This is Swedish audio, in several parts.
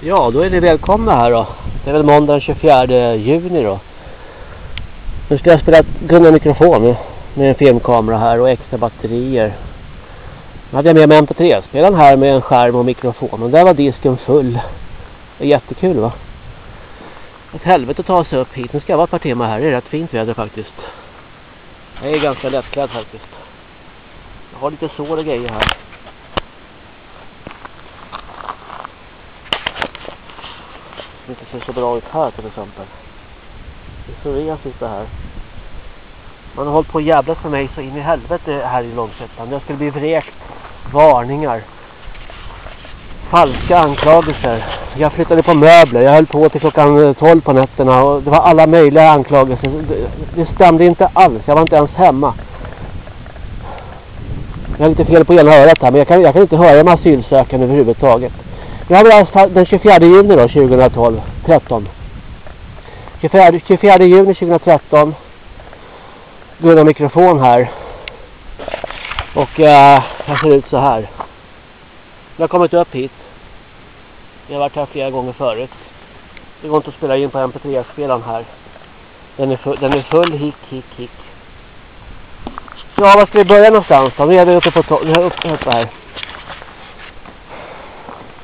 Ja, då är ni välkomna här då. Det är väl måndag den 24 juni då. Nu ska jag spela Gunnar mikrofon med en filmkamera här och extra batterier. Nu hade jag med mig MP3-spelaren här med en skärm och mikrofon. Och där var disken full. Det är jättekul va? Ett helvete att ta sig upp hit. Nu ska jag vara ett par timmar här. Det är rätt fint väder faktiskt. Jag är ganska lättklädd faktiskt. Jag har lite sår och grejer här. Som inte ser så bra ut här till exempel. Det är psoriasis det här. Man har hållit på jävlas för mig så in i helvete här i Långsötan. Jag skulle bli vräkt. Varningar. Falska anklagelser. Jag flyttade på möbler. Jag höll på till klockan eh, 12 på nätterna. Och det var alla möjliga anklagelser. Det, det stämde inte alls. Jag var inte ens hemma. Jag har lite fel på ena örat här. Men jag kan, jag kan inte höra de asylsökande överhuvudtaget. Jag har alltså den 24 juni då, 2012, 13. 24, 24 juni 2013. Gunnar mikrofon här. Och eh, äh, jag ser ut så här. Jag har kommit upp hit. Jag har varit här flera gånger förut. Det går inte att spela in på MP3-spelaren här. Den är, full, den är full hick, hick, hick. Ja, var ska vi börja någonstans då? Nu är vi uppe på uppe, uppe här.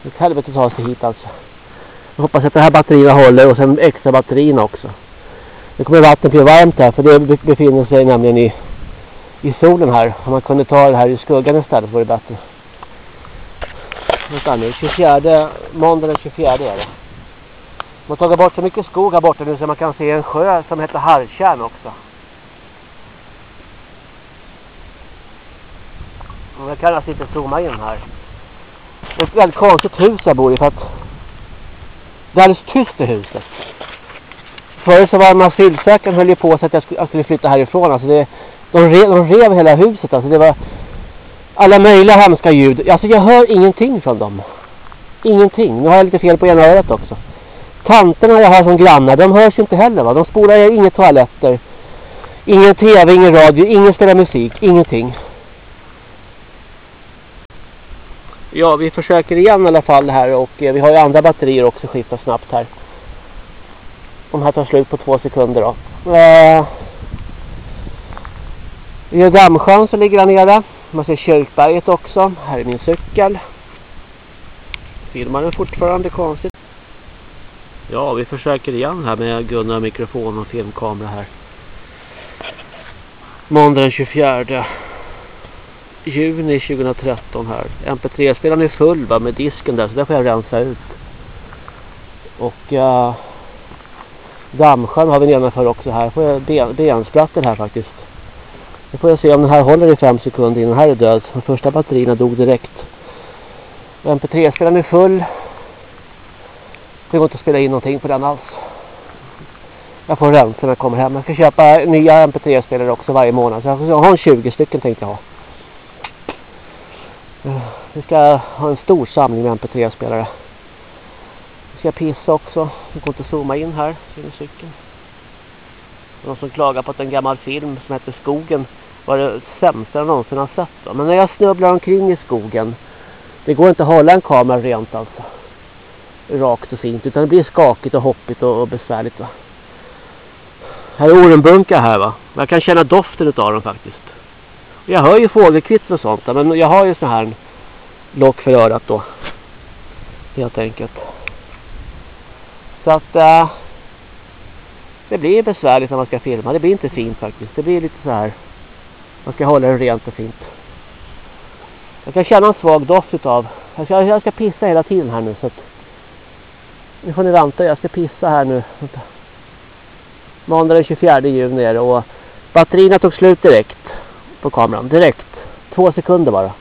Ett helvete att ta sig hit alltså. Jag hoppas att det här batterierna håller och sen extra batterierna också. Nu kommer vattnet bli varmt här för det befinner sig nämligen i, i solen här. Om man kunde ta det här i skuggan istället vore det bättre. Vänta nu, 24, måndag den 24 är det. Man har tagit bort så mycket skog här borta nu så man kan se en sjö som heter Harrtjärn också. Jag kan alltså inte zooma in här. Det är ett väldigt konstigt hus jag bor i för att det är alldeles tyst i huset. Förut så var en asylsökande höll ju på så att jag skulle, jag skulle flytta härifrån. Alltså det, de, rev, de rev hela huset. Alltså det var alla möjliga hemska ljud. Alltså jag hör ingenting från dem. Ingenting. Nu har jag lite fel på ena örat också. Tanterna jag har som grannar, de hörs inte heller va. De spolar inga toaletter. Ingen tv, ingen radio, ingen spelar musik, ingenting. Ja, vi försöker igen i alla fall här och eh, vi har ju andra batterier också skifta snabbt här. De här tar slut på två sekunder då. Eh, vi har Dammsjön som ligger där nere. Man ser Kyrkberget också. Här är min cykel. Filmar den fortfarande konstigt. Ja, vi försöker igen här med Gunnar mikrofon och filmkamera här. Måndag den 24 juni 2013 här. MP3-spelaren är full va, med disken där så där får jag rensa ut. Och eh, uh, Dammsjön har vi nedanför också här. Får jag ben, bensprattel här faktiskt. Nu får jag se om den här håller i fem sekunder innan den här är död. De första batterierna dog direkt. MP3-spelaren är full. Det går inte att spela in någonting på den alls. Jag får rensa när jag kommer hem. Jag ska köpa nya MP3-spelare också varje månad. Så jag har en 20 stycken tänkte jag ha. Vi ska ha en stor samling med MP3-spelare. Vi ska pissa också. Vi går inte att zooma in här. Ser cykeln. Någon som klagar på att en gammal film som heter Skogen var det sämsta jag någonsin har sett. Då. Men när jag snubblar omkring i skogen. Det går inte att hålla en kamera rent alltså. Rakt och fint. Utan det blir skakigt och hoppigt och, och besvärligt va. Här är orenbunkar här va. Jag kan känna doften av dem faktiskt. Jag hör ju fågelkvitter och sånt men jag har ju så här lock för örat då. Helt enkelt. Så att äh, det blir besvärligt när man ska filma. Det blir inte fint faktiskt. Det blir lite så här. Man ska hålla det rent och fint. Jag kan känna en svag doft utav. Jag ska, jag ska pissa hela tiden här nu så att. Nu får ni vänta. Jag ska pissa här nu. Måndag den 24 juni är det och batterierna tog slut direkt på kameran direkt. Två sekunder bara.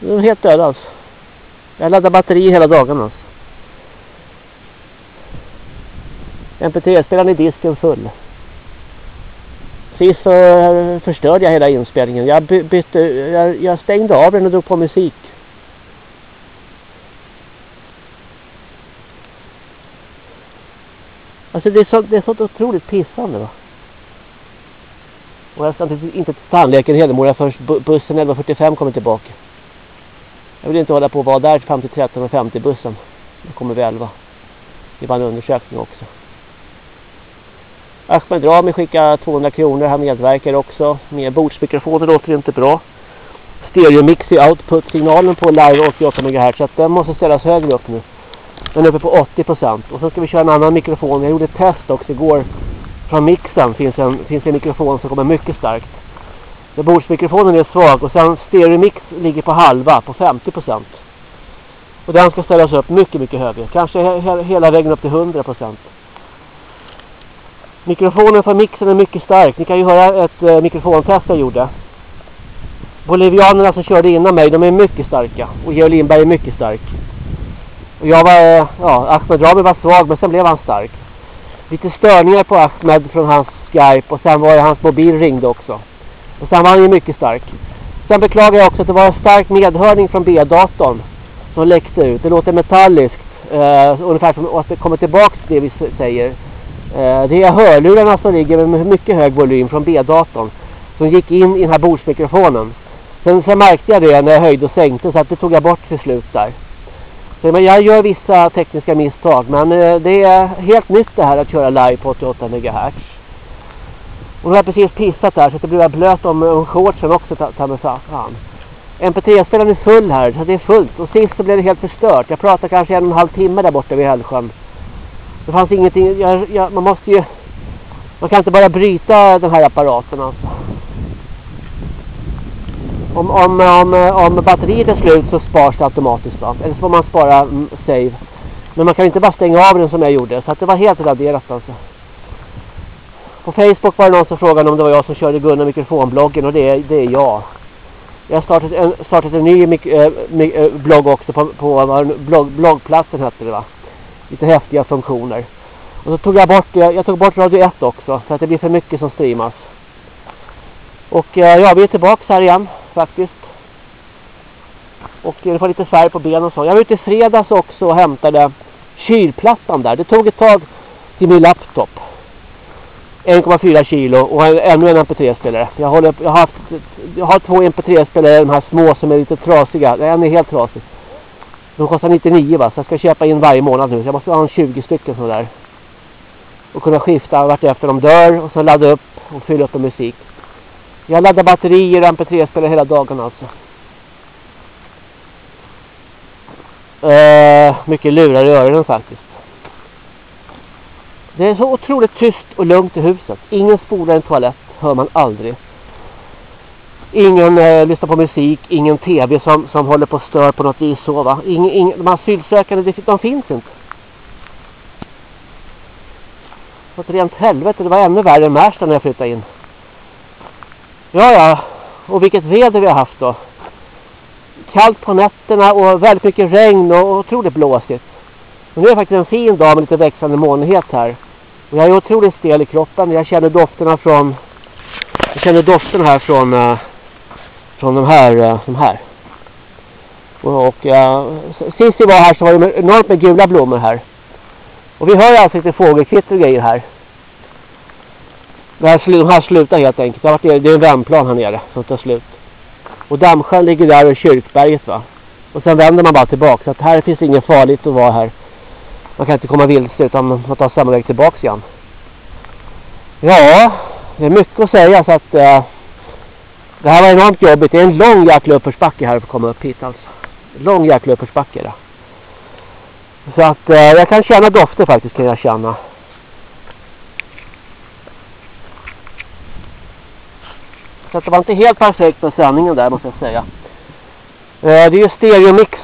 De är helt död alltså. Jag laddar batteri hela dagen alltså. MP3-spelaren i disken full. Sist så eh, förstörde jag hela inspelningen. Jag bytte, jag, jag stängde av den och drog på musik. Alltså det är så, det är så otroligt pissande va. Och jag ska inte, inte till tandläkaren i Hedemora förrän bussen 11.45 kommer tillbaka. Jag vill inte hålla på att vara där fram till 13.50 bussen. Då kommer vi 11. Det var en undersökning också. Ahmed Rami skickar 200 kronor. Han medverkar också. Med bordsmikrofoner låter det inte bra. Stereomix i output-signalen på live 88 MHz. Så den måste ställas högre upp nu. Den är uppe på 80%. Och så ska vi köra en annan mikrofon. Jag gjorde ett test också igår. Från mixen finns en, finns en mikrofon som kommer mycket starkt. Bordsmikrofonen är svag och sen stereomix ligger på halva, på 50%. Och den ska ställas upp mycket, mycket högre. Kanske he hela vägen upp till 100%. Mikrofonen för mixen är mycket stark. Ni kan ju höra ett eh, mikrofontest jag gjorde. Bolivianerna som körde innan mig, de är mycket starka. Och Georg Lindberg är mycket stark. Och jag var, ja, Ahmed Rabi var svag men sen blev han stark. Lite störningar på Ahmed från hans Skype och sen var det hans mobil ringde också. Och sen var han ju mycket stark. Sen beklagar jag också att det var en stark medhörning från B-datorn som läckte ut. Det låter metalliskt. Eh, ungefär som att det kommer tillbaka till det vi säger. Eh, det är hörlurarna som ligger med mycket hög volym från B-datorn. Som gick in i den här bordsmikrofonen. Sen, sen märkte jag det när jag höjde och sänkte så att det tog jag bort till slut där. Så, men jag gör vissa tekniska misstag. Men eh, det är helt nytt det här att köra live på 88 MHz. Och nu har jag precis pissat där så det blir blöt om, om shortsen också ta, med fan. MP3-spelaren är full här, så det är fullt. Och sist så blev det helt förstört. Jag pratade kanske en och en halv timme där borta vid Hällsjön. Det fanns ingenting, jag, jag, man måste ju... Man kan inte bara bryta den här apparaten alltså. Om, om, om, om batteriet är slut så sparas det automatiskt va? Eller så får man spara mm, save. Men man kan inte bara stänga av den som jag gjorde. Så att det var helt raderat alltså. På Facebook var det någon som frågade om det var jag som körde Gunnar mikrofonbloggen och det är, det är jag. Jag har startat en, startat en ny mik, eh, äh, mik, äh, eh, blogg också på, på blogg, bloggplatsen hette det va. Lite häftiga funktioner. Och så tog jag bort, jag, jag tog bort Radio 1 också för att det blir för mycket som streamas. Och äh, ja, vi är tillbaka här igen faktiskt. Och det får lite färg på benen och så. Jag var ute i fredags också och hämtade kylplattan där. Det tog ett tag till min laptop. 1,4 kilo och ännu en MP3-spelare. Jag, håller, jag, har haft, jag har två MP3-spelare, de här små som är lite trasiga. En är helt trasig. De kostar 99 va, så jag ska köpa in varje månad nu. Så jag måste ha en 20 stycken sådana där. Och kunna skifta vart efter de dör och så ladda upp och fylla upp med musik. Jag laddar batterier och MP3-spelare hela dagen alltså. Uh, mycket lurar i öronen faktiskt. Det är så otroligt tyst och lugnt i huset. Ingen spolar en toalett, hör man aldrig. Ingen eh, lyssnar på musik, ingen tv som, som håller på att stör på något vis så va. Ingen, ingen, de asylsökande, de finns inte. Ett rent helvete, det var ännu värre än Märsta när jag flyttade in. Ja, ja. Och vilket väder vi har haft då. Kallt på nätterna och väldigt mycket regn och otroligt blåsigt. Men nu är det faktiskt en fin dag med lite växande molnighet här. Och jag är otroligt stel i kroppen. Jag känner dofterna från... Jag känner doften här från... Uh, från de här... Uh, de här. Och, och uh, sist vi var här så var det enormt med gula blommor här. Och vi hör alltså lite fågelkvitter och grejer här. Det här, de här slutar helt enkelt. Det, varit, det är en vändplan här nere som tar slut. Och Dammsjön ligger där och Kyrkberget va. Och sen vänder man bara tillbaka. Så att här finns inget farligt att vara här man kan inte komma vilse utan man tar samma väg tillbaka igen. Ja, det är mycket att säga så att eh, det här var enormt jobbigt. Det är en lång jäkla uppförsbacke här för att komma upp hit alltså. Lång jäkla uppförsbacke där. Så att eh, jag kan känna dofter faktiskt kan jag känna. Så att det var inte helt perfekt med sändningen där måste jag säga. Eh, det är ju stereomix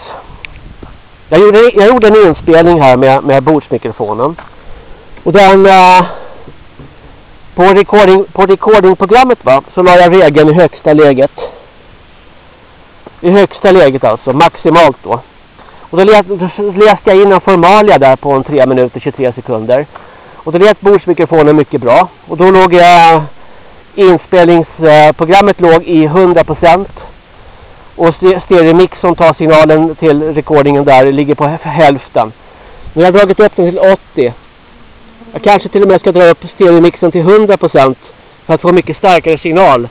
jag gjorde, jag gjorde en inspelning här med, med bordsmikrofonen. Och den... Eh, på, recording, på recordingprogrammet va, så la jag regeln i högsta läget. I högsta läget alltså, maximalt då. Och då läste jag in en formalia där på en 3 minuter 23 sekunder. Och då lät bordsmikrofonen mycket bra. Och då låg jag... Inspelningsprogrammet låg i 100% och stereomix som tar signalen till recordingen där ligger på hälften. Nu har jag dragit upp den till 80. Jag kanske till och med ska dra upp stereomixen till 100% För att få mycket starkare signal.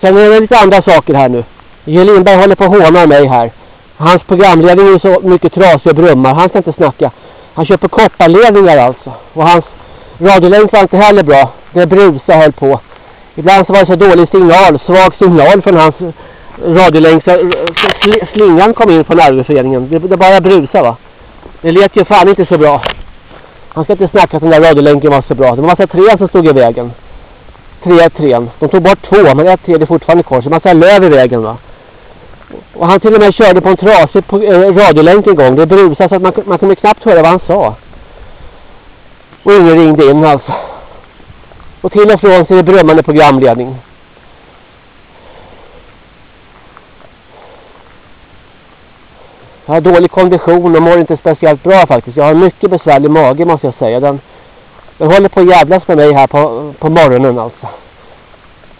Sen är det lite andra saker här nu. J. Lindberg håller på att håna mig här. Hans programledning är så mycket trasig och brummar. Han ska inte snacka. Han köper kopparledningar alltså. Och hans radiolänk var inte heller bra. Det brusa höll på. Ibland så var det så dålig signal, svag signal från hans radiolänk. Så, slingan kom in från arbetsföreningen. Det, det bara brusa va. Det lät ju fan inte så bra. Han ska inte snacka att den där radiolänken var så bra. Det var massa träd som stod i vägen. Tre trän. De tog bort två men ett träd är fortfarande kvar. Så massa löv i vägen va. Och han till och med körde på en trasig på, eh, radiolänk en gång. Det brusade så att man, man kunde knappt höra vad han sa. Och ingen ringde in alltså. Och till och från så är det brummande programledning. Jag har dålig kondition och mår inte speciellt bra faktiskt. Jag har en mycket besvärlig mage måste jag säga. Den, den håller på att jävlas med mig här på, på morgonen alltså.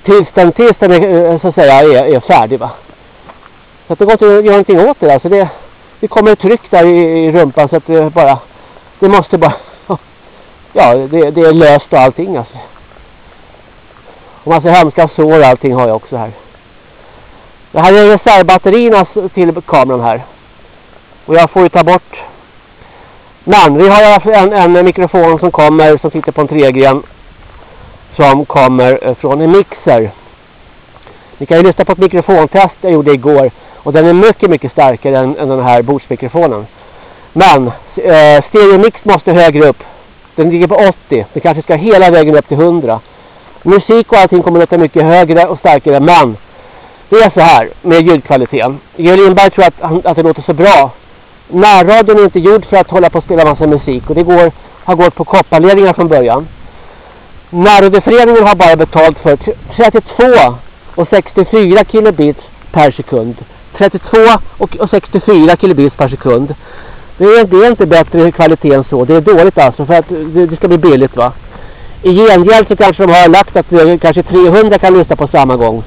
Tills den, tills den är, eh, så att säga, är, är färdig va. Så att det går inte att göra någonting åt det. Alltså det, det kommer ett tryck där i, i rumpan så att det bara... Det måste bara... Ja, det, det är löst och allting alltså. Och massa hemska sår och allting har jag också här. Det här är reservbatterierna till kameran här. Och jag får ju ta bort... Men vi har en, en mikrofon som kommer som sitter på en tregren. Som kommer eh, från en mixer. Ni kan ju lyssna på ett mikrofontest jag gjorde igår. Och den är mycket, mycket starkare än, än den här bordsmikrofonen. Men eh, stereomix måste högre upp. Den ligger på 80. Den kanske ska hela vägen upp till 100. Musik och allting kommer att låta mycket högre och starkare. Men det är så här med ljudkvaliteten. Georg Lindberg tror att, att det låter så bra. Närradion är inte gjord för att hålla på och spela massa musik. Och det går, har gått på kopparledningar från början. Närradioföreningen har bara betalt för 32 och 64 kilobit per sekund. 32 och, och 64 kilobits per sekund. Det är, det är inte bättre kvalitet än så. Det är dåligt alltså för att det, det ska bli billigt va. I gengäld så kanske de har lagt att kanske 300 kan lyssna på samma gång.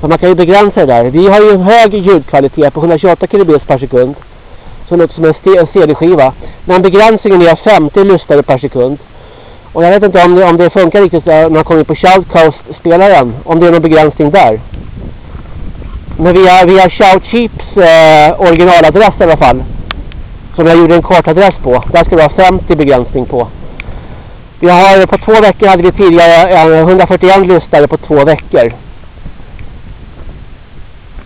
Så man kan ju begränsa det där. Vi har ju en hög ljudkvalitet på 128 kilobits per sekund. Så låter som en CD-skiva. Men begränsningen är 50 lyssnare per sekund. Och jag vet inte om det, om det funkar riktigt när man kommer in på Shoutcast-spelaren. Om det är någon begränsning där. Men via, via Shoutcheaps eh, originaladress i alla fall. Som jag gjorde en kartadress på. Där ska det vara 50 begränsning på. Vi har på två veckor hade vi tidigare 141 lyssnare på två veckor.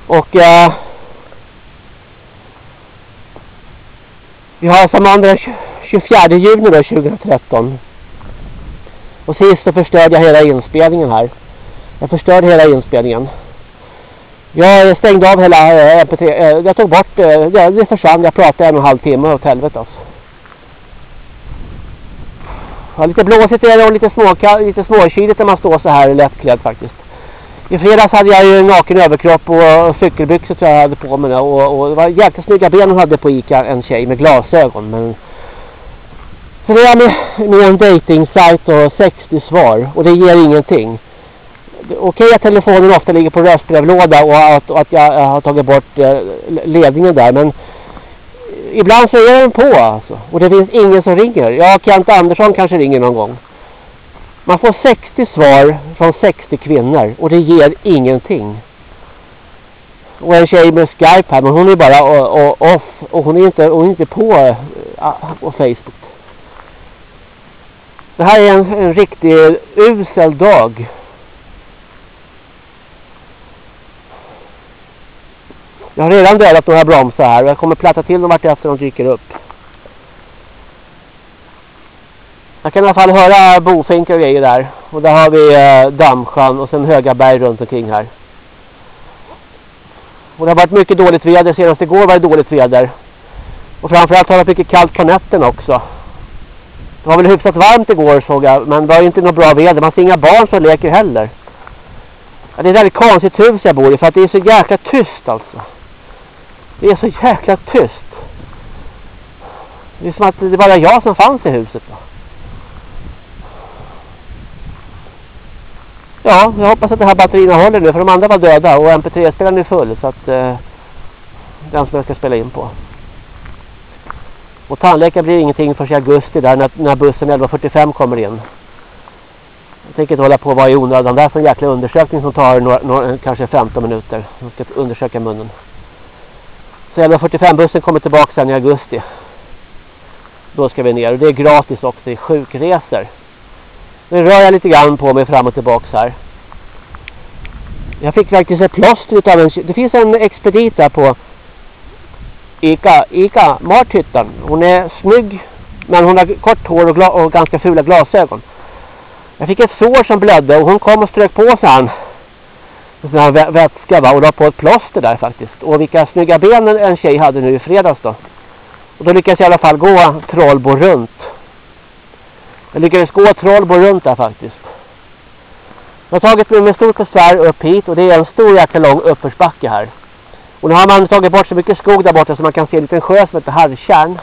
Och eh, vi har som andra 24 juni då 2013. Och sist så förstörde jag hela inspelningen här. Jag förstörde hela inspelningen. Jag stängde av hela eh, MP3. Eh, jag tog bort eh, det. Det försvann. Jag pratade en och en halv timme åt helvete alltså. Ja, lite blåsigt är det och lite, små, lite småkyligt när man står så här lättklädd faktiskt. I fredags hade jag ju naken överkropp och cykelbyxor tror jag hade på mig. Och, och det var jäkligt snygga ben hon hade på Ica, en tjej med glasögon. Men... Så det är med, med en dating och 60 svar och det ger ingenting okej okay att telefonen ofta ligger på röstbrevlåda och att, och att jag, jag har tagit bort eh, ledningen där. Men ibland så är den på alltså. Och det finns ingen som ringer. Ja, Kent Andersson kanske ringer någon gång. Man får 60 svar från 60 kvinnor och det ger ingenting. Och en tjej med Skype här, men hon är bara off. Och hon är inte, hon är inte på, eh, på Facebook. Det här är en, en riktig usel dag. Jag har redan dödat några bromsar här och jag kommer platta till dem vart efter de dyker upp. Jag kan i alla fall höra bofinkar och grejer där. Och där har vi eh, dammsjön och sen höga berg runt omkring här. Och det har varit mycket dåligt väder. Senast igår var det dåligt väder. Och framförallt har det varit mycket kallt på nätten också. Det var väl hyfsat varmt igår såg jag. Men det var inte något bra väder. Man ser inga barn som leker heller. Ja, det är ett väldigt konstigt hus jag bor i. För att det är så jäkla tyst alltså. Det är så jäkla tyst. Det är som att det bara är jag som fanns i huset. Ja, jag hoppas att det här batterierna håller nu. För de andra var döda och MP3-spelaren är full. Så att eh, den som jag ska spela in på. Och tandläkaren blir ingenting förrän i augusti där när, när bussen 11.45 kommer in. Jag tänker inte hålla på och vara i onödan. Det är en jäkla undersökning som tar några, några, kanske 15 minuter. Man ska undersöka munnen. 11.45-bussen kommer tillbaka sen i augusti. Då ska vi ner. Och det är gratis också i sjukresor. Nu rör jag lite grann på mig fram och tillbaka här. Jag fick faktiskt ett plåster utav en... Det finns en expedit där på Ica, Ica Marthyttan. Hon är snygg men hon har kort hår och, och ganska fula glasögon. Jag fick ett sår som blödde och hon kom och strök på sig han. En sån här vätska va? och la på ett plåster där faktiskt. Och vilka snygga ben en tjej hade nu i fredags då. Och då lyckades jag i alla fall gå Trollbo runt. Jag lyckades gå Trollbo runt där faktiskt. Jag har tagit mig med stort besvär upp hit och det är en stor jäkla lång uppförsbacke här. Och nu har man tagit bort så mycket skog där borta så man kan se en liten sjö som heter Harrkärn.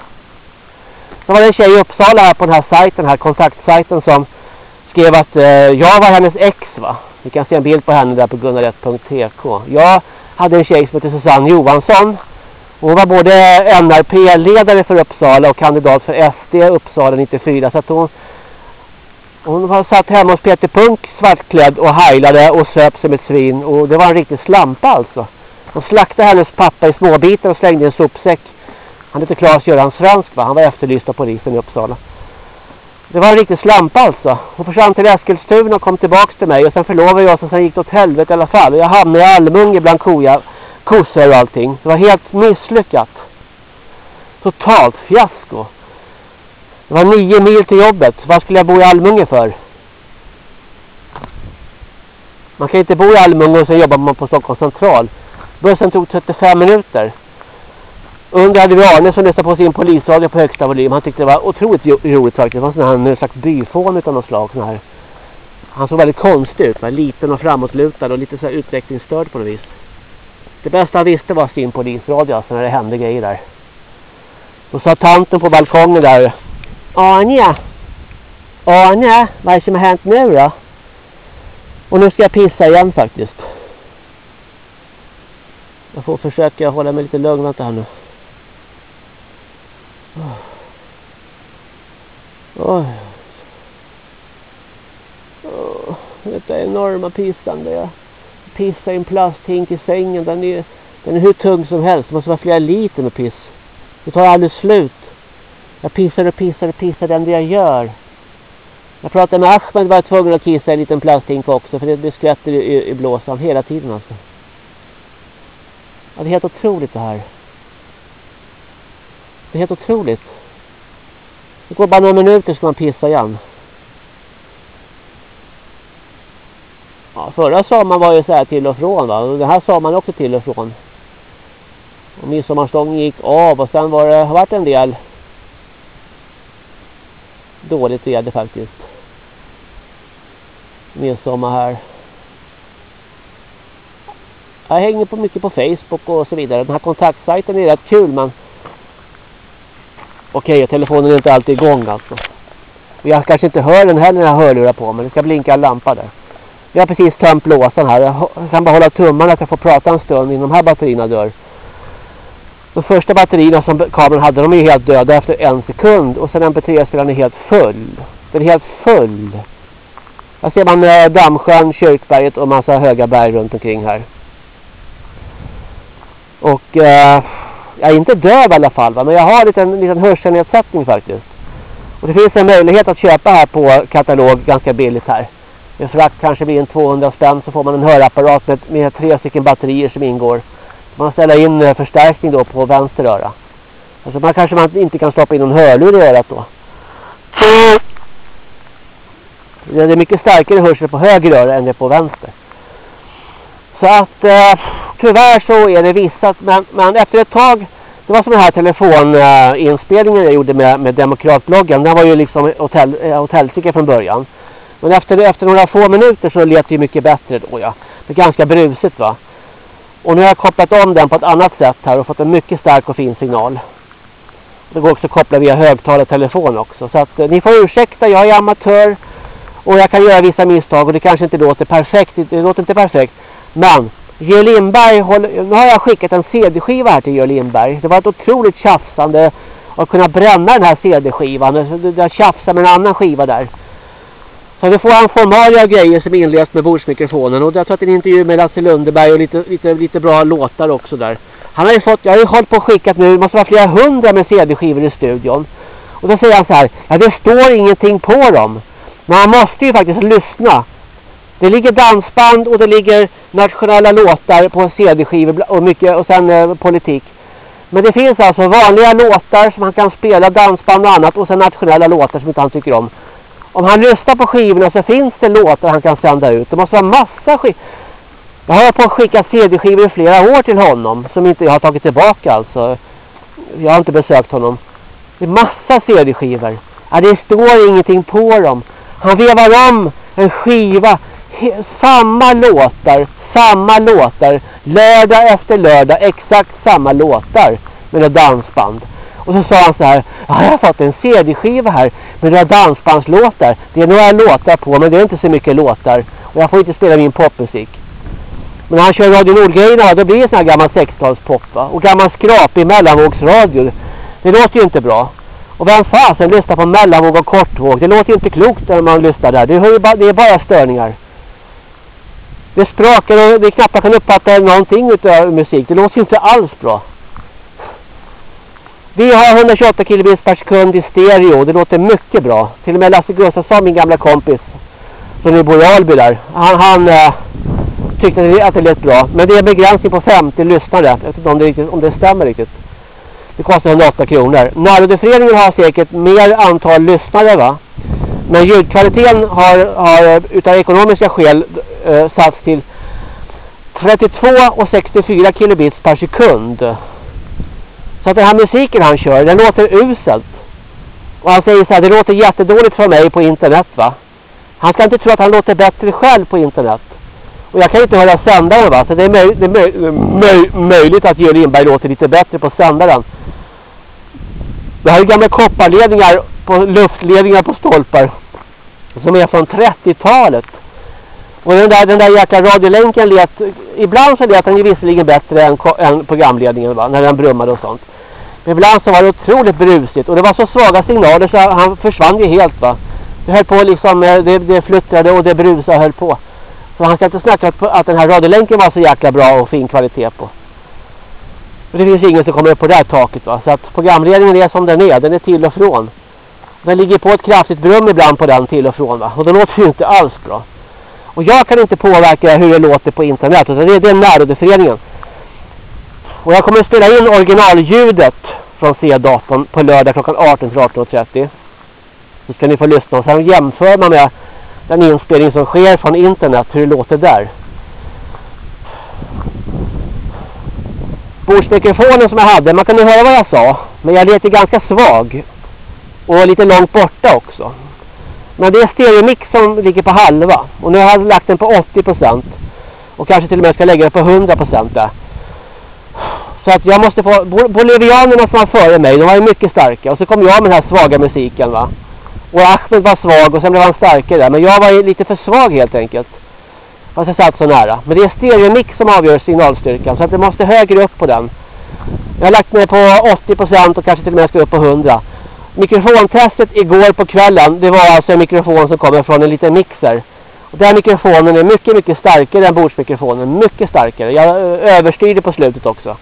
Så var det en tjej i Uppsala här på den här sajten här, kontaktsajten som skrev att eh, jag var hennes ex va. Ni kan se en bild på henne där på gunnarett.tk. Jag hade en tjej som heter Susanne Johansson. Hon var både NRP-ledare för Uppsala och kandidat för SD Uppsala 94. Så att hon, hon var satt hemma hos Peter Punk svartklädd och heilade och söp som ett svin. Och det var en riktig slampa alltså. De slaktade hennes pappa i småbitar och slängde i en sopsäck. Han hette Claes-Göran Svensk va? Han var efterlyst av polisen i Uppsala. Det var en riktig slampa alltså. Hon försvann till Eskilstuna och kom tillbaka till mig. Och sen förlovade jag oss och sen gick det åt helvete i alla fall. Jag hamnade i Almunge bland koja, kossor och allting. Det var helt misslyckat. Totalt fiasko. Det var nio mil till jobbet. Vad skulle jag bo i Almunge för? Man kan inte bo i Almunge och sen jobbar man på Stockholms central. Bussen tog 35 minuter. Under hade vi Arne som lyssnade på sin polisradio på högsta volym. Han tyckte det var otroligt roligt faktiskt. Det var sån här en slags byfån utan något slag. Sån här. Han såg väldigt konstig ut. Var liten och framåtlutad och lite så här utvecklingsstörd på något vis. Det bästa han visste var sin polisradio alltså när det hände grejer där. Då sa tanten på balkongen där. Anja! Anja, vad är det som har hänt nu då? Och nu ska jag pissa igen faktiskt. Jag får försöka hålla mig lite lugn. Vänta här nu. Oj. Oh, detta enorma pissande. Jag pissar i en plasthink i sängen. Den är, den är hur tung som helst. Det måste vara flera liter med piss. Det tar aldrig slut. Jag pissar och pissar och pissar det enda jag gör. Jag pratade med Ahmed var jag tvungen att kissa i en liten plasthink också. För det blir skvätter i, i, i blåsan hela tiden alltså. Ja, det är helt otroligt det här. Det är helt otroligt. Det går bara några minuter så man pissa igen. Ja, förra sommaren var ju så här till och från va. Och det här sa man också till och från. Och midsommarstången gick av och sen var det, har varit en del dåligt väder faktiskt. Midsommar här. Jag hänger på mycket på Facebook och så vidare. Den här kontaktsajten är rätt kul men Okej, okay, telefonen är inte alltid igång alltså. Jag kanske inte hör den heller när jag hörlurar på men det ska blinka en lampa där. Jag har precis tömt blåsan här. Jag kan bara hålla tummarna att jag får prata en stund innan de här batterierna dör. De första batterierna som kameran hade, de är helt döda efter en sekund. Och sen MP3-spelaren är helt full. Den är helt full. Här ser man eh, Dammsjön, Kyrkberget och massa höga berg runt omkring här. Och eh, jag är inte döv i alla fall va? men jag har en liten, liten hörselnedsättning faktiskt. Och det finns en möjlighet att köpa här på katalog ganska billigt här. Med frakt kanske blir en 200 spänn så får man en hörapparat med, med tre stycken batterier som ingår. Man ställer in eh, förstärkning då på vänster öra. Alltså man kanske man inte kan stoppa in någon hörlur i örat då. Det är mycket starkare hörsel på höger öra än det på vänster. Så att eh, tyvärr så är det vissa, men, men efter ett tag, det var som den här telefoninspelningen jag gjorde med, med Demokratbloggen. Den var ju liksom hotell, eh, hotellsticka från början. Men efter, efter några få minuter så lät det ju mycket bättre då ja. Det är ganska brusigt va. Och nu har jag kopplat om den på ett annat sätt här och fått en mycket stark och fin signal. Det går också att koppla via högtalartelefon också. Så att eh, ni får ursäkta, jag är amatör. Och jag kan göra vissa misstag och det kanske inte låter perfekt. Det låter inte perfekt. Men Georg Lindberg, håller, nu har jag skickat en CD-skiva här till Georg Lindberg. Det var ett otroligt tjafsande att kunna bränna den här CD-skivan. Jag tjafsade med en annan skiva där. Så nu får han formalia grejer som inleds med bordsmikrofonen. Och jag har tagit en intervju med Lasse Lundeberg och lite, lite, lite bra låtar också där. Han har ju fått, jag har ju hållit på och skickat nu, det måste vara flera hundra med CD-skivor i studion. Och då säger han så här, ja det står ingenting på dem. Men man måste ju faktiskt lyssna. Det ligger dansband och det ligger nationella låtar på CD-skivor och mycket och sen eh, politik. Men det finns alltså vanliga låtar som han kan spela, dansband och annat och sen nationella låtar som inte han tycker om. Om han lyssnar på skivorna så finns det låtar han kan sända ut. Det måste vara massa skivor. Jag har på att skicka CD-skivor i flera år till honom som inte jag har tagit tillbaka alltså. Jag har inte besökt honom. Det är massa CD-skivor. Ja, det står ingenting på dem. Han vevar om en skiva. Samma låtar. Samma låtar. Lördag efter lördag. Exakt samma låtar. Med några dansband. Och så sa han så här. Ja, jag har fått en CD-skiva här. Med några dansbandslåtar. Det är några låtar på. Men det är inte så mycket låtar. Och jag får inte spela min popmusik. Men när han kör Radio Nord-grejerna då blir det sån här gammal 60-talspop va. Och gammal skrapig mellanvågsradio. Det låter ju inte bra. Och vem fasen lyssnar på mellanvåg och kortvåg? Det låter ju inte klokt när man lyssnar där. Det är, bara, det är bara störningar. Det sprakar och det är knappt man kan uppfatta någonting utav musik. Det låter ju inte alls bra. Vi har 128 kilobits per sekund i stereo. Det låter mycket bra. Till och med Lasse Gustafsson, min gamla kompis, som är bor i Alby där. Han, han äh, tyckte att det lät bra. Men det är begränsning på 50 lyssnare. Jag vet inte om det, riktigt, om det stämmer riktigt. Det kostar 108 kronor. Närrådeföreningen har säkert mer antal lyssnare va. Men ljudkvaliteten har, har utav ekonomiska skäl eh, satts till 32 och 64 kilobits per sekund. Så att den här musiken han kör, den låter uselt. Och han säger så här, det låter jättedåligt för mig på internet va. Han ska inte tro att han låter bättre själv på internet. Och jag kan inte höra sändaren va, så det är, möj det är möj möj möjligt att Georg Lindberg låter lite bättre på sändaren. Det här är gamla kopparledningar, på luftledningar på stolpar. Som är från 30-talet. Och den där, den där jäkla radiolänken lät, ibland så lät den ju visserligen bättre än, än programledningen va, när den brummade och sånt. Men ibland så var det otroligt brusigt och det var så svaga signaler så han försvann ju helt va. Det höll på liksom, eh, det, det fluttrade och det brusade och höll på. Så han ska inte snacka att, att den här radiolänken var så jäkla bra och fin kvalitet på. Och det finns ingen som kommer upp på det här taket va. Så att programledningen är som den är, den är till och från. Den ligger på ett kraftigt brum ibland på den till och från va. Och det låter ju inte alls bra. Och jag kan inte påverka hur det låter på internet. Utan det, det är närrådeföreningen. Och jag kommer att spela in originalljudet från C-datorn på lördag klockan 18 till 18.30. Så ska ni få lyssna. Och sen jämför man med den inspelning som sker från internet. Hur det låter där. Bordsmikrofonen som jag hade. Man kan ju höra vad jag sa. Men jag lät ju ganska svag. Och lite långt borta också. Men det är stereomix som ligger på halva. Och nu har jag lagt den på 80%. Och kanske till och med ska lägga den på 100% där. Så att jag måste få... Bolivianerna som var före mig, de var ju mycket starka. Och så kom jag med den här svaga musiken va. Och Ahmed var svag och sen blev han starkare där. Men jag var ju lite för svag helt enkelt. Fast jag satt så nära. Men det är stereomix som avgör signalstyrkan. Så att det måste högre upp på den. Jag har lagt mig på 80% och kanske till och med ska upp på 100%. Mikrofontestet igår på kvällen, det var alltså en mikrofon som kommer från en liten mixer. Och den mikrofonen är mycket, mycket starkare än bordsmikrofonen. Mycket starkare. Jag eh, överstyrde på slutet också.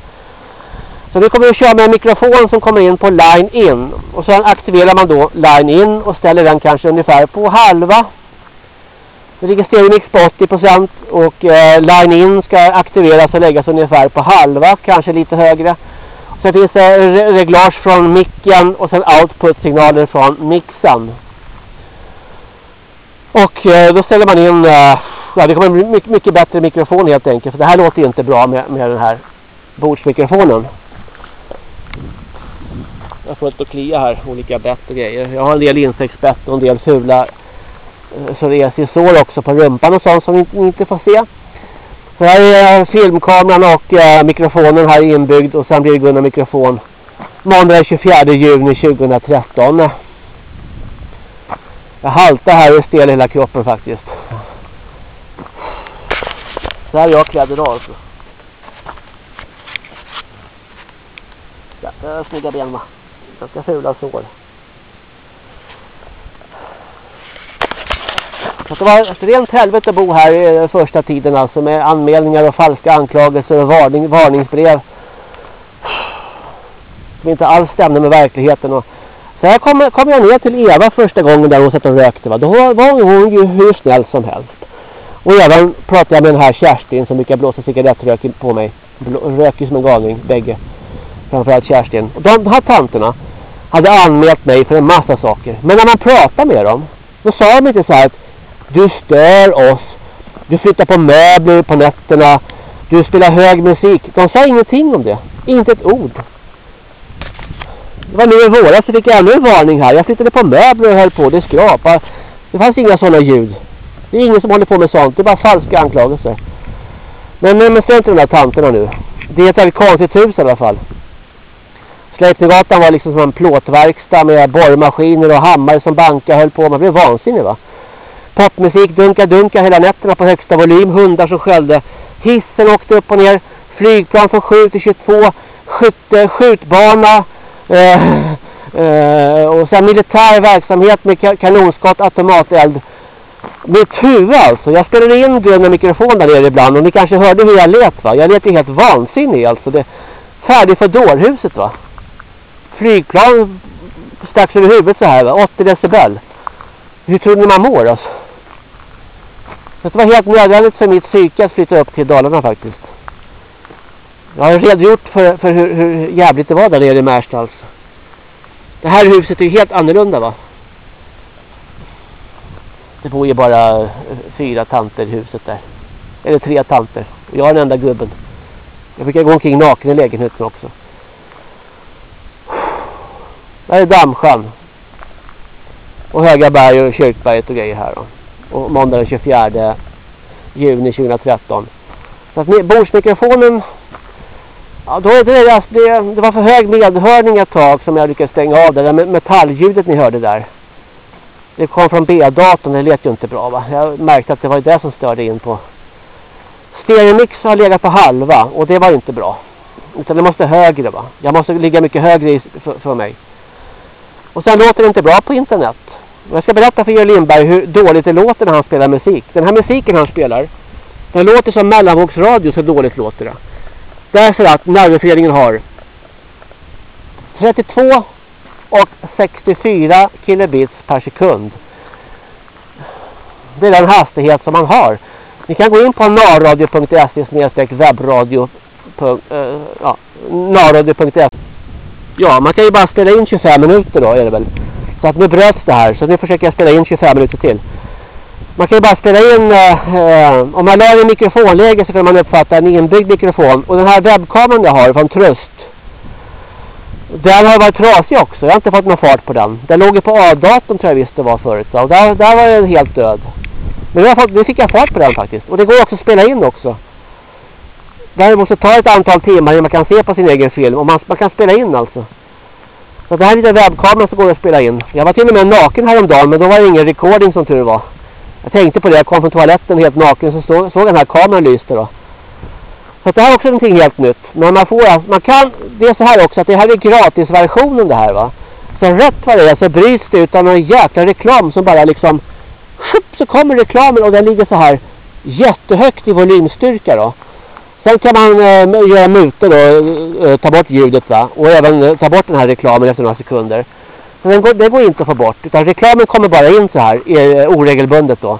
Så nu kommer vi att köra med en mikrofon som kommer in på line in. Och sen aktiverar man då line in och ställer den kanske ungefär på halva. Nu ligger stereomix på 80% och eh, line in ska aktiveras och läggas ungefär på halva, kanske lite högre. Sen finns det reglage från micken och sen output-signaler från mixen. Och eh, då ställer man in, eh, ja det kommer bli mycket, mycket bättre mikrofon helt enkelt. För det här låter inte bra med, med den här bordsmikrofonen. Jag får inte att klia här, olika bett och grejer. Jag har en del insektsbett och en del fula eh, psoriasisår också på rumpan och sånt som ni inte får se. Så här är filmkameran och eh, mikrofonen här inbyggd och sen blir det Gunnar mikrofon måndag 24 juni 2013. Jag haltar här och stel hela kroppen faktiskt. Så här är jag klädd idag alltså. Jag snygga ben va. Ganska fula sår. Så det var ett rent helvete att bo här i första tiden alltså med anmälningar och falska anklagelser och varning, varningsbrev. Som inte alls stämde med verkligheten. Och så här kom, kom jag ner till Eva första gången där hon satt och rökte. Va? Då var hon ju hur snäll som helst. Och även pratade jag med den här Kerstin som brukar blåsa cigarettrök på mig. Röker som en galning, bägge. Framförallt Kerstin. Och de, de här tanterna hade anmält mig för en massa saker. Men när man pratade med dem, då sa de inte så här att du stör oss. Du flyttar på möbler på nätterna. Du spelar hög musik. De sa ingenting om det. Inte ett ord. Det var nu i våras så fick jag ännu en varning här. Jag flyttade på möbler och höll på. Det skrapade. Det fanns inga sådana ljud. Det är ingen som håller på med sånt. Det är bara falska anklagelser. Men, men, men inte de där tanterna nu. Det är ett väldigt konstigt hus i alla fall. Sleipnergatan var liksom som en plåtverkstad med borrmaskiner och hammare som bankar höll på. Man blev vansinnig va. Popmusik, dunka dunka hela nätterna på högsta volym. Hundar som sköljde. Hissen åkte upp och ner. Flygplan från 7 till 22. Skytte, skjutbana. Eh, eh, och sen militär verksamhet med kanonskott, automateld. Mitt huvud alltså. Jag spelade in gröna mikrofon där nere ibland och ni kanske hörde hur jag lät va. Jag lät ju helt vansinnig alltså. Det, färdig för dårhuset va flygplan strax över huvudet så här va? 80 decibel. Hur tror ni man mår alltså? Så det var helt nödvändigt för mitt psyke att flytta upp till Dalarna faktiskt. Jag har redogjort för, för hur, hur jävligt det var där nere i Märsta alltså. Det här huset är ju helt annorlunda va? Det bor ju bara eh, fyra tanter i huset där. Eller tre tanter. Jag är den enda gubben. Jag brukar gå omkring naken i lägenheten också. Där är Dammsjön. Och Höga berg och Kyrkberget och grejer här då. Och måndag den 24 juni 2013. Så att bordsmikrofonen Ja, då är det, alltså, det, det var för hög medhörning ett tag som jag lyckades stänga av det där metallljudet metalljudet ni hörde där. Det kom från B-datorn, det lät ju inte bra va. Jag märkte att det var det som störde in på. Stereomix har legat på halva och det var inte bra. Utan det måste högre va. Jag måste ligga mycket högre för, för mig. Och sen låter det inte bra på internet. Jag ska berätta för Georg Lindberg hur dåligt det låter när han spelar musik. Den här musiken han spelar, den låter som mellanvågsradio så dåligt låter det. Därför att nervföreningen har 32 och 64 kilobits per sekund. Det är den hastighet som man har. Ni kan gå in på narradio.se webbradio. Uh, ja, narradio.se Ja, man kan ju bara spela in 25 minuter då är det väl. Så att nu bröts det här. Så nu försöker jag spela in 25 minuter till. Man kan ju bara spela in, eh, om man lär i mikrofonläge så kan man uppfatta en inbyggd mikrofon. Och den här webbkameran jag har från Trust. Den har varit trasig också. Jag har inte fått någon fart på den. Den låg ju på A-datorn tror jag visst det var förut. Och där, där var den helt död. Men nu, fått, nu fick jag fart på den faktiskt. Och det går också att spela in också. Det måste ta ett antal timmar innan man kan se på sin egen film. Och man, man kan spela in alltså. Så det här är lite webbkamera som går att spela in. Jag var till och med naken häromdagen men då var det ingen recording som tur var. Jag tänkte på det, jag kom från toaletten helt naken så såg, såg den här kameran lyste då. Så det här är också någonting helt nytt. Men man får man kan, det är så här också att det här är gratisversionen det här va. Så rätt vad det är så bryts det utan någon jäkla reklam som bara liksom så kommer reklamen och den ligger så här jättehögt i volymstyrka då. Sen kan man eh, göra mutor och eh, ta bort ljudet va. Och även eh, ta bort den här reklamen efter några sekunder. Men den går, det går inte att få bort. Utan reklamen kommer bara in så här eh, oregelbundet då.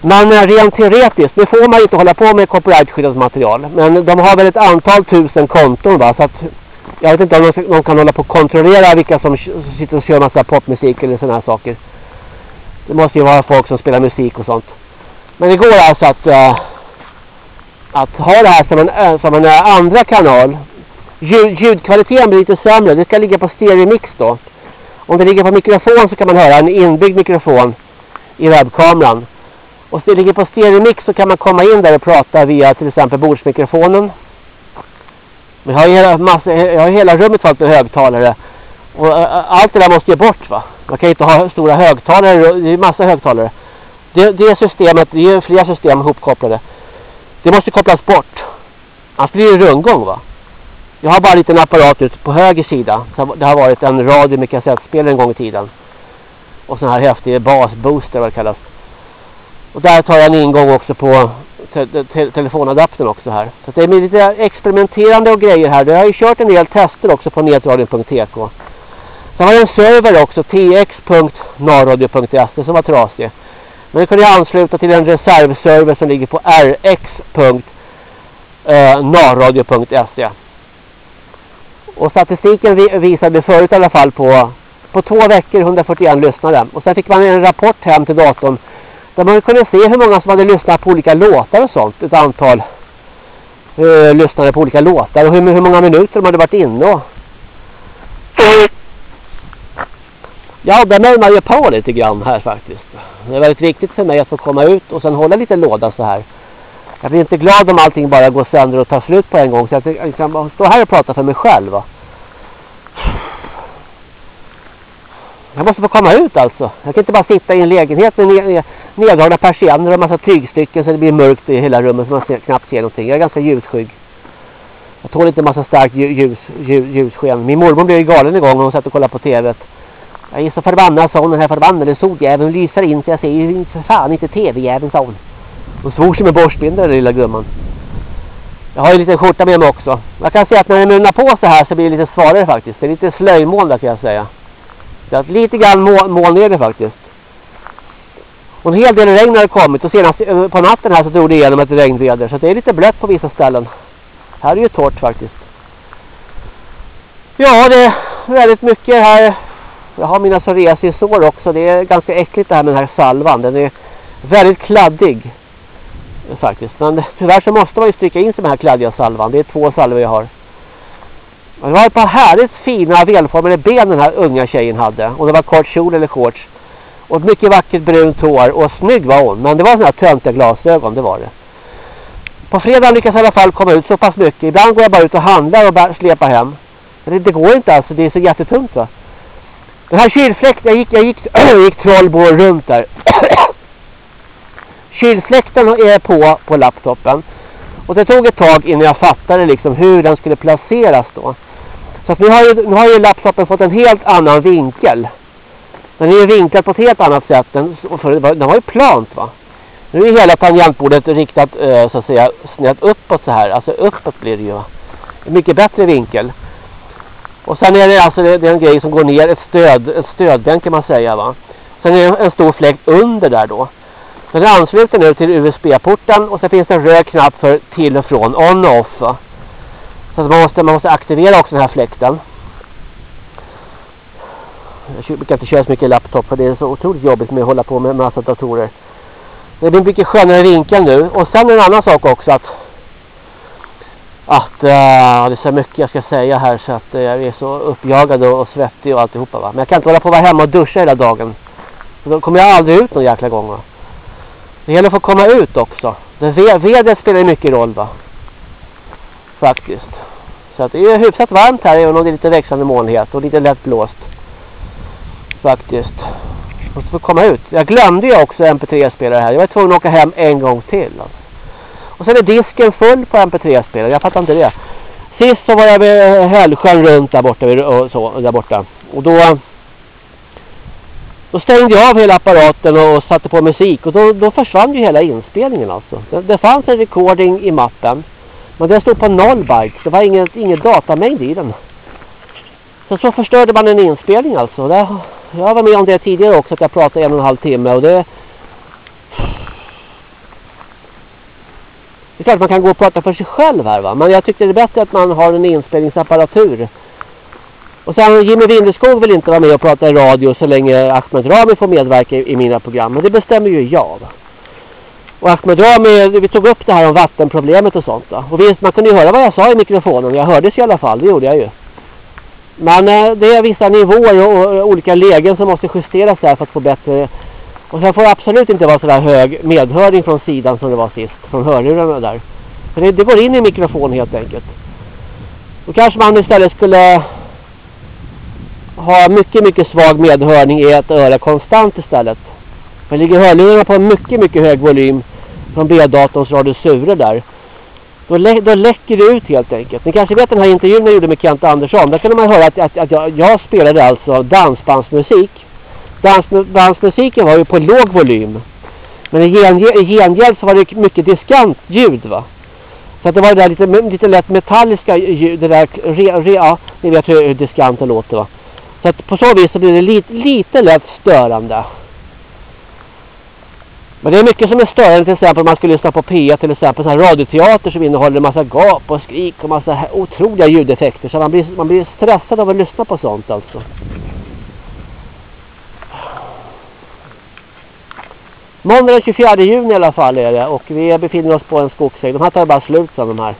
Men eh, rent teoretiskt, nu får man ju inte hålla på med copyrightskyddat material. Men de har väl ett antal tusen konton va. Så att jag vet inte om de, de kan hålla på och kontrollera vilka som sitter och kör massa popmusik eller sådana här saker. Det måste ju vara folk som spelar musik och sånt. Men det går alltså att... Eh, att ha det här som en, som en eh, andra kanal. Ljud, ljudkvaliteten blir lite sämre. Det ska ligga på stereomix då. Om det ligger på mikrofon så kan man höra en inbyggd mikrofon i webbkameran. Och det ligger på stereomix så kan man komma in där och prata via till exempel bordsmikrofonen. Vi har hela, massa, eh, jag har hela rummet fullt med högtalare. Och eh, allt det där måste ju bort va. Man kan inte ha stora högtalare, det är massa högtalare. Det, det systemet, det är flera system ihopkopplade. Det måste kopplas bort. Annars blir det rundgång va. Jag har bara en liten apparat ut på höger sida. Det har varit en radio med kassettspelare en gång i tiden. Och sån här häftig basbooster vad det kallas. Och där tar jag en ingång också på te te telefonadaptern också här. Så det är lite experimenterande och grejer här. Jag har ju kört en del tester också på netradion.tk. Sen har jag en server också, tx.narradio.se som var trasig. Men det kunde ansluta till en reservserver som ligger på rx.narradio.se. Eh, och statistiken visade förut i alla fall på, på två veckor 141 lyssnare. Och sen fick man en rapport hem till datorn där man kunde se hur många som hade lyssnat på olika låtar och sånt. Ett antal uh, lyssnare på olika låtar och hur, hur många minuter de hade varit inne och... Ja, där märker man på lite grann här faktiskt. Det är väldigt viktigt för mig att få komma ut och sen hålla lite låda så här. Jag blir inte glad om allting bara går sönder och tar slut på en gång. Så jag kan liksom stå här och prata för mig själv. Va? Jag måste få komma ut alltså. Jag kan inte bara sitta i en lägenhet med neddragna persienner och massa tygstycken så det blir mörkt i hela rummet så man ser, knappt ser någonting. Jag är ganska ljusskygg. Jag tål inte en massa starkt ljus, ljus, ljussken. Min mormor blev galen en gång när hon satt och kollade på tv. Jag är så förbannad, sa hon, den här förbannade soljäveln lyser in så jag ser ju för fan inte tv-jäveln, sa hon. Hon svor sig med borstbindare, den lilla gumman. Jag har ju lite skjorta med mig också. Jag kan säga att när den munnar på så här så blir det lite svarare faktiskt. Det är lite slöjmål där kan jag säga. Så att lite grann moln är det faktiskt. Och en hel del regn har kommit och senast eh, på natten här så drog det igenom ett regnväder. Så det är lite blött på vissa ställen. Här är ju torrt faktiskt. Ja, det är väldigt mycket här. Jag har mina psoriasisår också. Det är ganska äckligt det här med den här salvan. Den är väldigt kladdig. Faktiskt. Men tyvärr så måste man ju stryka in sig med den här kladdiga salvan. Det är två salvor jag har. Det var ett par härligt fina välformade ben den här unga tjejen hade. Och det var kort kjol eller shorts. Och ett mycket vackert brunt hår. Och snygg var hon. Men det var sådana här töntiga glasögon, det var det. På fredag lyckas jag i alla fall komma ut så pass mycket. Ibland går jag bara ut och handlar och släpar hem. Men det, det går inte alltså, det är så jättetungt va. Den här kylfläkten, jag gick, jag gick, jag gick trollbår runt där. Kylfläkten är på på laptopen. Och det tog ett tag innan jag fattade liksom hur den skulle placeras då. Så nu har, ju, nu har ju laptopen fått en helt annan vinkel. Den är ju vinklad på ett helt annat sätt. Den, för den var ju plant va. Nu är hela tangentbordet riktat eh, så att säga snett uppåt så här. Alltså uppåt blir det ju va. En mycket bättre vinkel. Och sen är det alltså det, det är en grej som går ner, ett stöd, ett stödbänk kan man säga va. Sen är det en stor fläkt under där då. Den ansluter nu till USB-porten och sen finns det en röd knapp för till och från on och off va? Så man måste, man måste aktivera också den här fläkten. Jag brukar inte köra så mycket laptop för det är så otroligt jobbigt med att hålla på med massa datorer. Det blir mycket skönare vinkel nu. Och sen en annan sak också att att uh, det är så mycket jag ska säga här så att uh, jag är så uppjagad och, och svettig och alltihopa va. Men jag kan inte hålla på att vara hemma och duscha hela dagen. Då kommer jag aldrig ut någon jäkla gång va. Det gäller att få komma ut också. Vädret spelar mycket roll va. Faktiskt. Så att det är hyfsat varmt här även om det är lite växande molnighet och lite lätt blåst. Faktiskt. Måste få komma ut. Jag glömde ju också MP3-spelare här. Jag var tvungen att åka hem en gång till. Alltså. Och sen är disken full på MP3-spelare. Jag fattar inte det. Sist så var jag med Hällsjön runt där borta, och så, där borta. Och då, då stängde jag av hela apparaten och satte på musik. Och då, då försvann ju hela inspelningen alltså. Det, det fanns en recording i mappen. Men den stod på noll bytes. Det var ingen, ingen datamängd i den. Så så förstörde man en inspelning alltså. Det, jag var med om det tidigare också att jag pratade en och en halv timme. Och det, det är klart man kan gå och prata för sig själv här va. Men jag tycker det är bättre att man har en inspelningsapparatur. Och sen Jimmy Winderskog vill inte vara med och prata i radio så länge Ahmed Rami får medverka i, i mina program. Men det bestämmer ju jag. Va? Och Ahmed Rami, vi tog upp det här om vattenproblemet och sånt. Va? Och visst, man kunde ju höra vad jag sa i mikrofonen. Jag hördes i alla fall, det gjorde jag ju. Men eh, det är vissa nivåer och, och, olika lägen som måste justeras här för att få bättre och sen får det absolut inte vara sådär hög medhörning från sidan som det var sist. Från hörlurarna där. För det, det går in i mikrofonen helt enkelt. Då kanske man istället skulle ha mycket, mycket svag medhörning i ett öra konstant istället. För ligger hörlurarna på en mycket, mycket hög volym från B-datorns radiosurer där. Då, lä då läcker det ut helt enkelt. Ni kanske vet den här intervjun jag gjorde med Kent Andersson. Där kunde man höra att, att, att jag, jag spelade alltså dansbandsmusik Dans, dansmusiken var ju på låg volym. Men i gengäld, i gengäld så var det mycket diskant ljud va. Så att det var det där lite, lite lätt metalliska ljud, det där, re, re, ja, ni vet hur diskanten låter va. Så att på så vis så blir det lite, lite lätt störande. Men det är mycket som är störande till exempel om man ska lyssna på P1 till exempel sån här radioteater som innehåller en massa gap och skrik och massa otroliga ljudeffekter. Så man blir, man blir stressad av att lyssna på sånt alltså. Måndag den 24 juni i alla fall är det och vi befinner oss på en skogsväg. De här tar bara slut sen de här.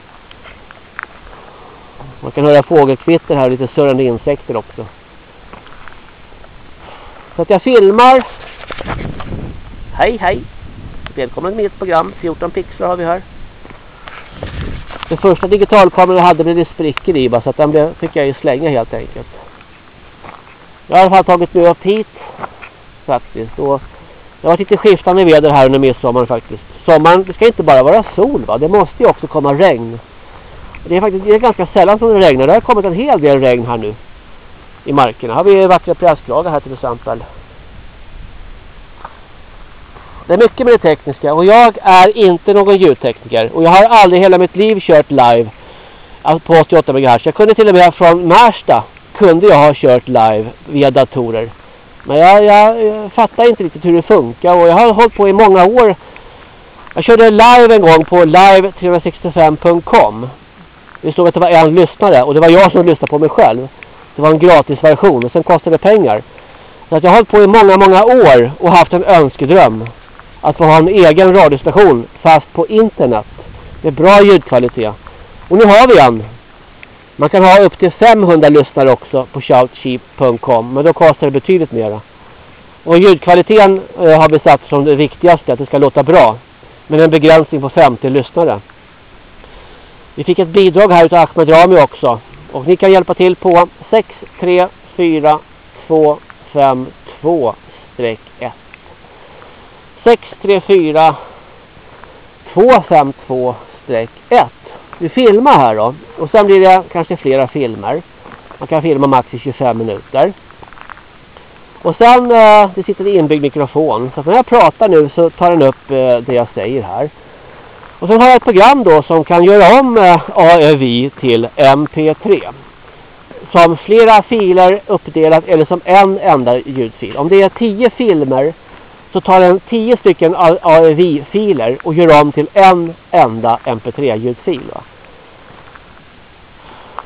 Man kan höra fågelkvitter här och lite surrande insekter också. Så att jag filmar. Hej hej. Välkommen med ett program. 14 pixlar har vi här. Den första digitalkameran jag hade blev det sprickor i bara så att den blev, fick jag ju slänga helt enkelt. Jag har i alla fall tagit mig upp hit faktiskt. Och det har varit lite skiftande väder här under midsommar faktiskt. Sommaren, det ska inte bara vara sol va? Det måste ju också komma regn. Det är faktiskt det är ganska sällan som det regnar. Det har kommit en hel del regn här nu. I markerna. Har vi vackra prästkragar här till exempel. Det är mycket med det tekniska. Och jag är inte någon ljudtekniker. Och jag har aldrig hela mitt liv kört live. Alltså på 88 MHz. Jag kunde till och med från Märsta. Kunde jag ha kört live via datorer. Men jag, jag, fattar inte riktigt hur det funkar och jag har hållit på i många år. Jag körde live en gång på live365.com. Det stod att det var en lyssnare och det var jag som lyssnade på mig själv. Det var en gratisversion och sen kostade det pengar. Så att jag har hållit på i många, många år och haft en önskedröm. Att få ha en egen radiostation fast på internet. Med bra ljudkvalitet. Och nu har vi en. Man kan ha upp till 500 lyssnare också på shoutcheap.com men då kostar det betydligt mera. Och ljudkvaliteten eh, har vi satt som det viktigaste, att det ska låta bra. Men en begränsning på 50 lyssnare. Vi fick ett bidrag här utav Ahmed Rami också. Och ni kan hjälpa till på 634252-1. 634252-1 vi filmar här då. Och sen blir det kanske flera filmer. Man kan filma max i 25 minuter. Och sen, eh, det sitter en inbyggd mikrofon. Så när jag pratar nu så tar den upp eh, det jag säger här. Och sen har jag ett program då som kan göra om eh, AEV till MP3. Som flera filer uppdelat eller som en enda ljudfil. Om det är tio filmer så tar den 10 stycken AEV-filer och gör om till en enda MP3-ljudfil.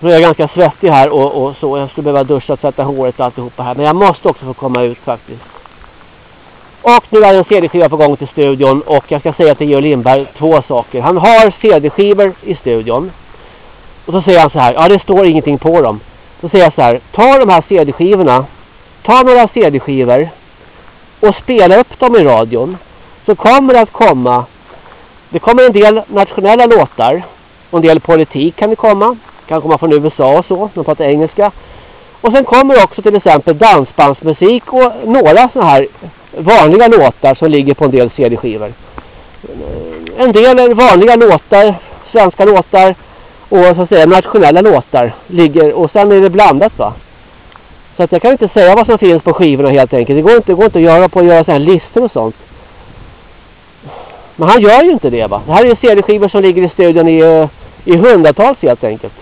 Nu är jag ganska svettig här och, och, så. Jag skulle behöva duscha, tvätta håret och alltihopa här. Men jag måste också få komma ut faktiskt. Och nu är en CD-skiva på gång till studion och jag ska säga till Georg Lindberg två saker. Han har CD-skivor i studion. Och så säger han så här, ja det står ingenting på dem. Så säger jag så här, ta de här CD-skivorna, ta några CD-skivor och spela upp dem i radion så kommer det att komma det kommer en del nationella låtar och en del politik kan det komma kan komma från USA och så, de pratar engelska och sen kommer också till exempel dansbandsmusik och några sådana här vanliga låtar som ligger på en del CD-skivor en del är vanliga låtar svenska låtar och så att säga nationella låtar ligger och sen är det blandat va så att jag kan inte säga vad som finns på skivorna helt enkelt. Det går inte, det går inte att göra på att göra sådana här listor och sånt. Men han gör ju inte det va. Det här är CD-skivor som ligger i studion i, eh, i hundratals helt enkelt.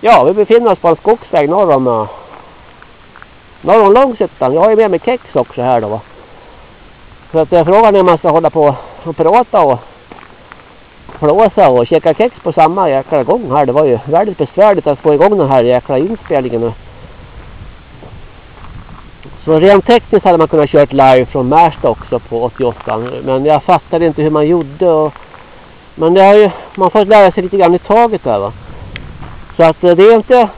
Ja, vi befinner oss på en skogsväg norr om, uh, norr om Långshyttan. Jag har ju med mig kex också här då va. Så att uh, frågan är om man ska hålla på och prata och flåsa och käka kex på samma jäkla gång här. Det var ju väldigt besvärligt att få igång den här jäkla inspelningen. Så rent tekniskt hade man kunnat kört live från Märsta också på 88. Men jag fattade inte hur man gjorde. Och, men det har ju, man får lära sig lite grann i taget där va. Så att eh, det är inte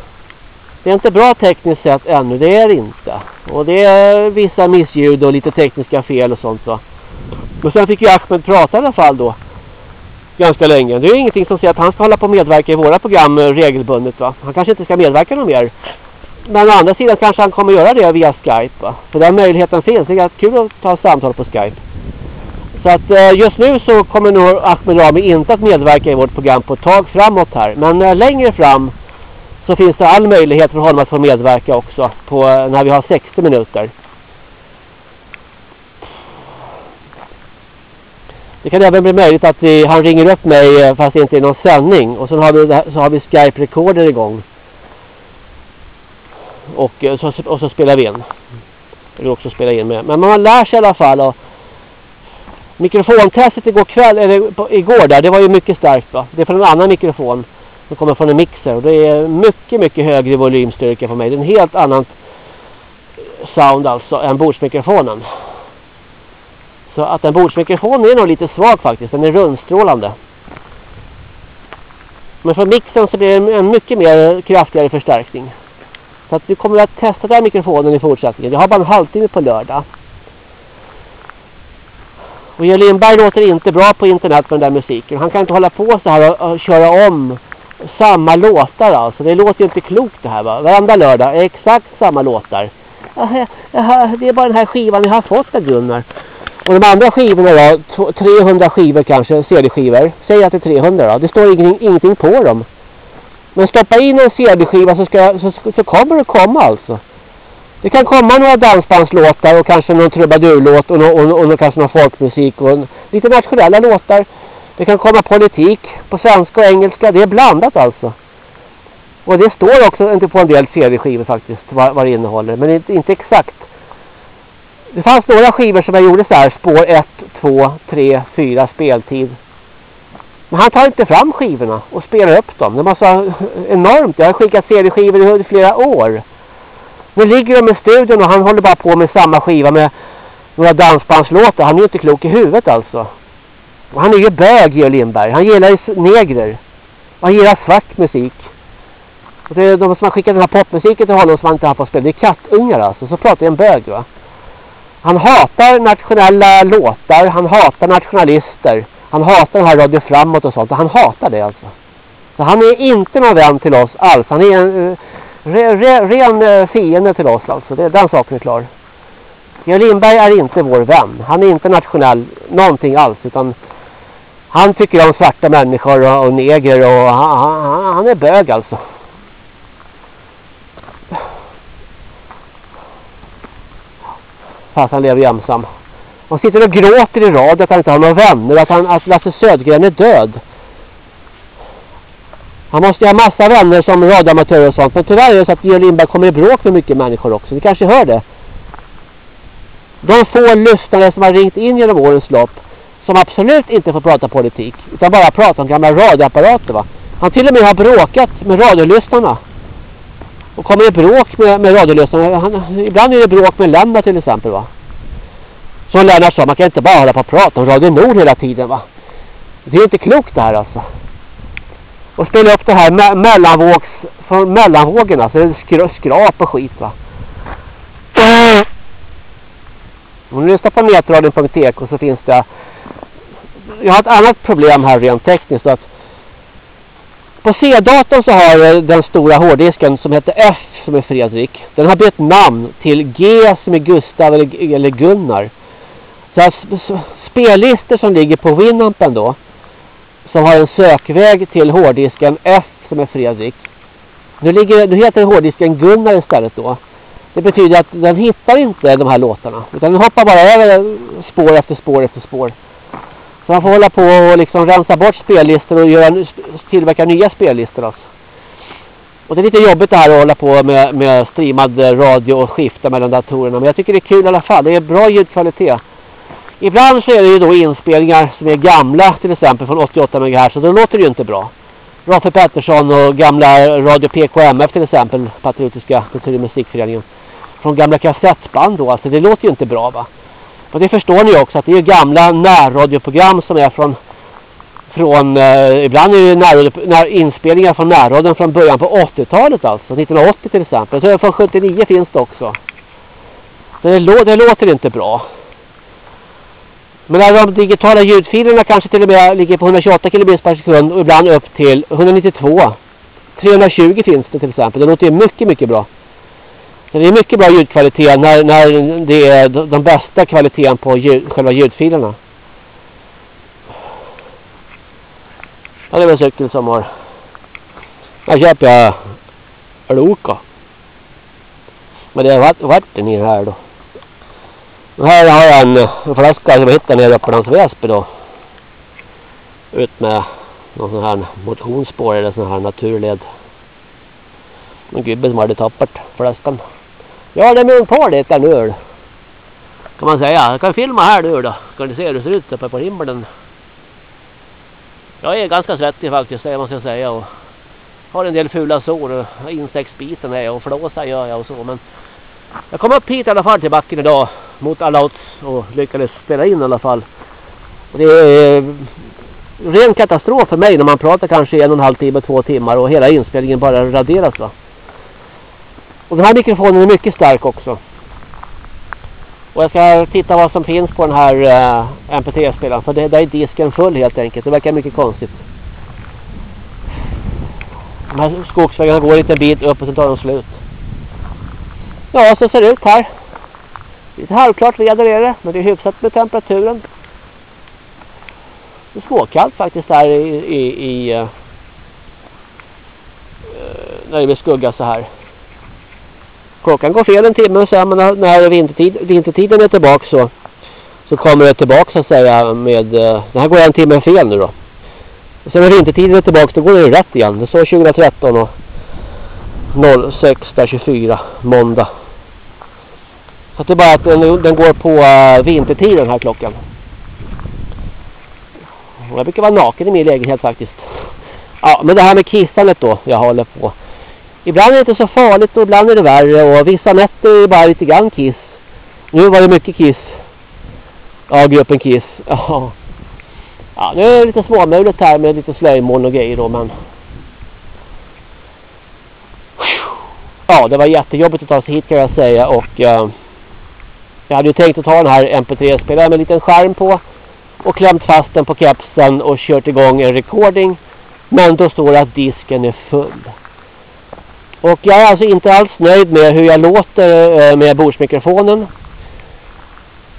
det är inte bra tekniskt sett ännu, det är det inte. Och det är vissa missljud och lite tekniska fel och sånt va. Och sen fick ju Ahmed prata i alla fall då ganska länge. Det är ingenting som säger att han ska hålla på och medverka i våra program eh, regelbundet va. Han kanske inte ska medverka någon mer. Men å andra sidan kanske han kommer göra det via Skype va. För den möjligheten finns. Det är ganska kul att ta samtal på Skype. Så att eh, just nu så kommer nog Ahmed Rami inte att medverka i vårt program på ett tag framåt här. Men eh, längre fram så finns det all möjlighet för honom att få medverka också på, eh, när vi har 60 minuter. Det kan även bli möjligt att vi, han ringer upp mig fast det inte är någon sändning. Och sen har vi, så har vi Skype-rekorder igång. Och så, och så spelar vi in. Eller också spela in med. Men man lär sig i alla fall. Och mikrofontestet igår kväll, eller på, igår där, det var ju mycket starkt va. Det är från en annan mikrofon. Som kommer från en mixer. Och det är mycket, mycket högre volymstyrka för mig. Det är en helt annan sound alltså än bordsmikrofonen. Så att en bordsmikrofon är nog lite svag faktiskt. Den är rundstrålande. Men från mixen så blir det en mycket mer kraftigare förstärkning. Så att vi kommer att testa den här mikrofonen i fortsättningen. Jag har bara en halvtimme på lördag. Och Georg Lindberg låter inte bra på internet med den där musiken. Han kan inte hålla på så här och, och köra om samma låtar alltså. Det låter ju inte klokt det här va. Varenda lördag är exakt samma låtar. det är bara den här skivan jag har fått av Gunnar. Och de andra skivorna då, 300 skivor kanske, CD-skivor. Säg att det är 300 då. Det står ingenting, ingenting på dem. Men stoppa in en CD-skiva så, ska, så, så kommer det komma alltså. Det kan komma några dansbandslåtar och kanske någon trubadurlåt och, och, och, och kanske någon folkmusik och lite nationella låtar. Det kan komma politik på svenska och engelska. Det är blandat alltså. Och det står också inte på en del CD-skivor faktiskt vad, vad det innehåller. Men inte, inte exakt. Det fanns några skivor som jag gjorde så här. Spår 1, 2, 3, 4 speltid. Men han tar inte fram skivorna och spelar upp dem. Det var så enormt. Jag har skickat CD-skivor i flera år. Nu ligger de i studion och han håller bara på med samma skiva med några dansbandslåtar. Han är ju inte klok i huvudet alltså. Och han är ju bög, Georg Lindberg. Han gillar ju negrer. Och han gillar svart musik. Och det är de som har skickat den här popmusiken till honom som han inte har fått spela. Det är kattungar alltså. Så pratar en bög va. Han hatar nationella låtar. Han hatar nationalister. Han hatar den här Radio Framåt och sånt. Han hatar det alltså. Så han är inte någon vän till oss alls. Han är en eh, re, re, ren eh, fiende till oss alltså. Det, den saken är klar. Georg Lindberg är inte vår vän. Han är inte nationell någonting alls. Utan han tycker om svarta människor och, och neger och han, han, han är bög alltså. Fast han lever ensam. Han sitter och gråter i radio att han inte har några vänner. Att, han, att Lasse Södgren är död. Han måste ju ha massa vänner som radioamatörer och sånt. Men tyvärr är det så att Georg Lindberg kommer i bråk med mycket människor också. Ni kanske hör det. De få lyssnare som har ringt in genom årens lopp. Som absolut inte får prata politik. Utan bara prata om gamla radioapparater va. Han till och med har bråkat med radiolyssnarna. Och kommer i bråk med, med radiolyssnarna. Han, ibland är det bråk med Lennart till exempel va. Som Lennart sa, man kan inte bara hålla på och prata om Radio Nord hela tiden va. Det är inte klokt det här alltså. Och spela upp det här me mellanvågs, från mellanvågorna alltså skra, skrap och skit va. Om du lyssnar på nätradion.tk så finns det jag har ett annat problem här rent tekniskt att på C-datorn så har den stora hårddisken som heter F som är Fredrik. Den har bytt namn till G som är Gustav eller, eller Gunnar. Så spellistor som ligger på Winampen då. Som har en sökväg till hårddisken F som är Fredrik. Nu, ligger, nu heter hårddisken Gunnar istället då. Det betyder att den hittar inte de här låtarna. Utan den hoppar bara över spår efter spår efter spår. Så man får hålla på och liksom rensa bort spellistor och göra, tillverka nya spellistor alltså. Och det är lite jobbigt det här att hålla på med, med streamad radio och skifta mellan datorerna. Men jag tycker det är kul i alla fall. Det är bra ljudkvalitet. Ibland så är det ju då inspelningar som är gamla till exempel från 88 MHz och då låter det ju inte bra. Raffe Pettersson och gamla Radio PKMF till exempel, Patriotiska kultur- och musikföreningen. Från gamla kassettband då, alltså det låter ju inte bra va. Och det förstår ni också att det är gamla närradioprogram som är från från, eh, ibland är det närradio, när inspelningar från närradion från början på 80-talet alltså, 1980 till exempel. Så från 79 finns det också. Så det, det låter inte bra. Men när de digitala ljudfilerna kanske till och med ligger på 128 kbit per sekund och ibland upp till 192. 320 finns det till exempel. Det låter mycket, mycket bra. Det är mycket bra ljudkvalitet när, när det är de bästa kvaliteten på ljud, själva ljudfilerna. Ja, det är en cykel som har... Här köper jag Loka. Men det är vatten i här då. Här har jag en, en flaska som jag hittade nere på Upplands Väsby då. Ut med någon sån här motionsspår eller sån här naturled. Någon gubbe som hade tappat flaskan. Ja, det är min far det en öl. Kan man säga. Jag kan filma här nu då. Kan du se hur det ser ut uppe på himlen. Jag är ganska svettig faktiskt, det måste jag säga. Och har en del fula sår och insektsbiten är och flåsa gör jag och så. Men jag kom upp hit i alla fall till backen idag mot alla odds och lyckades spela in i alla fall. Och det är eh, ren katastrof för mig när man pratar kanske en och en halv timme, två timmar och hela inspelningen bara raderas va. Och den här mikrofonen är mycket stark också. Och jag ska titta vad som finns på den här eh, uh, MP3-spelaren. För det, där är disken full helt enkelt. Det verkar mycket konstigt. De här skogsvägarna går en liten bit upp och sen tar de slut. Ja, så ser det ut här. Lite halvklart väder är det, men det är hyfsat med temperaturen. Det är småkallt faktiskt där i, i, i uh, när det blir skugga så här. Klockan går fel en timme och sen men när, när vintertid, vintertiden är tillbaka så, så kommer det tillbaka så att säga med, uh, det här går en timme fel nu då. Och sen när vintertiden är tillbaka då går det rätt igen. Det står 2013 och 06.24 måndag. Så det är bara att den, den går på eh, vintertid den här klockan. Jag brukar vara naken i min lägenhet faktiskt. Ja, men det här med kissandet då jag håller på. Ibland är det inte så farligt och ibland är det värre och vissa nätter är det bara lite grann kiss. Nu var det mycket kiss. Ja, gruppen kiss. Ja. Ja, nu är det lite småmulet här med lite slöjmoln och grejer då, men... Ja, det var jättejobbigt att ta sig hit kan jag säga och... Uh, jag hade ju tänkt att ta den här MP3-spelaren med en liten skärm på och klämt fast den på kepsen och kört igång en recording. Men då står det att disken är full. Och jag är alltså inte alls nöjd med hur jag låter eh, med bordsmikrofonen.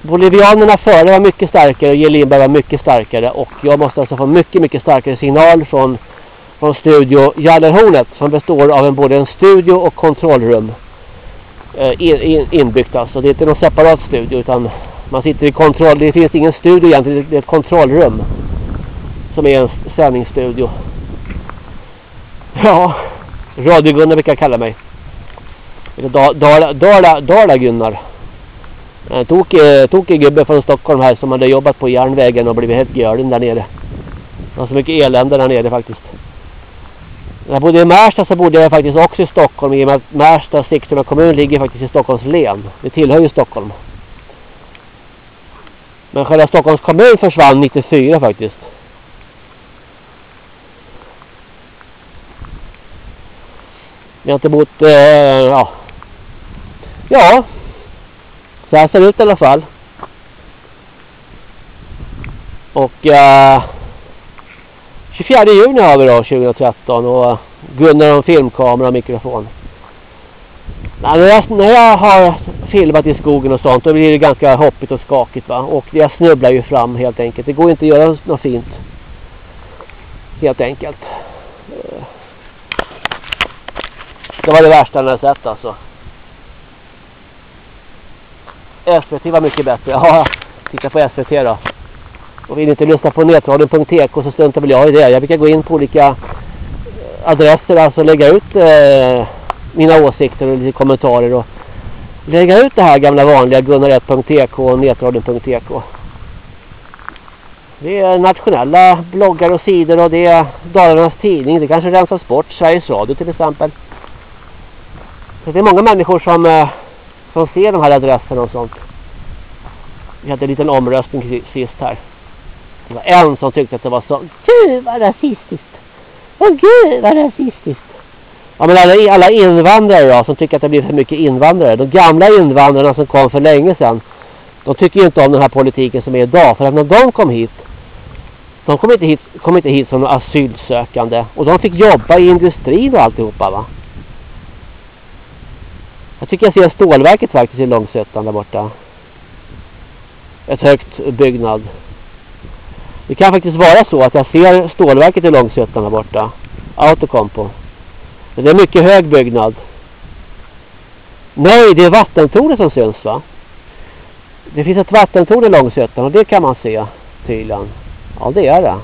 Bolivianerna före var mycket starkare och Jelimba var mycket starkare. Och jag måste alltså få mycket, mycket starkare signal från, från studio Jallerhornet som består av en, både en studio och kontrollrum. Eh, in, inbyggt alltså. Det är inte någon separat studio utan man sitter i kontroll. Det finns ingen studio egentligen, det är ett kontrollrum. Som är en sändningsstudio. Ja, Radio Gunnar brukar jag kalla mig. Eller Dala, Dala, Dala Gunnar. En eh, tokig, eh, tokig gubbe från Stockholm här som hade jobbat på järnvägen och blivit helt galen där nere. Det var så mycket elände där nere faktiskt. När jag bodde i Märsta så bodde jag faktiskt också i Stockholm i och med att Märsta Sigtuna kommun ligger faktiskt i Stockholms län. Det tillhör ju Stockholm. Men själva Stockholms kommun försvann 94 faktiskt. Gentemot, har inte bott, eh, ja. Ja. Så här ser det ut i alla fall. Och eh, 24 juni har vi då 2013 och eh, Gunnar om filmkamera och mikrofon. när, jag, när jag har filmat i skogen och sånt då blir det ganska hoppigt och skakigt va. Och jag snubblar ju fram helt enkelt. Det går inte att göra något fint. Helt enkelt. Det var det värsta jag sett alltså. SVT var mycket bättre. Ja, titta på SVT då. Och vill inte lyssna på nätradion.tk så struntar väl jag i det. Jag brukar gå in på olika eh, adresser, alltså lägga ut eh, mina åsikter och lite kommentarer och lägga ut det här gamla vanliga gunnar1.tk och nätradion.tk. Det är nationella bloggar och sidor och det är Dalarnas tidning. Det kanske rensas bort. Sveriges Radio till exempel. Så det är många människor som, eh, som ser de här adresserna och sånt. Vi hade en liten omröstning sist här. Det var en som tyckte att det var så Gud vad rasistiskt! Åh gud vad rasistiskt! Ja men alla, alla invandrare då som tycker att det blir för mycket invandrare. De gamla invandrarna som kom för länge sedan. De tycker ju inte om den här politiken som är idag. För att när de kom hit. De kom inte hit, kom inte hit som asylsökande. Och de fick jobba i industrin och alltihopa va. Jag tycker jag ser stålverket faktiskt i Långsötan där borta. Ett högt byggnad. Det kan faktiskt vara så att jag ser stålverket i Långsötan där borta. Autocompo. Det är mycket hög byggnad. Nej, det är vattentornet som syns va? Det finns ett vattentorn i Långsötan och det kan man se tydligen. Ja, det är det.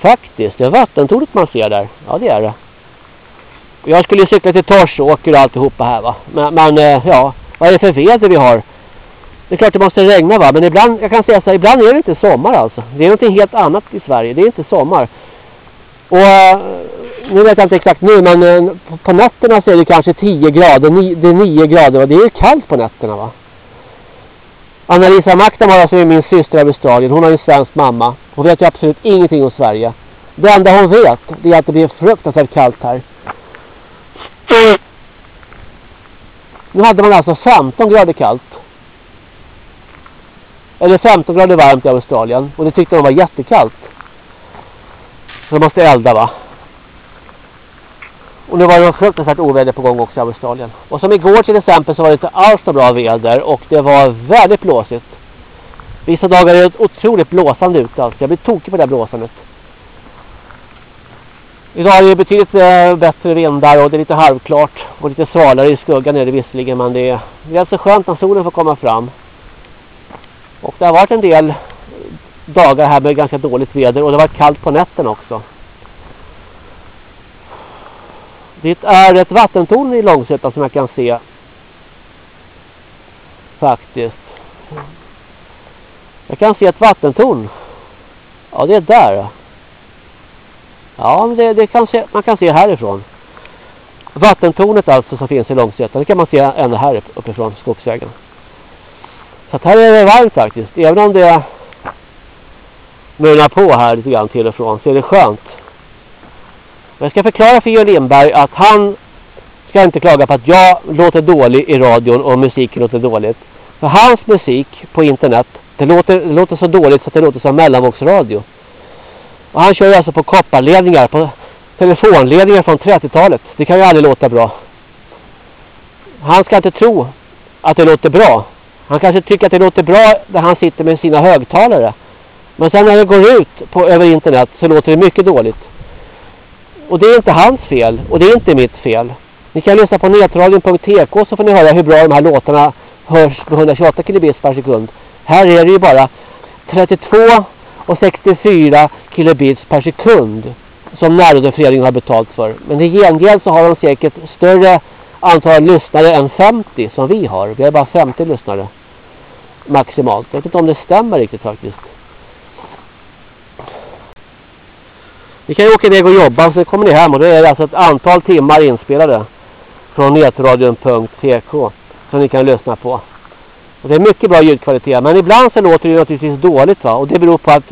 Faktiskt, det är vattentornet man ser där. Ja, det är det. Jag skulle cykla till Torsåker och alltihopa här va. Men, men eh, ja, vad är det för väder vi har? Det är klart det måste regna va, men ibland, jag kan säga så här, ibland är det inte sommar alltså. Det är någonting helt annat i Sverige, det är inte sommar. Och eh, nu vet jag inte exakt nu, men eh, på nätterna så är det kanske 10 grader, det är 9 grader och det är kallt på nätterna va. Anna-Lisa McNamara som är min syster i Australien, hon har ju svensk mamma. Hon vet ju absolut ingenting om Sverige. Det enda hon vet det är att det blir fruktansvärt kallt här. Nu hade man alltså 15 grader kallt. Eller 15 grader varmt i Australien. Och det tyckte de var jättekallt. Så de måste elda va. Och nu var det fruktansvärt oväder på gång också i Australien. Och som igår till exempel så var det inte alls så bra väder och det var väldigt blåsigt. Vissa dagar är det otroligt blåsande ute alltså. Jag blir tokig på det här blåsandet. Idag är det betydligt eh, bättre vindar och det är lite halvklart och lite svalare i skuggan är det visserligen men det är, det är alltså skönt när solen får komma fram. Och det har varit en del dagar här med ganska dåligt väder och det har varit kallt på nätten också. Det är ett vattentorn i Långsötan som jag kan se. Faktiskt. Jag kan se ett vattentorn. Ja, det är där. Ja, det, det kan se, man kan se härifrån. Vattentornet alltså som finns i Långsötan. Det kan man se ända här uppifrån skogsvägen. Så att här är det varmt faktiskt. Även om det murnar på här lite grann till och från så är det skönt. Jag ska förklara för Jörn Lindberg att han ska inte klaga på att jag låter dålig i radion och musiken låter dåligt. För hans musik på internet, det låter, det låter så dåligt så att det låter som mellanvågsradio. Och han kör alltså på kopparledningar, på telefonledningar från 30-talet. Det kan ju aldrig låta bra. Han ska inte tro att det låter bra. Han kanske tycker att det låter bra när han sitter med sina högtalare. Men sen när det går ut på, över internet så låter det mycket dåligt. Och det är inte hans fel och det är inte mitt fel. Ni kan lyssna på netradion.tk så får ni höra hur bra de här låtarna hörs på 128 kilobits per sekund. Här är det ju bara 32 och 64 kilobits per sekund som närradioföreningen har betalt för. Men i gengäld så har de säkert större antal lyssnare än 50 som vi har. Vi har bara 50 lyssnare maximalt. Jag vet inte om det stämmer riktigt faktiskt. Ni kan ju åka iväg och jobba och så kommer ni hem och då är det alltså ett antal timmar inspelade från netradion.tk som ni kan lyssna på. Och det är mycket bra ljudkvalitet men ibland så låter det naturligtvis dåligt va och det beror på att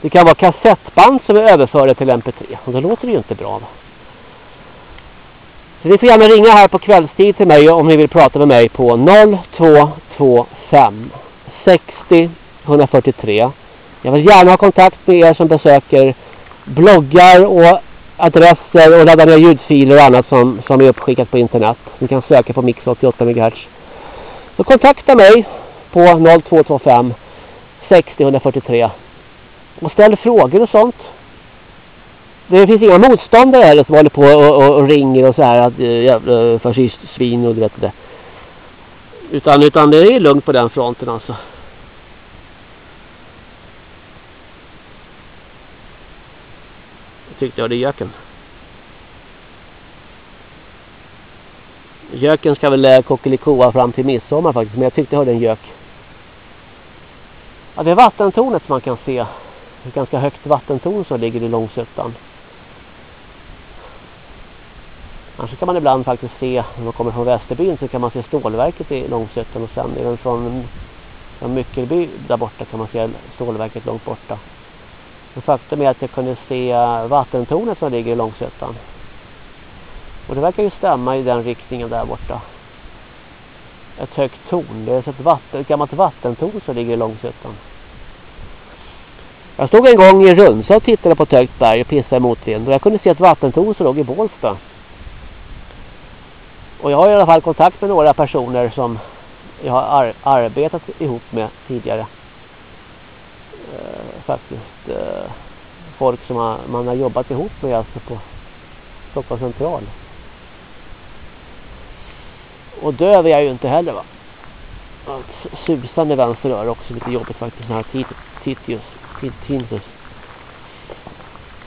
det kan vara kassettband som är överförda till mp3 och då låter det ju inte bra va. Så ni får gärna ringa här på kvällstid till mig om ni vill prata med mig på 0225 60 143. Jag vill gärna ha kontakt med er som besöker bloggar och adresser och laddar ner ljudfiler och annat som, som är uppskickat på internet. Ni kan söka på Mix 88 MHz. Så kontakta mig på 0225 60 143 och ställ frågor och sånt. Det finns inga motståndare heller som håller på och, och, och ringer och så här att eh, jävla fascistsvin och du vet det. Utan, utan det är lugnt på den fronten alltså. Tyckte jag det är göken. Göken ska väl eh, kokelikoa fram till midsommar faktiskt. Men jag tyckte jag hörde en gök. Ja, det är vattentornet som man kan se. Ett ganska högt vattentorn som ligger i Långsuttan. Annars kan man ibland faktiskt se, när man kommer från Västerbyn så kan man se stålverket i Långsuttan och sen även från, från Myckelby där borta kan man se stålverket långt borta. Och faktum är att jag kunde se eh, vattentornet som ligger i Långsötan. Och det verkar ju stämma i den riktningen där borta. Ett högt torn. Det är ett, vatten, ett gammalt vattentorn som ligger i Långsötan. Jag stod en gång i Runsa och tittade på ett högt berg och pissade mot vind. Och jag kunde se ett vattentorn som låg i Bålsta. Och jag har i alla fall kontakt med några personer som jag har ar arbetat ihop med tidigare eh, faktiskt eh, folk som har, man har jobbat ihop med alltså på Stockholm central. Och döv är jag ju inte heller va. Susande vänster öra också lite jobbigt faktiskt. Den här titius. Tintus.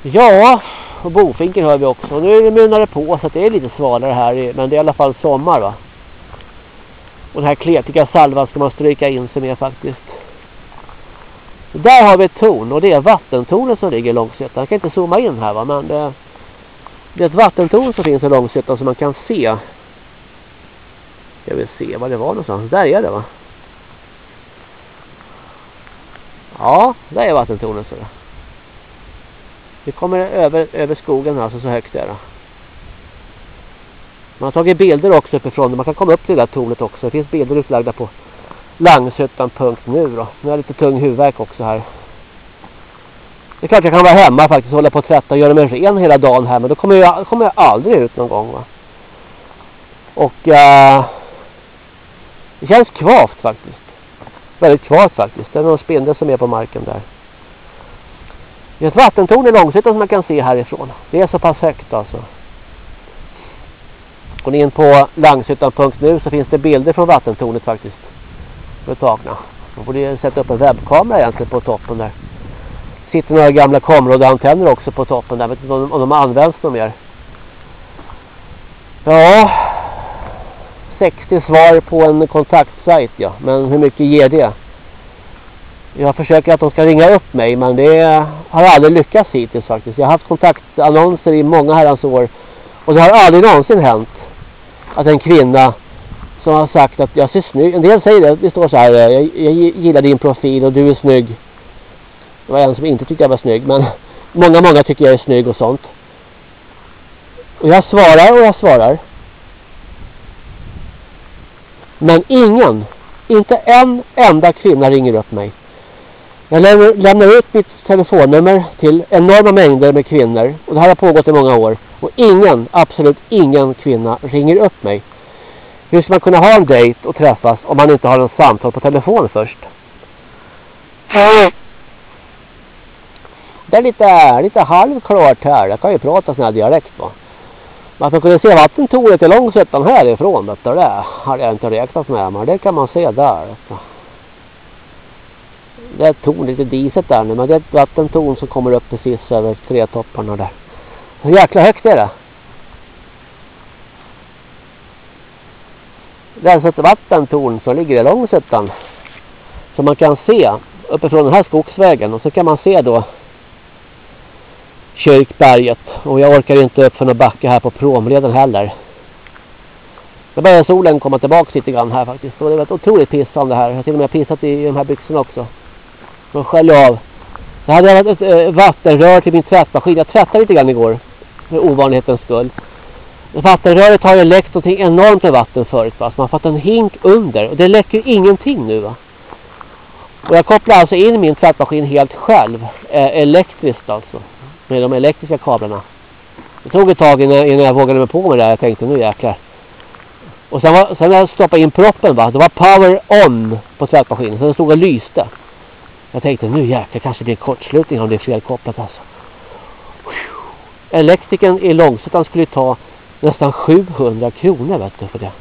Ja, och bofinken hör vi också. Och nu är det munare på så det är lite svalare här. Men det är i alla fall sommar va. Och den här kletiga salvan ska man stryka in sig med faktiskt. Där har vi ett torn och det är vattentornet som ligger i Långsötan. Jag kan inte zooma in här va men det, det är ett vattentorn som finns i Långsötan som man kan se. Jag vill se var det var någonstans. Där är det va? Ja, där är vattentornet så det. Vi kommer över, över skogen alltså så högt där. Man har tagit bilder också uppifrån. Man kan komma upp till det där tornet också. Det finns bilder utlagda på Langshyttan.nu då. Nu har jag lite tung huvudvärk också här. Det är klart jag kan vara hemma faktiskt hålla på att tvätta och göra mig ren hela dagen här. Men då kommer jag, kommer jag aldrig ut någon gång va. Och äh, det känns kvavt faktiskt. Väldigt kvavt faktiskt. Det är någon spindel som är på marken där. Det är ett vattentorn i Långshyttan som man kan se härifrån. Det är så pass högt alltså. Går ni in på langshyttan.nu så finns det bilder från vattentornet faktiskt. För tagna. Man borde sätta upp en webbkamera egentligen på toppen där. Sitter några gamla kameror också på toppen där. Jag vet inte om, om de används något mer. Ja. 60 svar på en kontaktsajt ja. Men hur mycket ger det? Jag försöker att de ska ringa upp mig men det har aldrig lyckats hittills faktiskt. Jag har haft kontaktannonser i många herrans år. Och det har aldrig någonsin hänt att en kvinna som har sagt att jag ser snygg. En del säger det. Det står så här. Eh, jag, jag gillar din profil och du är snygg. Det var en som inte tyckte jag var snygg. Men många, många tycker jag är snygg och sånt. Och jag svarar och jag svarar. Men ingen, inte en enda kvinna ringer upp mig. Jag lämnar, lämnar ut mitt telefonnummer till enorma mängder med kvinnor. Och det här har pågått i många år. Och ingen, absolut ingen kvinna ringer upp mig. Hur ska man kunna ha en dejt och träffas om man inte har en samtal på telefon först? Det är lite, lite halvklart här. Jag kan ju prata sån här dialekt va. Man ska kunna se vattentornet i Långsötan härifrån. Vet det har jag inte räknat med. Men det kan man se där. Det är ett torn, lite diset där nu. Men det är ett vattentorn som kommer upp precis över tre topparna där. Så jäkla högt är det. Det är ett vattentorn som ligger i Långsuttan. Som man kan se uppifrån den här skogsvägen. Och så kan man se då Kyrkberget. Och jag orkar inte upp för någon backe här på promleden heller. Nu börjar solen komma tillbaka lite grann här faktiskt. Och det var ett otroligt pissande här. Jag har till och med pissat i de här byxorna också. De sköljer av. Jag hade ett eh, vattenrör till min tvättmaskin. Jag tvättade lite grann igår. För ovanlighetens skull. Vattenröret har ju läckt någonting enormt med vatten förut va. Så man har fått en hink under. Och det läcker ingenting nu va. Och jag kopplar alltså in min tvättmaskin helt själv. Eh, elektriskt alltså. Med de elektriska kablarna. Det tog ett tag innan, innan jag vågade mig på med det här. Jag tänkte nu jäklar. Och sen, var, sen när jag stoppade in proppen va. Det var power on på tvättmaskinen. Sen stod och lyste. Jag tänkte nu jäklar kanske det blir kortslutning om det är felkopplat alltså. Elektrikern i Långsötan skulle ta nästan 700 kronor vet du för det.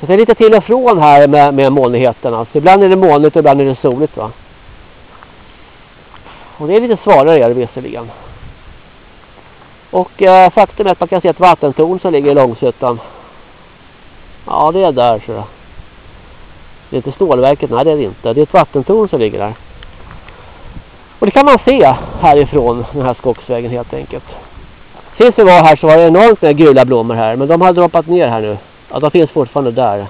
Så det är lite till och från här med, med molnigheten. Alltså. Ibland är det molnigt och ibland är det soligt va. Och det är lite svalare är det visserligen. Och eh, faktum är att man kan se ett vattentorn som ligger i Långsuttan. Ja det är där så. Det är inte stålverket, nej det är det inte. Det är ett vattentorn som ligger där. Och det kan man se härifrån den här skogsvägen helt enkelt. Sist vi var här så var det enormt med gula blommor här. Men de har droppat ner här nu. Ja, de finns fortfarande där.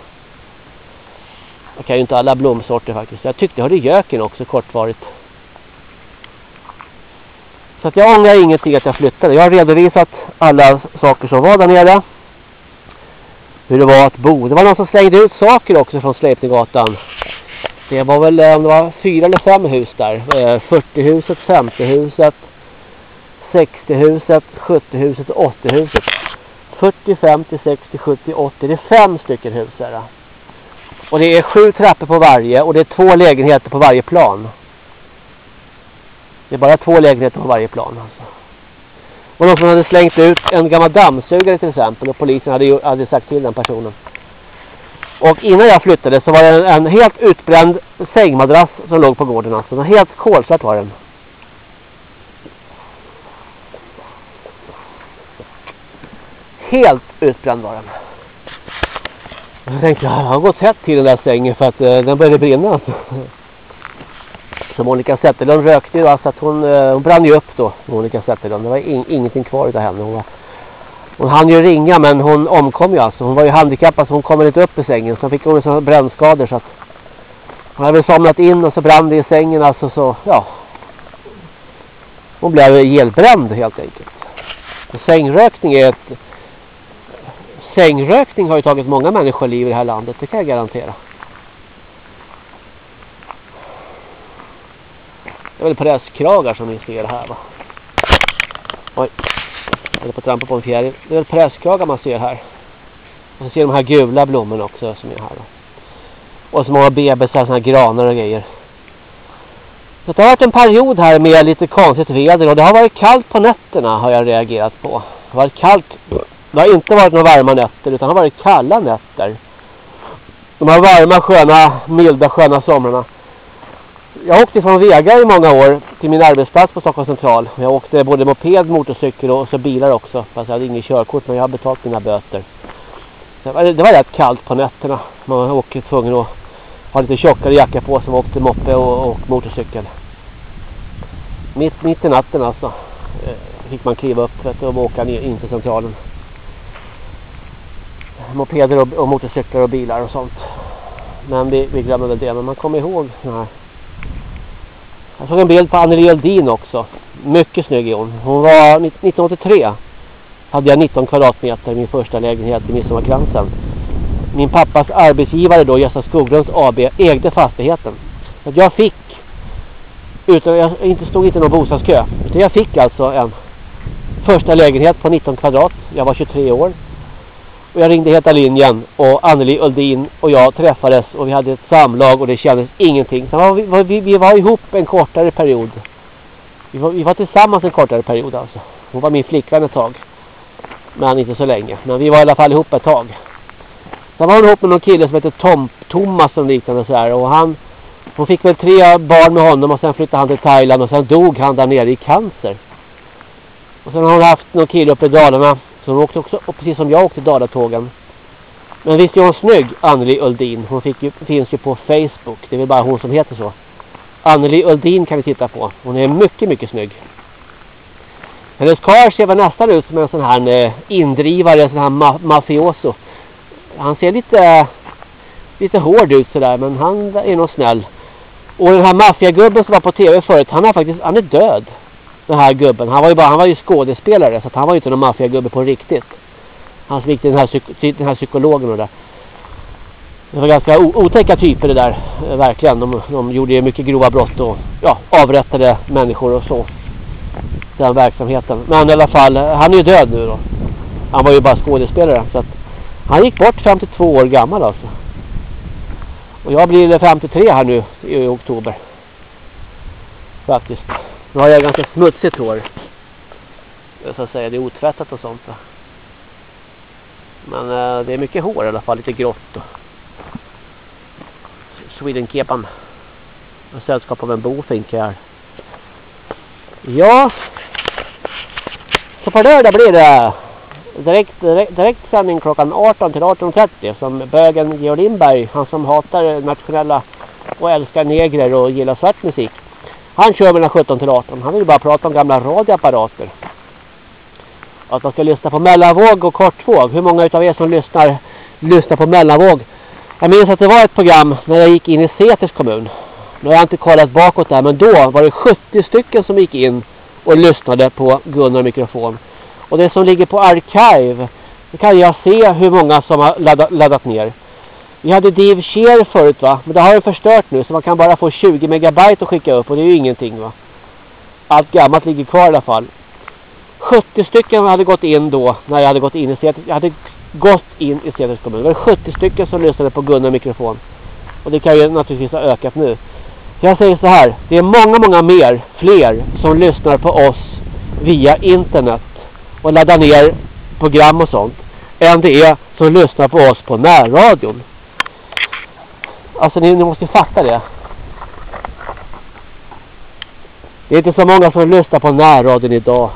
Jag kan ju inte alla blomsorter faktiskt. Jag tyckte jag hörde göken också kortvarigt. Så att jag ångrar ingenting att jag flyttade. Jag har redovisat alla saker som var där nere. Hur det var att bo. Det var någon som slängde ut saker också från Sleipninggatan. Det var väl eh, om det var fyra eller fem hus där. Eh, 40-huset, 50-huset. 60-huset, 70-huset och 80-huset. 40, 50, 60, 70, 80. Det är fem stycken hus här. Och det är sju trappor på varje och det är två lägenheter på varje plan. Det är bara två lägenheter på varje plan alltså. Och någon som hade slängt ut en gammal dammsugare till exempel. Och polisen hade, hade sagt till den personen. Och innan jag flyttade så var det en, en helt utbränd sängmadrass som låg på gården. Alltså. Den helt kolsvart var den. Helt utbränd var den. Jag tänkte, jag har gått tätt till den där sängen för att eh, den började brinna. Alltså. Så Monica Zetterlund rökte ju, alltså att hon, eh, hon brann ju upp då, Monica Zetterlund. Det var in, ingenting kvar utav henne. Hon, var, hon hann ju ringa men hon omkom ju alltså. Hon var ju handikappad så hon kom inte upp i sängen. Så fick hon sådana brännskador så att hon hade somnat in och så brann det i sängen alltså så, ja. Hon blev elbränd helt enkelt. Och sängrökning är ett Sängrökning har ju tagit många människoliv i det här landet, det kan jag garantera. Det är väl presskragar som ni ser här va. Oj, jag håller på att trampa på en fjäril. Det är väl presskragar man ser här. Och så ser de här gula blommorna också som är här. Då. Och så många bebisar, sådana här granar och grejer. Så det har varit en period här med lite konstigt väder och det har varit kallt på nätterna har jag reagerat på. Det har varit kallt det har inte varit några varma nätter utan det har varit kalla nätter. De här varma, sköna, milda, sköna somrarna. Jag åkte från Vega i många år till min arbetsplats på Stockholms central. Jag åkte både moped, motorcykel och så bilar också. Fast jag hade ingen körkort men jag har betalt mina böter. Det var, det var rätt kallt på nätterna. Man åker tvungen att ha lite tjockare jacka på sig åkte moppe och, och motorcykel. Mitt, mitt i natten alltså eh, fick man kliva upp för att åka ner in till centralen mopeder och, och motorcyklar och bilar och sånt. Men vi, vi glömmer väl det. Men man kommer ihåg nej. Jag såg en bild på Anneli Eldin också. Mycket snygg är hon. Hon var 1983. Hade jag 19 kvadratmeter i min första lägenhet i Midsommarkransen. Min pappas arbetsgivare då, Gösta Skoglunds AB, ägde fastigheten. Så jag fick, utan jag inte stod inte i någon bostadskö. Utan jag fick alltså en första lägenhet på 19 kvadrat. Jag var 23 år. Och jag ringde Heta linjen och Anneli Uldin och jag träffades och vi hade ett samlag och det kändes ingenting. Sen var vi, vi, vi var ihop en kortare period. Vi var, vi var tillsammans en kortare period alltså. Hon var min flickvän ett tag. Men inte så länge. Men vi var i alla fall ihop ett tag. Sen var hon ihop med någon kille som hette Tom, Thomas som liknande så här. Och han, hon fick väl tre barn med honom och sen flyttade han till Thailand och sen dog han där nere i cancer. Och sen har hon haft någon kille uppe i Dalarna så hon åkte också, och precis som jag åkte Dalatågen. Men visst är hon snygg, Anneli Uldin. Hon fick ju, finns ju på Facebook. Det är väl bara hon som heter så. Anneli Uldin kan vi titta på. Hon är mycket, mycket snygg. Hennes karl ser väl nästan ut som en sån här eh, indrivare, en sån här ma mafioso. Han ser lite, lite hård ut sådär, men han är nog snäll. Och den här maffiagubben som var på tv förut, han är faktiskt, han är död den här gubben. Han var ju bara han var ju skådespelare så han var ju inte någon maffiagubbe på riktigt. Han som gick till den här, psyk den här psykologen och det. Det var ganska otäcka typer det där, eh, verkligen. De, de gjorde ju mycket grova brott och ja, avrättade människor och så. Den verksamheten. Men i alla fall, han är ju död nu då. Han var ju bara skådespelare. Så att han gick bort 52 år gammal alltså. Och jag blir 53 här nu i oktober. Faktiskt. Nu har jag ganska smutsigt hår. Så att säga, det är otvättat och sånt. Va? Men eh, det är mycket hår i alla fall, lite grått. Och... Sweden-kepan. Och sällskap av en bofink här. Ja. Så på lördag blir det direkt, direkt, direkt sändning klockan 18 till 18.30 som bögen Georg Lindberg, han som hatar nationella och älskar negrer och gillar svart musik. Han kör mellan 17 till 18. Han vill bara prata om gamla radioapparater. Att man ska lyssna på mellanvåg och kortvåg. Hur många av er som lyssnar, lyssnar på mellanvåg? Jag minns att det var ett program när jag gick in i Seters kommun. Nu har jag inte kollat bakåt där men då var det 70 stycken som gick in och lyssnade på Gunnar mikrofon. Och det som ligger på arkiv, det kan jag se hur många som har laddat, laddat ner. Vi hade Div Share förut va. Men det har ju förstört nu så man kan bara få 20 megabyte att skicka upp och det är ju ingenting va. Allt gammalt ligger kvar i alla fall. 70 stycken hade gått in då när jag hade gått in i Säters. Jag hade gått in i Säters kommun. Det var 70 stycken som lyssnade på Gunnar mikrofon. Och det kan ju naturligtvis ha ökat nu. Jag säger så här. Det är många, många mer, fler som lyssnar på oss via internet. och laddar ner program och sånt än det är som lyssnar på oss på närradion. Alltså ni, ni måste fatta det. Det är inte så många som lyssnar på närradion idag.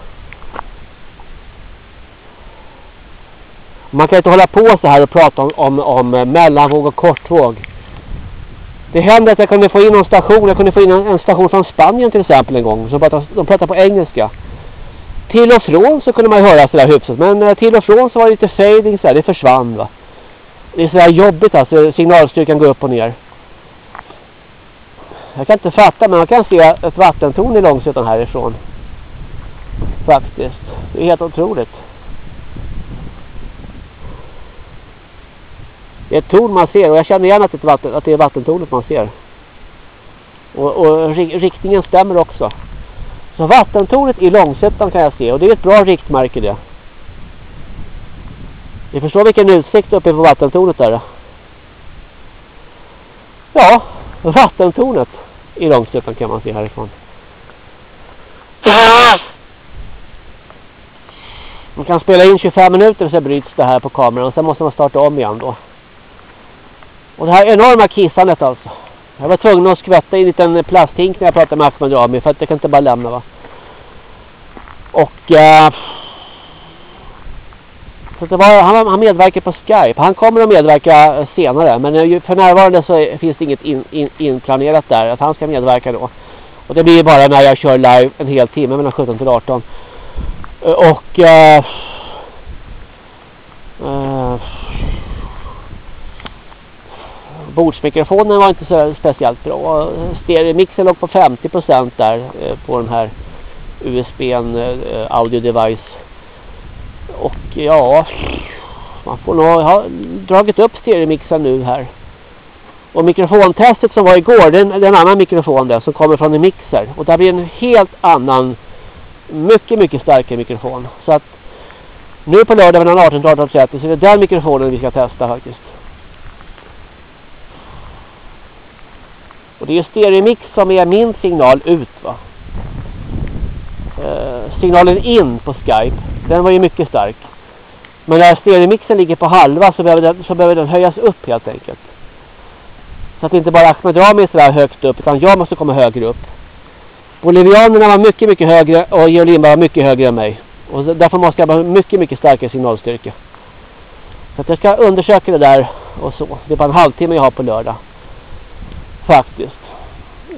Man kan inte hålla på så här och prata om, om, om eh, mellanvåg och kortvåg. Det hände att jag kunde få in en station. Jag kunde få in en, en station från Spanien till exempel en gång. Som pratade, de pratade på engelska. Till och från så kunde man höra sådär hyfsat. Men eh, till och från så var det lite fading så här. Det försvann va. Det är sådär jobbigt alltså. Signalstyrkan går upp och ner. Jag kan inte fatta men man kan se ett vattentorn i Långsötan härifrån. Faktiskt. Det är helt otroligt. Det är ett torn man ser och jag känner igen att det är, vatten, att det är vattentornet man ser. Och, och riktningen stämmer också. Så vattentornet i Långsötan kan jag se och det är ett bra riktmärke det. Ni förstår vilken utsikt uppe på vattentornet där. Ja, vattentornet i Långsötan kan man se härifrån. Man kan spela in 25 minuter så bryts det här på kameran och sen måste man starta om igen då. Och det här enorma kissandet alltså. Jag var tvungen att skvätta i en liten plasthink när jag pratade med Ahmed Rami för att jag kan inte bara lämna va. Och Uh så det var, han, han medverkar på Skype. Han kommer att medverka senare. Men eh, för närvarande så finns det inget in, in, inplanerat där. Att han ska medverka då. Och det blir bara när jag kör live en hel timme mellan 17 till 18. Eh, och... Eh, eh, bordsmikrofonen var inte så speciellt bra. Stereomixen låg på 50% där eh, på den här USB eh, audio device. Och ja, man får nog ha dragit upp stereomixen nu här. Och mikrofontestet som var igår, det är en annan mikrofon där som kommer från en mixer. Och där blir en helt annan, mycket mycket starkare mikrofon. Så att nu på lördag mellan 18 och 18.30 så är det den mikrofonen vi ska testa faktiskt. Och det är stereomix som är min signal ut va. Eh, signalen in på Skype, den var ju mycket stark. Men när stereomixen ligger på halva så behöver, den, så behöver den höjas upp helt enkelt. Så att inte bara Ahmed Rami är sådär högt upp utan jag måste komma högre upp. Bolivianerna var mycket mycket högre och Georg Lindberg var mycket högre än mig. Och därför måste jag ha mycket mycket starkare signalstyrka. Så att jag ska undersöka det där och så. Det är bara en halvtimme jag har på lördag. Faktiskt.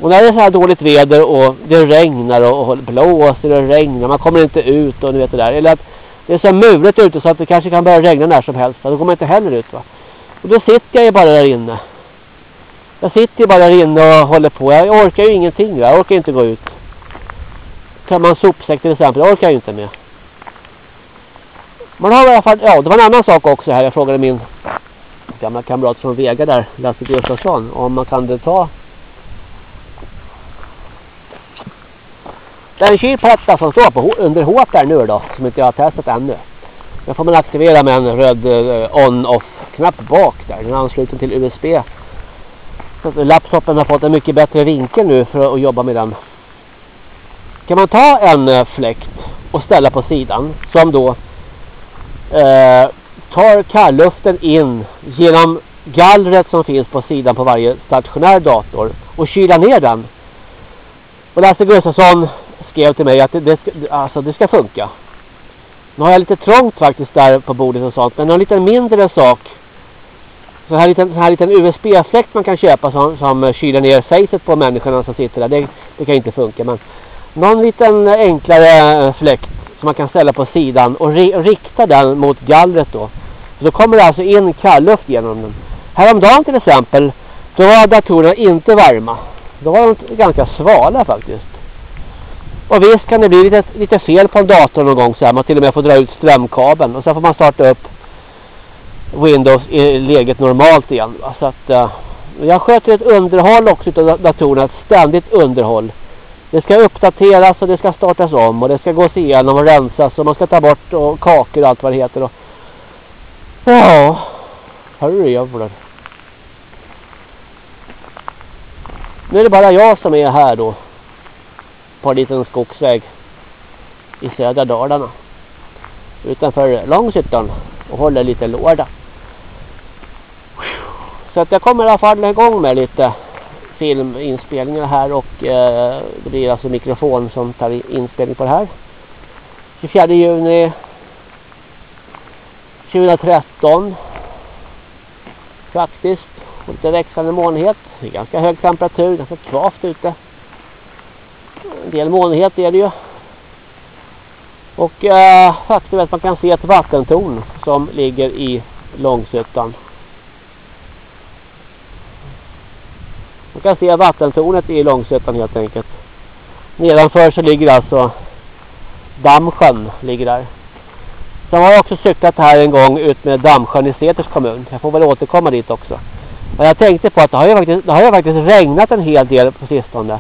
Och när det är så här dåligt väder och det regnar och blåser och regnar. Man kommer inte ut och ni vet det där. Eller att det är så muret ute så att det kanske kan börja regna när som helst. Då går man inte heller ut va. Och då sitter jag ju bara där inne. Jag sitter ju bara där inne och håller på. Jag orkar ju ingenting. Jag orkar inte gå ut. Kan man sopsäck till exempel. Det orkar ju inte med. Man har i alla fall, ja det var en annan sak också här. Jag frågade min gamla kamrat från Vega där, Lasse Gustafsson, om man kan ta den kylplatta som står på under hårt där nu då, som inte jag har testat ännu. Den får man aktivera med en röd eh, on-off-knapp bak där. Den är ansluten till USB. Så laptopen har fått en mycket bättre vinkel nu för att jobba med den. Kan man ta en eh, fläkt och ställa på sidan som då eh, tar kallluften in genom gallret som finns på sidan på varje stationär dator och kyla ner den. Och Lasse Gustafsson skrev till mig att det, det, ska, alltså det ska funka. Nu har jag lite trångt faktiskt där på bordet och sånt. Men en liten mindre sak. Så här liten, så här liten USB-fläkt man kan köpa som, som kyler ner facet på människorna som sitter där. Det, det kan inte funka. Men någon liten enklare eh, fläkt som man kan ställa på sidan och rikta den mot gallret då. Så då kommer det alltså in kallluft genom den. Häromdagen till exempel, då var datorerna inte varma. Då var de ganska svala faktiskt. Och visst kan det bli lite, lite fel på en dator någon gång så här. Man till och med får dra ut strömkabeln. Och sen får man starta upp Windows i läget normalt igen. Va? Så att uh, jag sköter ett underhåll också av datorerna. Ett ständigt underhåll. Det ska uppdateras och det ska startas om. Och det ska gås igenom och rensas. Och man ska ta bort och kakor och allt vad det heter. Och... Ja, herrejävlar. Nu är det bara jag som är här då. På en liten skogsväg. I södra Dalarna. utanför Långshyttan och håller lite låda. Så att jag kommer i alla fall igång med lite filminspelningar här och eh, det blir alltså mikrofon som tar inspelning på det här. 24 juni 2013 faktiskt. Lite växande molnighet. Det är ganska hög temperatur, ganska kvavt ute. En del molnighet är det ju. Och eh, faktum är att man kan se ett vattentorn som ligger i Långsötan. Man kan se vattentornet i Långsötan helt enkelt. Nedanför så ligger alltså Dammsjön ligger där. Sen har jag också cyklat här en gång ut med Dammsjön i Seters kommun. Jag får väl återkomma dit också. Men jag tänkte på att det har ju faktiskt, det har ju faktiskt regnat en hel del på sistone.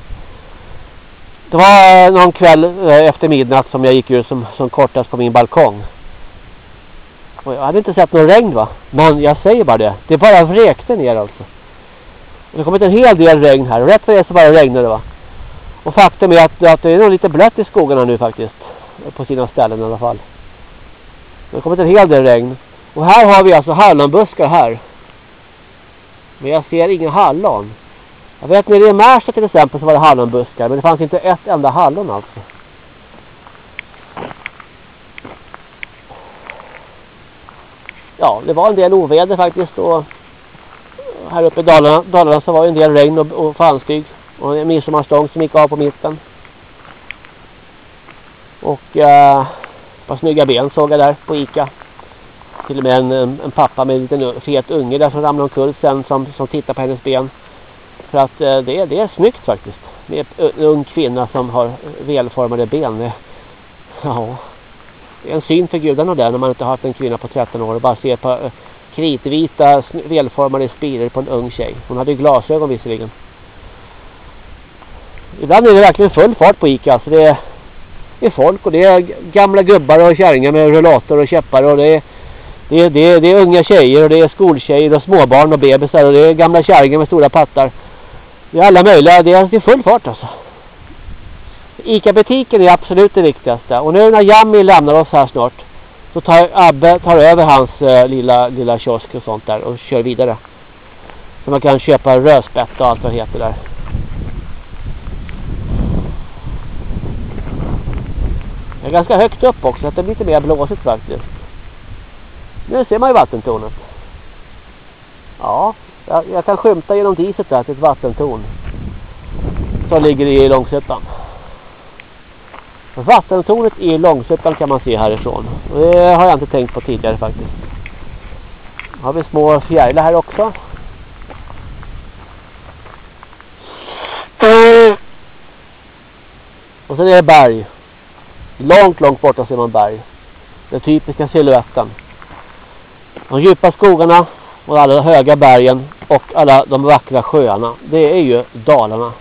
Det var eh, någon kväll eh, efter midnatt som jag gick ut som, som kortast på min balkong. Och jag hade inte sett någon regn va. Men jag säger bara det. Det bara vräkte ner alltså. Det har kommit en hel del regn här. Och rätt för det så bara regnade det va. Och faktum är att, att det är nog lite blött i skogarna nu faktiskt. På sina ställen i alla fall. Det har kommit en hel del regn. Och här har vi alltså hallonbuskar här. Men jag ser inga hallon. Jag vet nere i Märsta till exempel så var det hallonbuskar. Men det fanns inte ett enda hallon alltså. Ja, det var en del oväder faktiskt. Och här uppe i Dalarna, Dalarna så var det en del regn och, och fanstyg. Och en midsommarstång som gick av på mitten. Och eh, ett par snygga ben såg jag där på Ica. Till och med en, en pappa med en liten fet unge där som ramlade omkull sen som, som tittar på hennes ben. För att eh, det, det är snyggt faktiskt. Med en ung kvinna som har välformade ben. Ja, det är en syn för gudarna där när man inte har haft en kvinna på 13 år och bara ser på äh, kritvita välformade spiror på en ung tjej. Hon hade ju glasögon visserligen. Ibland är det verkligen full fart på Ica. Alltså det, är, det är folk och det är gamla gubbar och kärringar med rullator och käppar och det är, det, är, det, är, det är unga tjejer och det är skoltjejer och småbarn och bebisar och det är gamla kärringar med stora pattar. Det är alla möjliga. Det är, full fart alltså. Ica-butiken är absolut det viktigaste. Och nu när Jammi lämnar oss här snart så tar Abbe tar över hans eh, lilla, lilla kiosk och sånt där och kör vidare. Så man kan köpa rödspätta och allt vad det heter där. Det är ganska högt upp också så att det blir lite mer blåsigt faktiskt. Nu ser man ju vattentornet. Ja, jag, jag kan skymta genom diset där till ett vattentorn. Som ligger i Långsötan. Vattentornet i Långsötan kan man se härifrån. Och det har jag inte tänkt på tidigare faktiskt. Har vi små fjärilar här också. Och sen är det berg. Långt, långt borta ser man berg. Den typiska siluetten. De djupa skogarna och alla höga bergen och alla de vackra sjöarna. Det är ju Dalarna.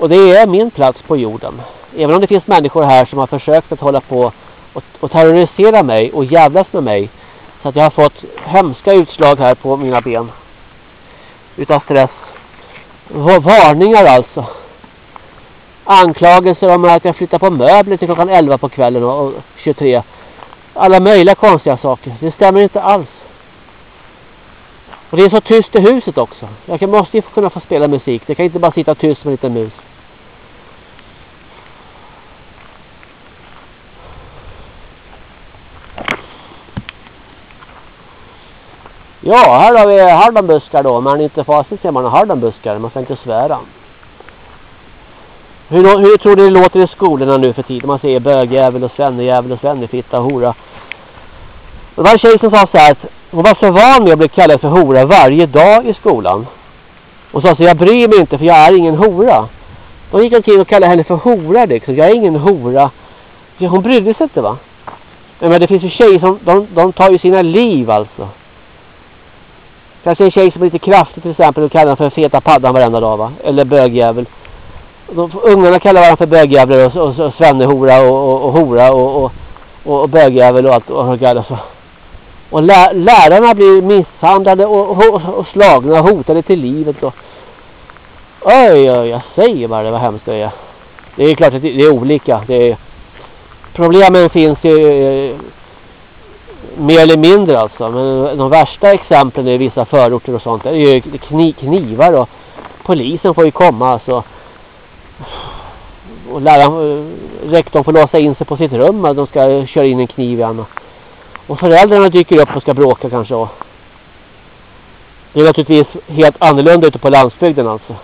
Och det är min plats på jorden. Även om det finns människor här som har försökt att hålla på och, och terrorisera mig och jävlas med mig. Så att jag har fått hemska utslag här på mina ben. Utav stress. Varningar alltså. Anklagelser om att jag flyttar på möbler till klockan 11 på kvällen och, och 23. Alla möjliga konstiga saker. Det stämmer inte alls. Och det är så tyst i huset också. Jag måste ju kunna få spela musik. Det kan inte bara sitta tyst med en liten mus. Ja, här har vi hallonbuskar då. Men inte fasen ser man hallonbuskar. Man ska inte svära. Hur, hur tror du det låter i skolorna nu för tiden? Man säger bögjävel och svennejävel och svennefitta och hora. Det var en tjej som sa så här att hon var så van med att bli kallad för hora varje dag i skolan. Och sa så jag bryr mig inte för jag är ingen hora. Då gick omkring och kallade henne för hora liksom. Jag är ingen hora. Hon brydde sig inte va? Men det finns ju tjejer som de, de tar ju sina liv alltså. Kanske en tjej som är lite kraftig till exempel och kallar för feta paddan varenda dag va? Eller bögjävel. De, ungarna kallar varandra för bögjävlar och, och, och svennehora och, och, och hora och, och, och, och bögjävel och allt och, och, och, och lä, lärarna blir misshandlade och, och, och slagna och hotade till livet och oj oj jag säger bara det var hemskt det är. Det är klart att det, är olika. Det är, problemen finns ju eh, mer eller mindre alltså. Men de värsta exemplen i vissa förorter och sånt. Det är ju knivar och polisen får ju komma alltså. Och läraren, eh, rektorn får låsa in sig på sitt rum och de ska köra in en kniv i honom. Och föräldrarna dyker upp och ska bråka kanske. Det är naturligtvis helt annorlunda ute på landsbygden alltså.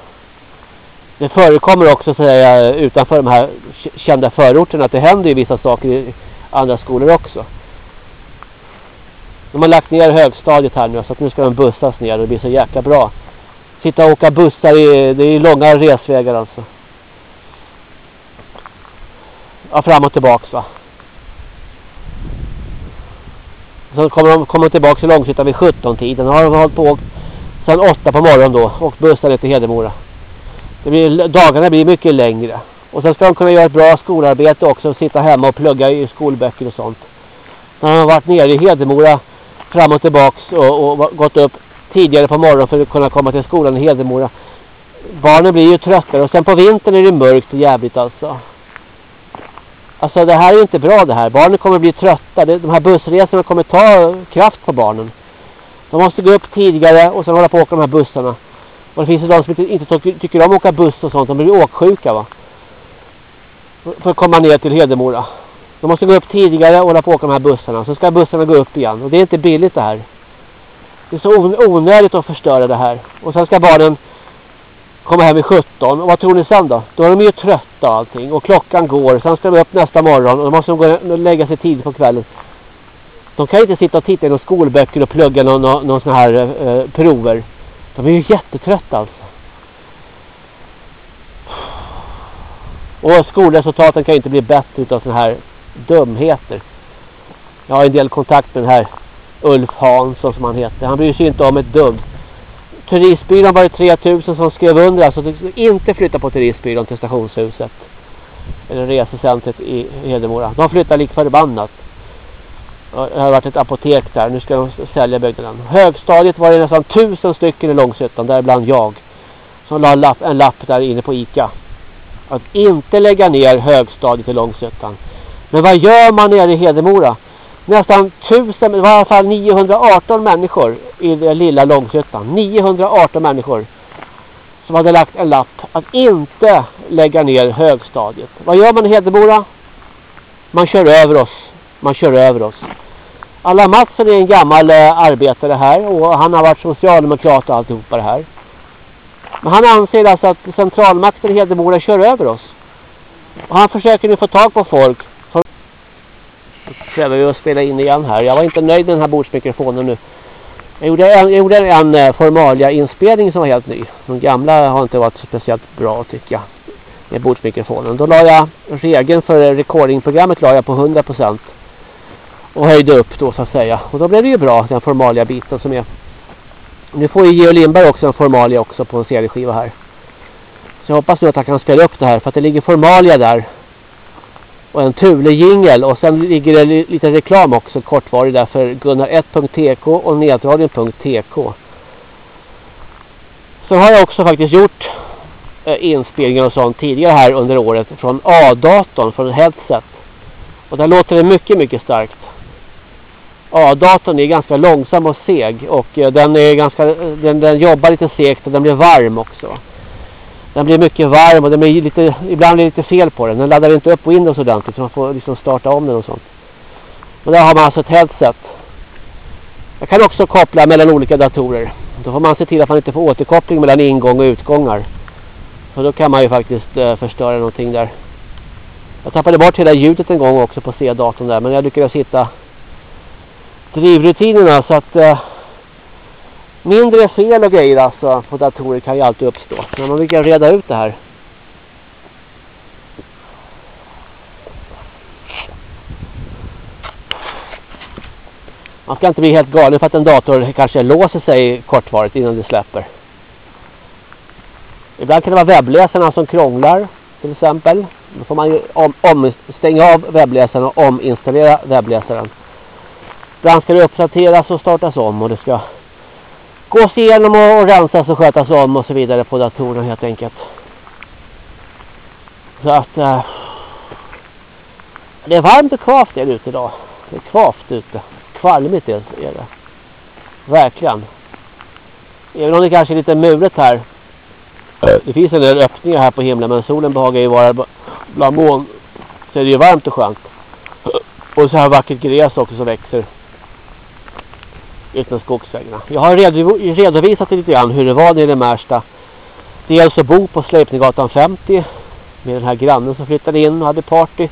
Det förekommer också så här, utanför de här kända förorterna att det händer ju vissa saker i andra skolor också. De har lagt ner högstadiet här nu så att nu ska de bussas ner och det blir så jäkla bra. Sitta och åka bussar i, det är långa resvägar alltså. Ja, fram och tillbaka va. Så kommer de komma tillbaka till Långshyttan vid 17-tiden. Har de hållit på sen 8 på morgonen då och bussar ner till Hedemora. Det blir, dagarna blir mycket längre. Och sen ska de kunna göra ett bra skolarbete också och sitta hemma och plugga i skolböcker och sånt. När de har varit nere i Hedemora fram och tillbaks och, och gått upp tidigare på morgonen för att kunna komma till skolan i Hedemora. Barnen blir ju tröttare och sen på vintern är det mörkt och jävligt alltså. Alltså det här är inte bra det här. Barnen kommer bli trötta. De här bussresorna kommer ta kraft på barnen. De måste gå upp tidigare och sen hålla på att åka de här bussarna. Och det finns ju de som inte, inte tycker om att åka buss och sånt. De blir åksjuka va. För att komma ner till Hedemora. De måste gå upp tidigare och hålla på att åka de här bussarna. Så ska bussarna gå upp igen. Och det är inte billigt det här. Det är så onödigt att förstöra det här. Och sen ska barnen komma hem vid 17. Och vad tror ni sen då? Då är de ju trötta och allting. Och klockan går. Sen ska de upp nästa morgon. Och då måste de gå och lägga sig tid på kvällen. De kan inte sitta och titta i några skolböcker och plugga någon, någon, någon sån här eh, prover. De är ju jättetrötta alltså. Och skolresultaten kan ju inte bli bättre utav sådana här dumheter. Jag har en del kontakt med den här Ulf Hansson som han heter. Han bryr sig inte om ett dugg. Turistbyrån var det 3000 som skrev under. Alltså inte flytta på turistbyrån till stationshuset. Eller resecentret i Hedemora. De flyttar lik förbannat. Det har varit ett apotek där. Nu ska de sälja byggnaden. Högstadiet var det nästan tusen stycken i Långsötan. Däribland jag. Som la en lapp, en lapp där inne på Ica. Att inte lägga ner högstadiet i Långsötan. Men vad gör man nere i Hedemora? Nästan tusen, det var i alla fall 918 människor i den lilla Långshyttan. 918 människor som hade lagt en lapp att inte lägga ner högstadiet. Vad gör man i Hedemora? Man kör över oss. Man kör över oss. Alla Mattsson är en gammal eh, arbetare här och han har varit socialdemokrat och alltihopa det här. Men han anser alltså att centralmakten i Hedemora kör över oss. Och han försöker nu få tag på folk. För... prövar vi att spela in igen här. Jag var inte nöjd med den här bordsmikrofonen nu. Jag gjorde en, jag gjorde en eh, Formalia-inspelning som var helt ny. De gamla har inte varit speciellt bra tycker jag. Med bordsmikrofonen. Då la jag regeln för recordingprogrammet la jag på 100% och höjde upp då så att säga. Och då blev det ju bra den formalia biten som är. Nu får ju Geo Lindberg också en formalia också på en CD-skiva här. Så jag hoppas nu att han kan spela upp det här för att det ligger formalia där. Och en Thule jingel och sen ligger det lite reklam också kortvarig där för Gunnar1.tk och nedradion.tk. Så har jag också faktiskt gjort eh, inspelningar och sånt tidigare här under året från A-datorn, från headset. Och där låter det mycket, mycket starkt. A-datorn är ganska långsam och seg och eh, den är ganska den, den jobbar lite segt och den blir varm också. Den blir mycket varm och den blir lite ibland blir det lite fel på den. Den laddar inte upp Windows ordentligt så man får liksom starta om den och sånt. Och där har man alltså ett headset. Jag kan också koppla mellan olika datorer. Då får man se till att man inte får återkoppling mellan ingång och utgångar. För då kan man ju faktiskt eh, förstöra någonting där. Jag tappade bort hela ljudet en gång också på C-datorn där men jag lyckades hitta drivrutinerna så att eh, mindre fel och grejer alltså på datorer kan ju alltid uppstå. Men man vill reda ut det här. Man ska inte bli helt galen för att en dator kanske låser sig kortvarigt innan det släpper. Ibland kan det vara webbläsarna som krånglar till exempel. Då får man ju om, om, stänga av webbläsaren och ominstallera webbläsaren. Ibland ska det uppdateras och startas om och det ska gås igenom och rensas och skötas om och så vidare på datorerna helt enkelt. Så att eh, det är varmt och kvavt det ute idag. Det är kvavt ute. Kvalmigt är det. Verkligen. Även om det kanske är lite muret här. Eh, det finns en del öppningar här på himlen men solen behagar ju vara bland moln. Så är det ju varmt och skönt. Och så här vackert gräs också som växer. Utan skogsvägarna. Jag har redovisat lite grann hur det var nere i Märsta. Dels att bo på Sleipninggatan 50 med den här grannen som flyttade in och hade party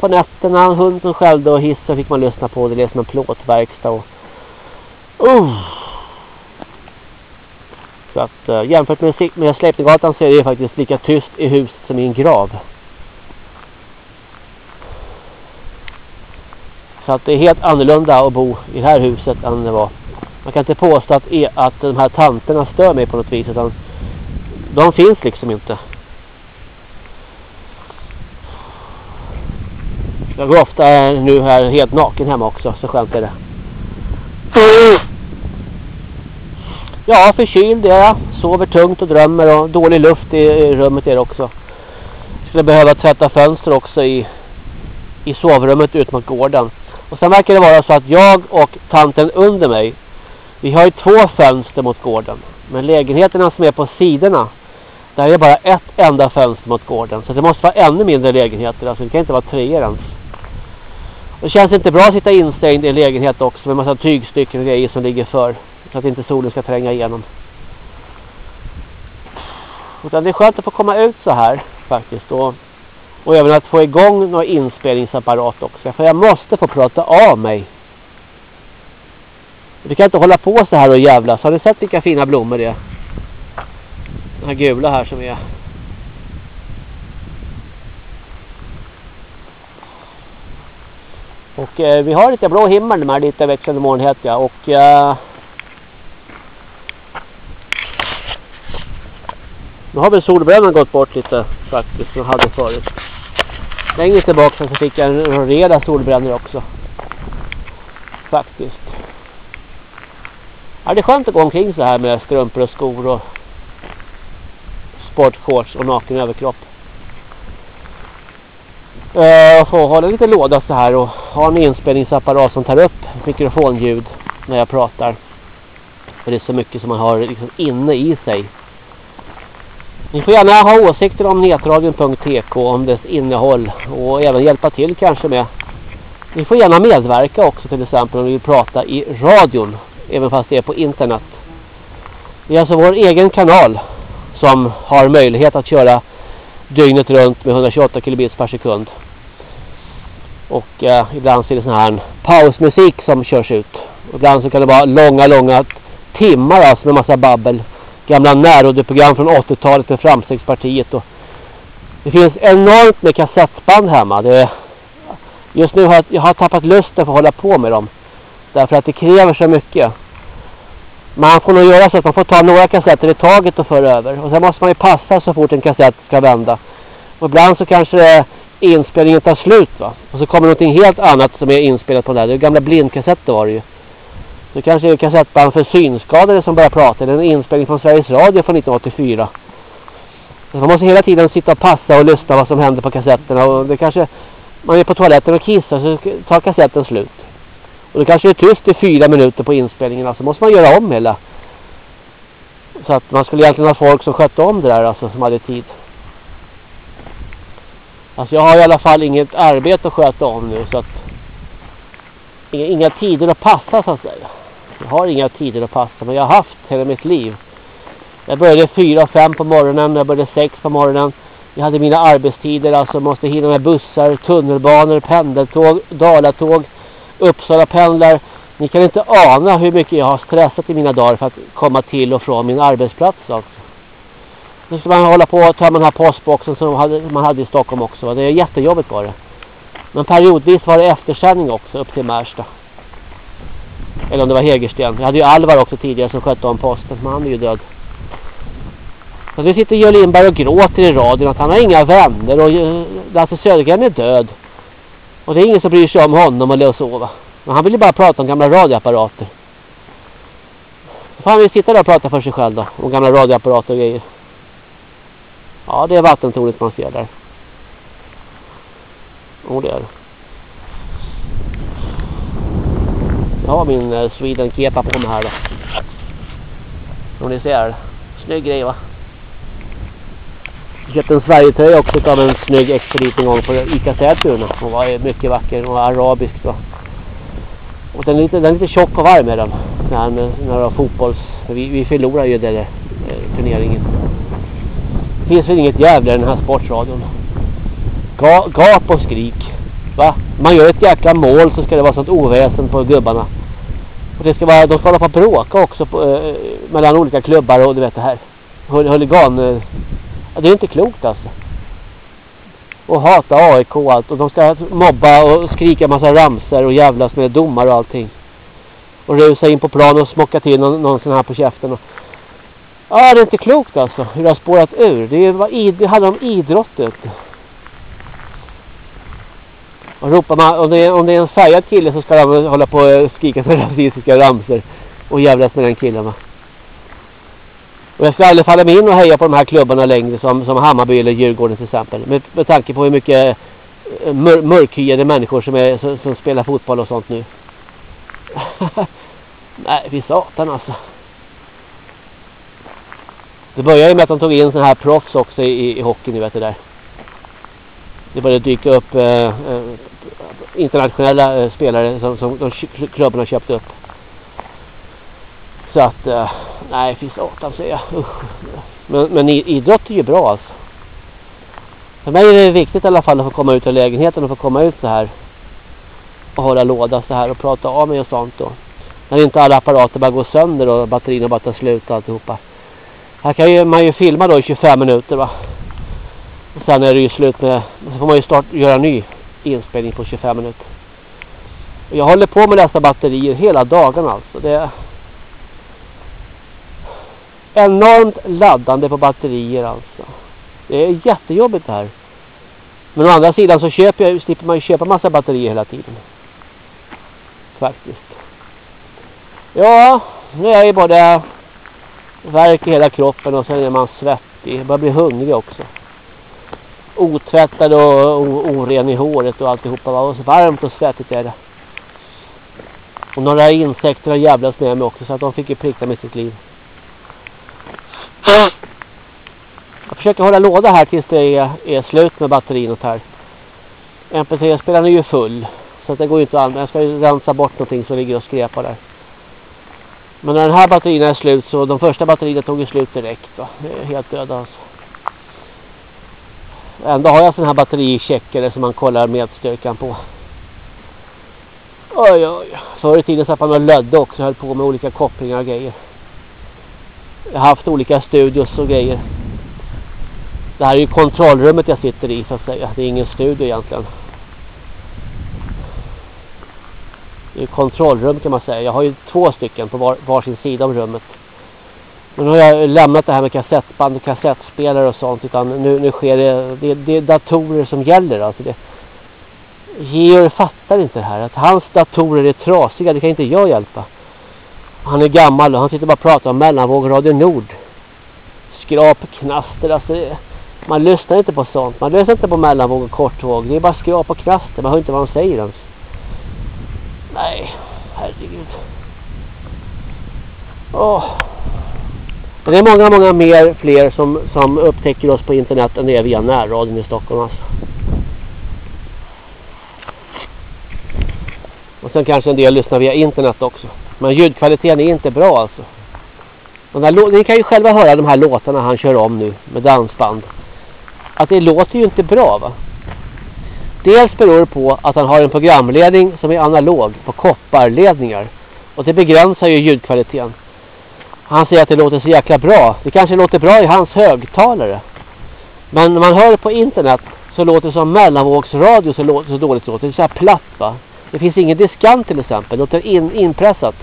på nätterna. Hunden skällde och hissen fick man lyssna på. Det är som en plåtverkstad. Och... Uh. Så att eh, jämfört med, med Sleipninggatan så är det faktiskt lika tyst i huset som i en grav. Så att det är helt annorlunda att bo i det här huset än det var. Man kan inte påstå att, e- att de här tanterna stör mig på något vis. Utan de finns liksom inte. Jag går ofta nu här helt naken hemma också. Så skönt är det. Ja, förkyld är jag. Sover tungt och drömmer och dålig luft i rummet är det också. Skulle behöva tvätta fönster också i, i sovrummet ut mot gården. Och sen verkar det vara så att jag och tanten under mig, vi har ju två fönster mot gården. Men lägenheterna som är på sidorna, där är det bara ett enda fönster mot gården. Så det måste vara ännu mindre lägenheter, alltså det kan inte vara tre ens. Det känns inte bra att sitta instängd i en lägenhet också med massa tygstycken och grejer som ligger för. Så att inte solen ska tränga igenom. Utan det är skönt att få komma ut så här faktiskt. Och och även att få igång någon inspelningsapparat också. För jag måste få prata av mig. Vi kan inte hålla på så här och jävlas. Har ni sett vilka fina blommor det är? Den här gula här som är. Och eh, vi har lite blå himmel med lite växande molnhet ja. Och eh, Nu har väl solbrännan gått bort lite faktiskt som hade förut. Längre tillbaka så fick jag en reda solbrännor också. Faktiskt. Ja, det är skönt att gå omkring så här med strumpor och skor och sportshorts och naken överkropp. Uh, få hålla lite låda så här och ha en inspelningsapparat som tar upp mikrofonljud när jag pratar. För det är så mycket som man har liksom inne i sig. Ni får gärna ha åsikter om netradion.tk om dess innehåll och även hjälpa till kanske med. Ni får gärna medverka också till exempel om ni vill prata i radion, även fast det är på internet. Det är alltså vår egen kanal som har möjlighet att köra dygnet runt med 128 kilobits per sekund. Och eh, ibland så är det sån här pausmusik som körs ut. Och ibland så kan det vara långa, långa timmar alltså med massa babbel gamla närradioprogram från 80-talet med Framstegspartiet. Och det finns enormt med kassettband hemma. Det, just nu har jag, jag har tappat lusten för att hålla på med dem. Därför att det kräver så mycket. Man får nog göra så att man får ta några kassetter i taget och föra över. Och sen måste man ju passa så fort en kassett ska vända. Och ibland så kanske inspelningen tar slut va. Och så kommer någonting helt annat som är inspelat på den här. Det är gamla blindkassetter var det ju. Det kanske är kassettband för synskadade som börjar prata. Det är en inspelning från Sveriges Radio från 1984. Så man måste hela tiden sitta och passa och lyssna vad som händer på kassetterna. Och det kanske, man är på toaletten och kissar så tar kassetten slut. Och det kanske är tyst i fyra minuter på inspelningen. Alltså måste man göra om hela. Så att man skulle egentligen ha folk som skötte om det där. Alltså som hade tid. Alltså jag har i alla fall inget arbete att sköta om nu. Så att inga, inga tider att passa så att säga. Jag har inga tider att passa men jag har haft hela mitt liv. Jag började fyra och fem på morgonen, jag började sex på morgonen. Jag hade mina arbetstider, alltså måste hinna med bussar, tunnelbanor, pendeltåg, dalatåg, Uppsala pendlar. Ni kan inte ana hur mycket jag har stressat i mina dagar för att komma till och från min arbetsplats också. Nu ska man hålla på och ta den här postboxen som man hade i Stockholm också. Det är jättejobbigt bara. Men periodvis var det eftersändning också upp till Märsta. Eller om det var Hägersten. Jag hade ju Alvar också tidigare som skötte om posten. Men han är ju död. Så nu sitter Jörn Lindberg och gråter i radion att han har inga vänner. Och eh, Lasse Södergren är död. Och det är ingen som bryr sig om honom eller så va. Men han vill ju bara prata om gamla radioapparater. Då får han vill sitta där och prata för sig själv då. Om gamla radioapparater och grejer. Ja, det är vattentornet man ser där. Och det är det. Jag har min eh, Sweden kepa på mig här då. Som ni ser. Snygg grej va? Jag köpte en Sverigetröja också av en snygg expedit en gång på Ica Sätuna. Hon var mycket vacker och arabisk va. Och den är lite, den är lite tjock och varm är den. När, när fotbolls... Vi, vi förlorar ju den där eh, turneringen. Det finns väl inget jävla i den här sportradion. Ga, gap och skrik. Va? Man gör ett jäkla mål så ska det vara sånt oväsen på gubbarna. Och det ska vara, de ska hålla på att bråka också på, eh, mellan olika klubbar och du vet det här. Huligan. Eh, det är inte klokt alltså. Och hata AIK och allt. Och de ska mobba och skrika massa ramser och jävlas med domar och allting. Och rusa in på plan och smocka till någon, någon sån här på käften. Och... Ja, det är inte klokt alltså. Hur det har spårat ur. Det, är, det handlar om idrottet. Och ropar man, om det, är, om det är en färgad kille så ska de hålla på och skrika för rasistiska ramser. Och jävlas med den killen va. Och jag ska aldrig falla mig in och heja på de här klubbarna längre som, som Hammarby eller Djurgården till exempel. Med, med tanke på hur mycket eh, mör, mörkhyade människor som, är, som, som, spelar fotboll och sånt nu. Nej, vi satan alltså. Det började ju med att de tog in sådana här proffs också i, i hockey nu vet du där. Det började dyka upp eh, eh, internationella eh, spelare som, som de klubbarna köpte upp. Så att, eh, nej fy satan säger jag. Usch. Men, men idrott är ju bra alltså. För mig är det viktigt i alla fall att få komma ut ur lägenheten och få komma ut så här. Och hålla låda så här och prata av mig och sånt då. När inte alla apparater bara går sönder och batterierna bara tar slut och alltihopa. Här kan ju, man ju filma då i 25 minuter va. Och sen är det ju slut med, så får man ju start, göra en ny inspelning på 25 minuter. Jag håller på med dessa batterier hela dagen alltså. Det, är enormt laddande på batterier alltså. Det är jättejobbigt det här. Men å andra sidan så köper jag, slipper man ju köpa massa batterier hela tiden. Faktiskt. Ja, nu är jag både värk i hela kroppen och sen är man svettig. Jag börjar bli hungrig också. Otvättad och oren i håret och alltihopa. Och så varmt och svettigt är det. Och några insekter har jävlats med mig också så att de fick ju pricka med sitt liv. Jag försöker hålla låda här tills det är, är slut med batteriet här. MP3-spelaren är ju full. Så att det går ju inte an. Jag ska ju rensa bort någonting som ligger och skräpar där. Men när den här batterierna är slut så de första batterierna tog ju slut direkt. Va? Det är helt döda alltså. Ändå har jag sån här battericheckare som man kollar medstyrkan på. Oj oj. Förr i tiden satt man och lödde också. Höll på med olika kopplingar och grejer. Jag har haft olika studios och grejer. Det här är ju kontrollrummet jag sitter i så att säga. Det är ingen studio egentligen. Det är kontrollrum kan man säga. Jag har ju två stycken på var, varsin sida av rummet. Men nu har jag lämnat det här med kassettband och kassettspelare och sånt. Utan nu, nu sker det, det, det är datorer som gäller. Alltså det, Georg fattar inte det här. Att hans datorer är trasiga, det kan inte jag hjälpa. Han är gammal och han sitter bara och pratar om mellanvåg Radio Nord. Skrap, knaster, alltså man lyssnar inte på sånt. Man lyssnar inte på mellanvåg och kortvåg. Det är bara skrap och knaster. Man hör inte vad de säger ens. Nej, herregud. Åh. Det är många, många mer, fler som, som upptäcker oss på internet än det är via närradion i Stockholm alltså. Och sen kanske en del lyssnar via internet också. Men ljudkvaliteten är inte bra alltså. Här, ni kan ju själva höra de här låtarna han kör om nu med dansband. Att det låter ju inte bra va. Dels beror det på att han har en programledning som är analog på kopparledningar. Och det begränsar ju ljudkvaliteten. Han säger att det låter så jäkla bra. Det kanske låter bra i hans högtalare. Men när man hör det på internet så låter det som mellanvågsradio så, låter, så dåligt låter. Det är så här platt va. Det finns ingen diskant till exempel. Det låter in, inpressat.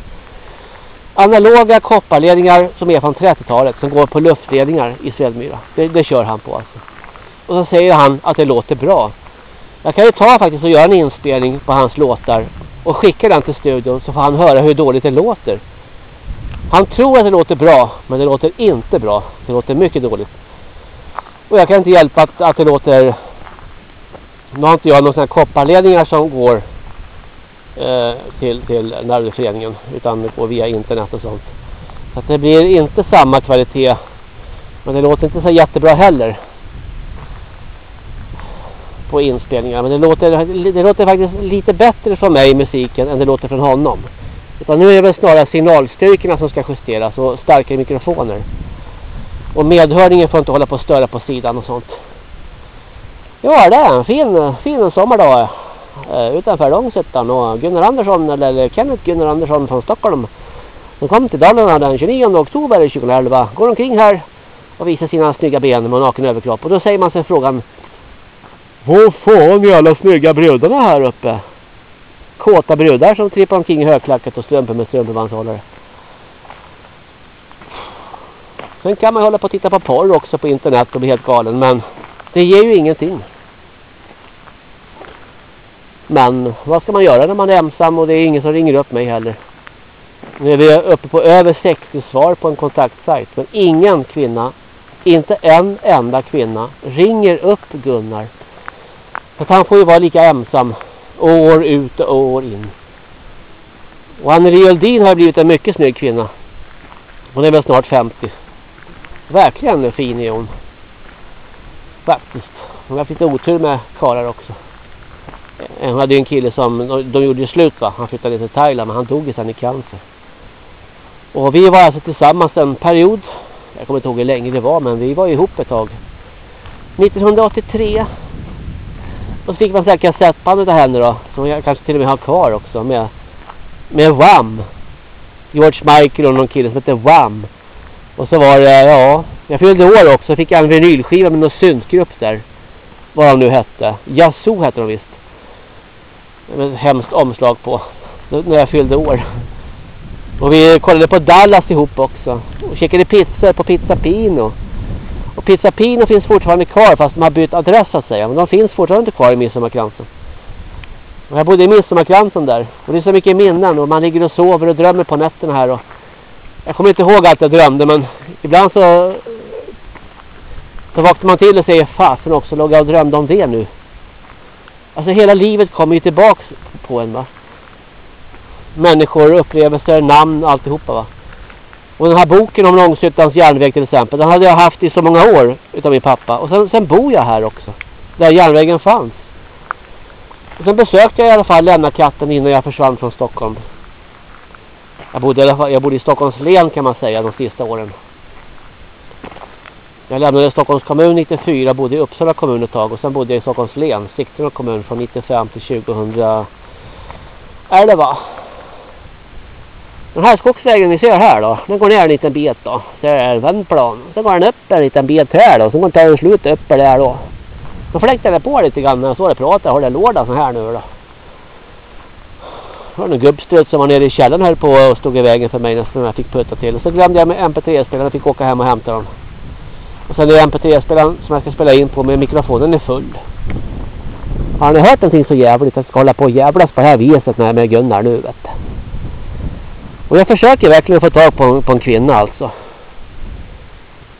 Analoga kopparledningar som är från 30-talet som går på luftledningar i Svedmyra. Det, det kör han på alltså. Och så säger han att det låter bra. Jag kan ju ta faktiskt och göra en inspelning på hans låtar och skicka den till studion så får han höra hur dåligt det låter. Han tror att det låter bra men det låter inte bra. Det låter mycket dåligt. Och jag kan inte hjälpa att, att det låter... Nu har inte jag några sådana kopparledningar som går eh, till, till nervföreningen utan det går via internet och sånt. Så att det blir inte samma kvalitet men det låter inte så jättebra heller på inspelningar. Men det låter, det låter faktiskt lite bättre från mig musiken än det låter från honom. Utan nu är det väl snarare signalstyrkorna som ska justeras och starkare mikrofoner. Och medhörningen får inte hålla på att störa på sidan och sånt. Ja, det är en fin, fin sommardag eh, utanför Långshyttan och Gunnar Andersson, eller Kenneth Gunnar Andersson från Stockholm. som kom till Dalarna den 29 oktober 2011. Går omkring här och visar sina snygga ben med naken överkropp. Och då säger man sig frågan Vad fan är alla snygga brudarna här uppe? Kåta brudar som trippar omkring i högklackat och strumpor med strumpebandshållare. Sen kan man hålla på och titta på porr också på internet och bli helt galen. Men det ger ju ingenting. Men vad ska man göra när man är ensam och det är ingen som ringer upp mig heller. Nu är vi uppe på över 60 svar på en kontaktsajt. Men ingen kvinna, inte en enda kvinna, ringer upp Gunnar. För han får ju vara lika ensam år ut och år in. Och Anneli Öldin har blivit en mycket snygg kvinna. Hon är väl snart 50. Verkligen fin är hon. Faktiskt. Hon har haft lite otur med karar också. Hon hade ju en kille som, de gjorde ju slut va. Han flyttade till Thailand men han dog ju sen i cancer. Och vi var alltså tillsammans en period. Jag kommer inte ihåg hur länge det var men vi var ihop ett tag. 1983. Och så fick man säkert kassettbandet av henne då. Som jag kanske till och med har kvar också. Med, med Wham. George Michael och någon kille som heter Wham. Och så var det, ja. Jag fyllde år också. Fick en vinylskiva med någon syntgrupp där. Vad de nu hette. Yazoo hette de visst. Med ett hemskt omslag på. När jag fyllde år. Och vi kollade på Dallas ihop också. Och käkade pizza på Pizza Pino. Pizza Pino finns fortfarande kvar fast de har bytt adress att säga. Men de finns fortfarande inte kvar i Midsommarkransen. Och jag bodde i Midsommarkransen där. Och det är så mycket minnen. Och man ligger och sover och drömmer på nätterna här. Och jag kommer inte ihåg allt jag drömde men ibland så så vaknar man till och säger fasen också låg jag och drömde om det nu. Alltså hela livet kommer ju tillbaks på en va. Människor, upplevelser, namn, alltihopa va. Och den här boken om Långshyttans järnväg till exempel. Den hade jag haft i så många år utav min pappa. Och sen, sen bor jag här också. Där järnvägen fanns. Och sen besökte jag i alla fall Lennakatten innan jag försvann från Stockholm. Jag bodde, jag bodde i Stockholms län kan man säga de sista åren. Jag lämnade Stockholms kommun 94, bodde i Uppsala kommun ett tag och sen bodde jag i Stockholms län, Sigtuna kommun från 95 till 2011. Den här skogsvägen vi ser här då, den går ner en liten bit då. Det är en vändplan. Sen går den upp en liten bit här då, sen går den slut uppe där då. Då fläktade jag på lite grann när jag står och pratar, håller låda så här nu då. Det var en gubbstrut som var nere i källaren här på och stod i vägen för mig nästan jag fick putta till. Och så glömde jag med MP3-spelaren och fick åka hem och hämta den. Och sen är MP3-spelaren som jag ska spela in på med mikrofonen är full. Har ni hört någonting så jävligt att jag ska hålla på och jävlas på det här viset när jag är med Gunnar nu vet du. Och jag försöker verkligen få tag på, på en kvinna alltså.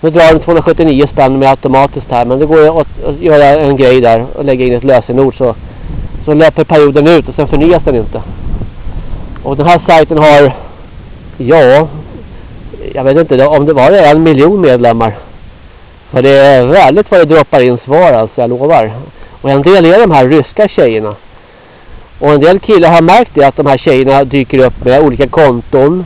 Nu drar den 279 spänn med automatiskt här men det går att, att göra en grej där och lägga in ett lösenord så, så löper perioden ut och sen förnyas den inte. Och den här sajten har, ja, jag vet inte om det var en miljon medlemmar. För det är väldigt vad det droppar in svar alltså, jag lovar. Och en del är de här ryska tjejerna. Och en del killar har märkt det att de här tjejerna dyker upp med olika konton.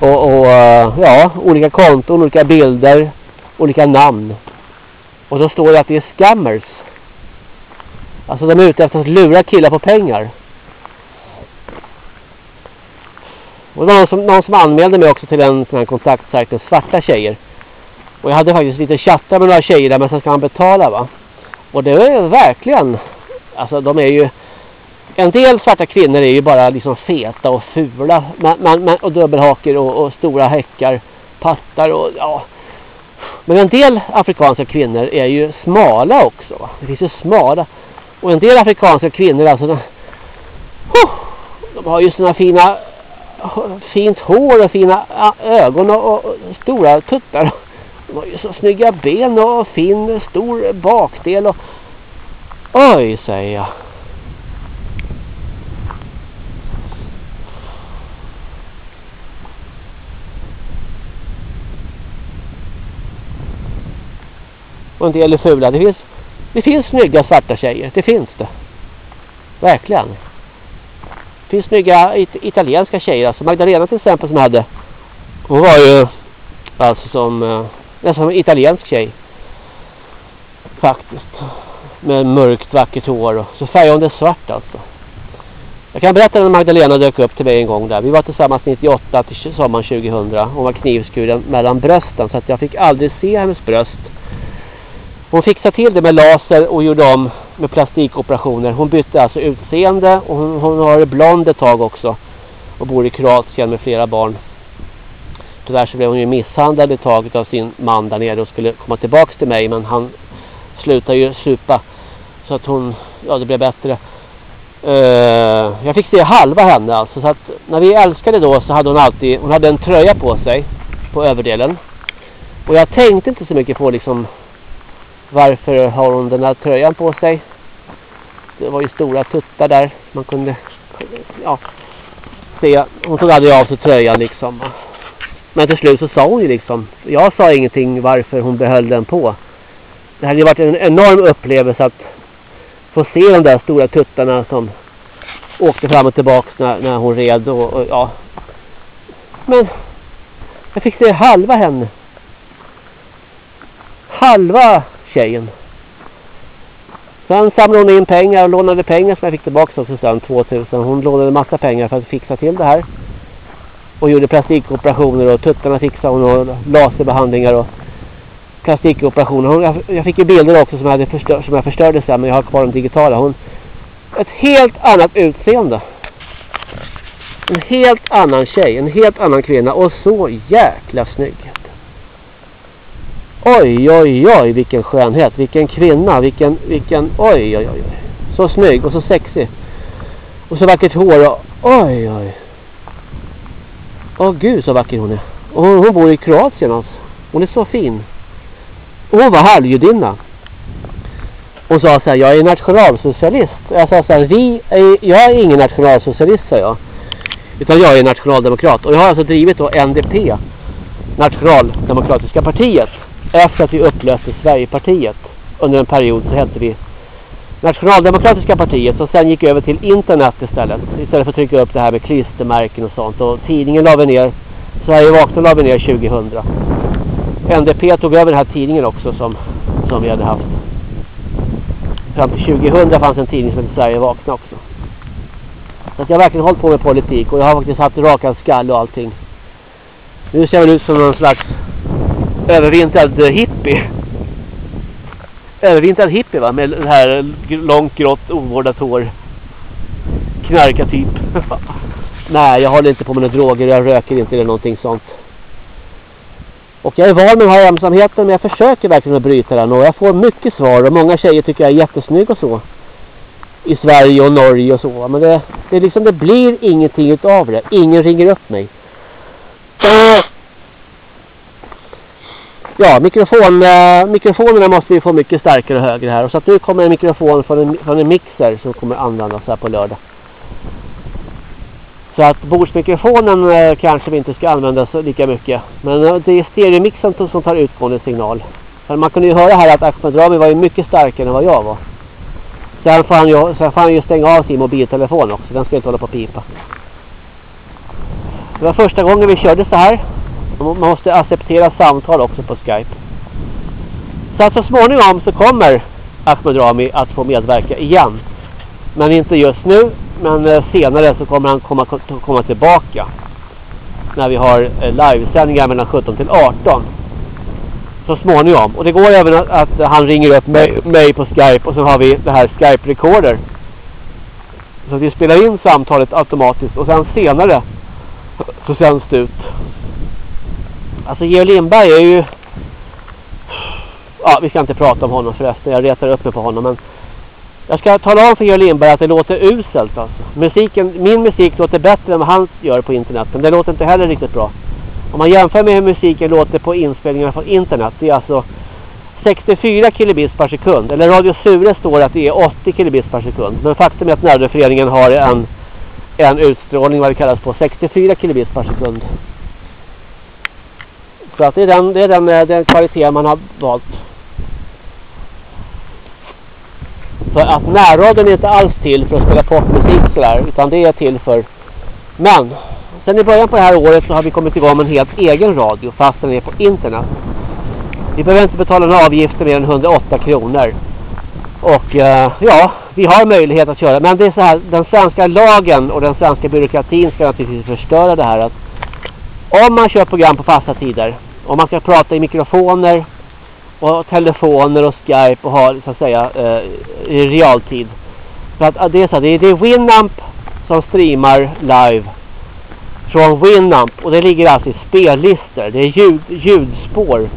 Och, och eh, ja, olika konton, olika bilder, olika namn. Och då står det att det är scammers. Alltså de är ute efter att lura killar på pengar. Och det var någon som, någon som anmälde mig också till en sån här kontaktsajt, svarta tjejer. Och jag hade faktiskt lite chattar med några tjejer där men sen ska man betala va. Och det är verkligen, alltså de är ju, en del svarta kvinnor är ju bara liksom feta och fula. man, man, man, och dubbelhaker och, och stora häckar, pattar och ja. Men en del afrikanska kvinnor är ju smala också va. Det finns ju smala. Och en del afrikanska kvinnor alltså, de, oh, de har ju såna fina, fint hår och fina ögon och, och, och stora tuttar. De har ju så snygga ben och fin stor bakdel och oj säger jag. Och en del är fula. Det finns, det finns snygga svarta tjejer. Det finns det. Verkligen. Det finns snygga it italienska tjejer. Alltså Magdalena till exempel som hade. Hon var ju alltså som eh, Nästan som en italiensk tjej. Faktiskt. Med mörkt vackert hår. Och så färgade hon det svart alltså. Jag kan berätta när Magdalena dök upp till mig en gång där. Vi var tillsammans 98 till sommaren 2000. Hon var knivskuren mellan brösten så att jag fick aldrig se hennes bröst. Hon fixade till det med laser och gjorde om med plastikoperationer. Hon bytte alltså utseende och hon, hon har blond ett tag också. Och bor i Kroatien med flera barn. Tyvärr så blev hon ju misshandlad ett tag av sin man där nere och skulle komma tillbaka till mig. Men han slutade ju supa. Så att hon, ja det blev bättre. Uh, jag fick se halva henne alltså. Så att när vi älskade då så hade hon alltid, hon hade en tröja på sig. På överdelen. Och jag tänkte inte så mycket på liksom varför har hon den här tröjan på sig. Det var ju stora tuttar där. Man kunde, ja, se. Hon tog aldrig av sig tröjan liksom. Men till slut så sa hon ju liksom, jag sa ingenting varför hon behöll den på. Det hade ju varit en enorm upplevelse att få se de där stora tuttarna som åkte fram och tillbaka när, när hon red och, och, ja. Men jag fick se halva henne. Halva tjejen. Sen samlade hon in pengar och lånade pengar som jag fick tillbaka också sen 2000. Hon lånade massa pengar för att fixa till det här. Och gjorde plastikoperationer och tuttarna fixade hon och laserbehandlingar och plastikoperationer. Hon, jag, jag fick ju bilder också som jag, hade förstör, som jag förstörde sen men jag har kvar de digitala. Hon, ett helt annat utseende. En helt annan tjej, en helt annan kvinna och så jäkla snygg. Oj, oj, oj, vilken skönhet, vilken kvinna, vilken, vilken, oj, oj, oj. Så snygg och så sexig. Och så vackert hår och, oj, oj. Åh gud så vacker hon är. Och hon, hon bor i Kroatien alltså. Hon är så fin. Och hon var halvjudinna. Hon sa så här, jag är nationalsocialist. Och jag sa så här, vi är, jag är ingen nationalsocialist sa jag. Utan jag är nationaldemokrat. Och jag har alltså drivit då NDP. Nationaldemokratiska partiet. Efter att vi upplöste Sverigepartiet. Under en period så hette vi Nationaldemokratiska partiet som sen gick över till internet istället. Istället för att trycka upp det här med klistermärken och sånt. Och tidningen la vi ner, Sverige vakna la vi ner 2000. NDP tog över den här tidningen också som, som vi hade haft. Fram till 2000 fanns en tidning som hette Sverige vakna också. Så att jag har verkligen hållit på med politik och jag har faktiskt haft rakad skall och allting. Nu ser jag ut som någon slags övervintrad hippie. Övervintrad hippie va? Med det här långt grått ovårdat hår. Knarka typ. Nej, jag håller inte på med några droger. Jag röker inte eller någonting sånt. Och jag är van med den här ensamheten men jag försöker verkligen att bryta den. Och jag får mycket svar och många tjejer tycker jag är jättesnygg och så. I Sverige och Norge och så. Men det, det, liksom, det blir ingenting utav det. Ingen ringer upp mig. Ja, mikrofon, eh, mikrofonerna måste vi få mycket starkare och högre här. Och så att nu kommer en mikrofon från en, från en mixer som kommer användas här på lördag. Så att bordsmikrofonen eh, kanske vi inte ska använda så lika mycket. Men eh, det är stereomixen som tar utgående signal. För man kunde ju höra här att Ahmed Rami var ju mycket starkare än vad jag var. Sen får han ju, sen får han ju stänga av sin mobiltelefon också. Den ska inte hålla på att pipa. Det var första gången vi körde så här. Man måste acceptera samtal också på Skype. Så att så småningom så kommer Ahmed Rami att få medverka igen. Men inte just nu. Men eh, senare så kommer han komma, komma tillbaka. När vi har eh, livesändningar mellan 17 till 18. Så småningom. Och det går även att, att han ringer upp mig, mig, på Skype. Och så har vi det här Skype Recorder. Så vi spelar in samtalet automatiskt. Och sen senare så sänds det ut. Alltså Georg Lindberg är ju... Ja, vi ska inte prata om honom förresten. Jag retar upp mig på honom. Men jag ska tala om för Georg Lindberg att det låter uselt alltså. Musiken, min musik låter bättre än vad han gör på internet. Men det låter inte heller riktigt bra. Om man jämför med hur musiken låter på inspelningarna från internet. Det är alltså 64 kilobits per sekund. Eller Radio Sure står att det är 80 kilobits per sekund. Men faktum är att närradioföreningen har en, en utstrålning vad det kallas på 64 kilobits per sekund. Så att det är den, det är den, eh, den kvalitet man har valt. För att närradion är inte alls till för att spela popmusik sådär. Utan det är till för... Men! Sen i början på det här året så har vi kommit igång med en helt egen radio. Fast den är på internet. Vi behöver inte betala några avgifter mer än 108 kronor. Och eh, ja, vi har möjlighet att köra. Men det är så här, den svenska lagen och den svenska byråkratin ska naturligtvis förstöra det här. Att om man kör program på fasta tider, om man ska prata i mikrofoner och telefoner och Skype och ha så att säga eh, i realtid. För att det är så det är, det är Winamp som streamar live från Winamp och det ligger alltså i spellistor. Det är ljud, ljudspår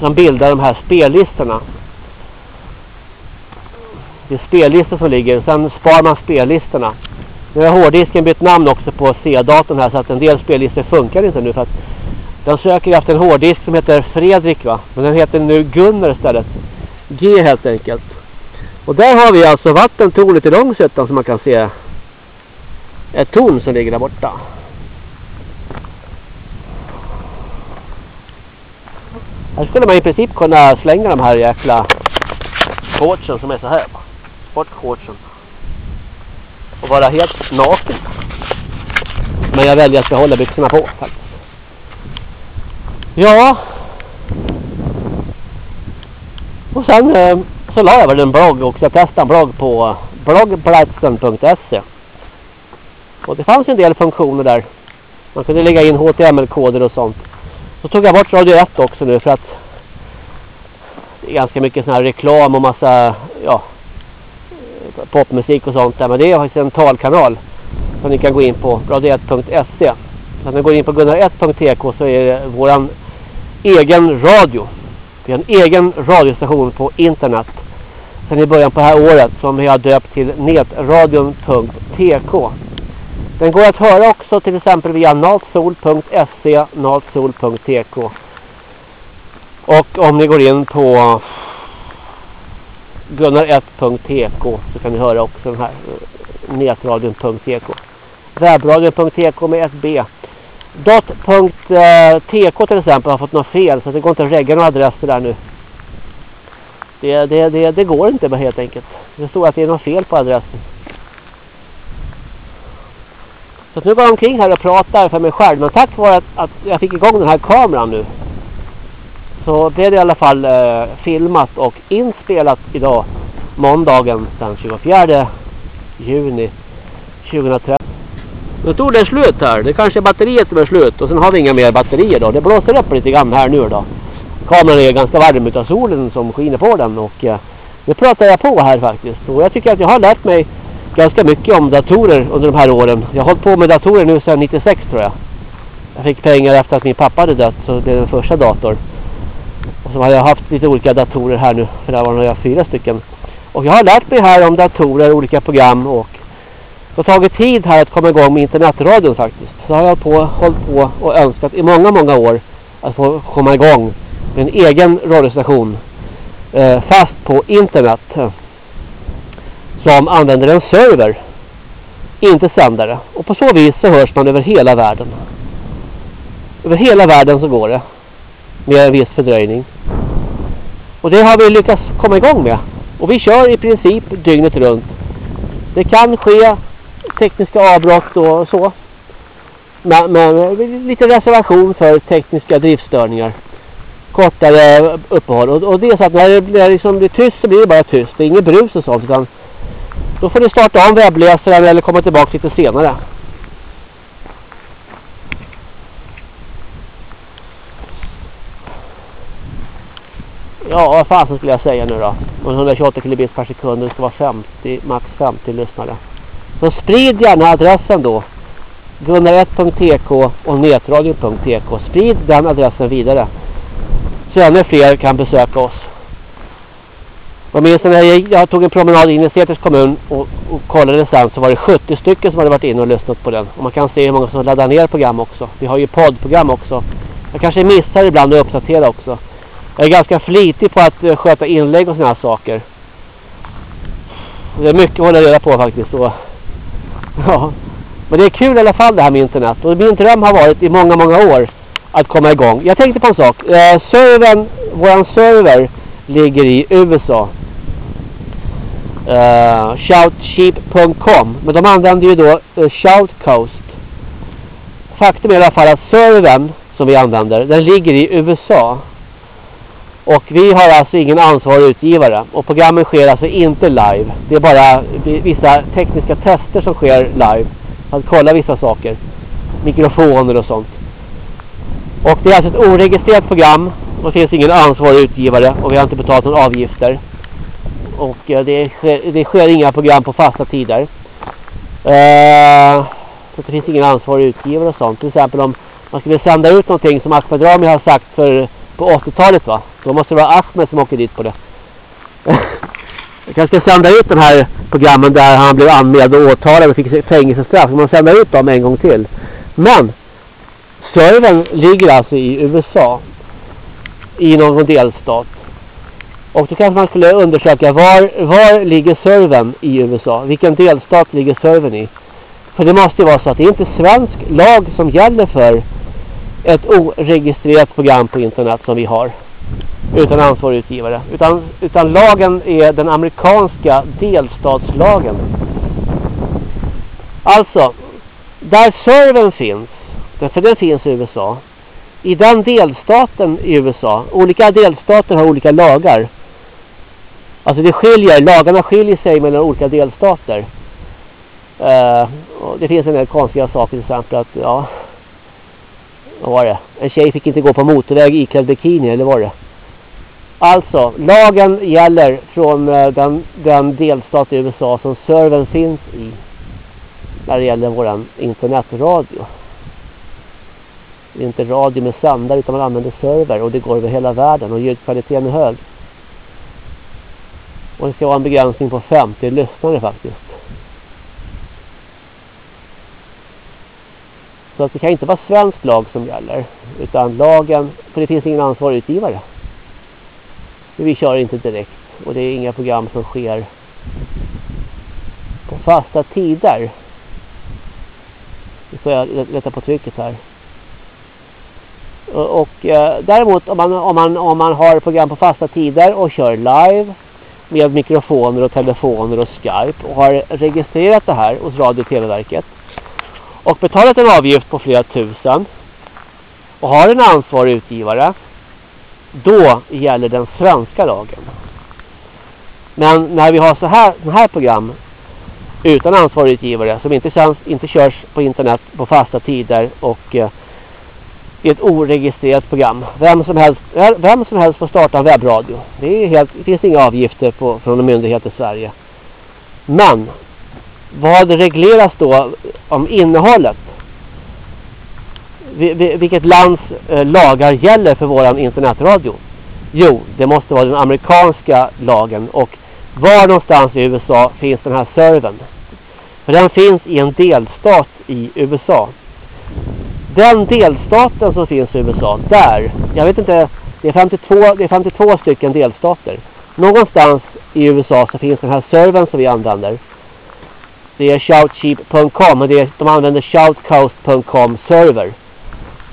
som bildar de här spellistorna. Det är spellistor som ligger. Sen spar man spellistorna. Nu har hårddisken bytt namn också på C-datorn här så att en del spellistor funkar inte nu för att den söker efter en hårddisk som heter Fredrik va. Men den heter nu Gunnar istället. G helt enkelt. Och där har vi alltså vattentornet i Långsötan som man kan se ett torn som ligger där borta. Här skulle man i princip kunna slänga de här jäkla shortsen som är så här. Sportshortsen. Och vara helt naken. Men jag väljer att behålla byxorna på faktiskt. Ja. Och sen eh, så la jag väl en blogg också. Jag testade en blogg på eh, bloggplatsen.se. Och det fanns en del funktioner där. Man kunde lägga in HTML-koder och sånt. Så tog jag bort Radio 1 också nu för att det är ganska mycket sån här reklam och massa ja, popmusik och sånt där. Men det är faktiskt en talkanal som ni kan gå in på radio1.se. När ni går in på gunnar1.tk så är det våran egen radio. Vi har en egen radiostation på internet sen i början på det här året som vi har döpt till netradion.tk. Den går att höra också till exempel via naltsol.se, naltsol.tk. Och om ni går in på gunnar1.tk så kan ni höra också den här eh, Nätradion.tk. netradion.tk. Webbradion.tk med ett B. Dot.tk eh, till exempel har fått något fel så det går inte att regga några adresser där nu. Det, det, det, det går inte helt enkelt. Det står att det är något fel på adressen. Så nu går jag omkring här och pratar för mig själv. Men tack vare att, att jag fick igång den här kameran nu. Så blev det i alla fall eh, filmat och inspelat idag. Måndagen den 24 juni 2013. Nu tog det slut här. Det kanske är batteriet som är slut. Och sen har vi inga mer batterier då. Det blåser upp lite grann här nu då. Kameran är ganska varm utav solen som skiner på den. Och eh, nu pratar jag på här faktiskt. Och jag tycker att jag har lärt mig ganska mycket om datorer under de här åren. Jag har hållit på med datorer nu sedan 96 tror jag. Jag fick pengar efter att min pappa hade dött så det blev den första datorn. Och så har jag haft lite olika datorer här nu. För där var jag fyra stycken. Och jag har lärt mig här om datorer, olika program och det har tagit tid här att komma igång med internetradion faktiskt. Så har jag på, hållit på och önskat i många, många år att få komma igång med en egen radiostation eh, fast på internet eh, som använder en server inte sändare och på så vis så hörs man över hela världen över hela världen så går det med en viss fördröjning. Och det har vi lyckats komma igång med. Och vi kör i princip dygnet runt. Det kan ske tekniska avbrott och så. Men, men lite reservation för tekniska driftstörningar. Kortare uppehåll. Och, och det är så att när det, när det liksom blir tyst så blir det bara tyst. Det är inget brus och sånt utan då får du starta om webbläsaren eller komma tillbaka lite senare. Ja, vad fasen skulle jag säga nu då? 128 kilobits per sekund, det ska vara 50, max 50 lyssnare. Så sprid gärna adressen då. Gunnar1.tk och netradion.tk. Sprid den adressen vidare. Så ännu fler kan besöka oss. Jag minns när jag, jag tog en promenad in i Säters kommun och, och kollade sen så var det 70 stycken som hade varit inne och lyssnat på den. Och man kan se hur många som laddar ner program också. Vi har ju poddprogram också. Jag kanske missar ibland att uppdatera också. Jag är ganska flitig på att eh, sköta inlägg och sådana här saker. Det är mycket att hålla reda på faktiskt. Och, ja. Men det är kul i alla fall det här med internet. Och min dröm har varit i många, många år att komma igång. Jag tänkte på en sak. Eh, servern, våran server ligger i USA. Eh, shoutcheap.com men de använder ju då uh, Shoutcoast. Faktum är i alla fall att servern som vi använder, den ligger i USA. Och vi har alltså ingen ansvarig utgivare. Och programmen sker alltså inte live. Det är bara vissa tekniska tester som sker live. Att kolla vissa saker. Mikrofoner och sånt. Och det är alltså ett oregistrerat program. Och det finns ingen ansvarig utgivare. Och vi har inte betalat några avgifter. Och eh, det, sker, det sker inga program på fasta tider. Uh, så det finns ingen ansvarig utgivare och sånt. Till exempel om man skulle sända ut någonting som Ahmed har sagt för, på 80-talet va. Då måste det vara Ahmed som åker dit på det. Jag kanske ska sända ut den här programmen där han blev anmäld och åtalad och fick fängelsestraff. Man sända ut dem en gång till. Men servern ligger alltså i USA. I någon delstat. Och då kanske man skulle undersöka var, var ligger servern i USA? Vilken delstat ligger servern i? För det måste ju vara så att det är inte svensk lag som gäller för ett oregistrerat program på internet som vi har. Utan ansvarig utgivare. Utan, utan lagen är den amerikanska delstatslagen. Alltså, där servern finns, för den finns i USA. I den delstaten i USA, olika delstater har olika lagar. Alltså det skiljer, lagarna skiljer sig mellan olika delstater. Uh, det finns en del konstiga saker till exempel att, ja, vad var det? En tjej fick inte gå på motorväg iklädd bikini, eller var det? Alltså, lagen gäller från eh, den, den delstat i USA som servern finns i. När det gäller våran internetradio. Det är inte radio med sändare utan man använder server och det går över hela världen och ljudkvaliteten är hög. Och det ska vara en begränsning på 50 lyssnare faktiskt. Så att det kan inte vara svensk lag som gäller. Utan lagen, för det finns ingen ansvarig utgivare. Vi kör inte direkt. Och det är inga program som sker på fasta tider. Nu får jag lätta på trycket här. Och, och eh, däremot om man, om, man, om man har program på fasta tider och kör live med mikrofoner och telefoner och Skype och har registrerat det här hos Radio- och TV-verket och betalat en avgift på flera tusen och har en ansvarig utgivare då gäller den svenska lagen. Men när vi har så här, så här program utan ansvarig utgivare som inte, känns, inte körs på internet på fasta tider och eh, i ett oregistrerat program. Vem som, helst, vem som helst får starta en webbradio. Det, är helt, det finns inga avgifter på, från en myndighet i Sverige. Men vad regleras då om innehållet? Vilket lands eh, lagar gäller för våran internetradio? Jo, det måste vara den amerikanska lagen. Och var någonstans i USA finns den här servern? För den finns i en delstat i USA. Den delstaten som finns i USA, där, jag vet inte, det är 52, det är 52 stycken delstater. Någonstans i USA så finns den här servern som vi använder. Det är shoutcheap.com och det är, de använder shoutcoast.com server.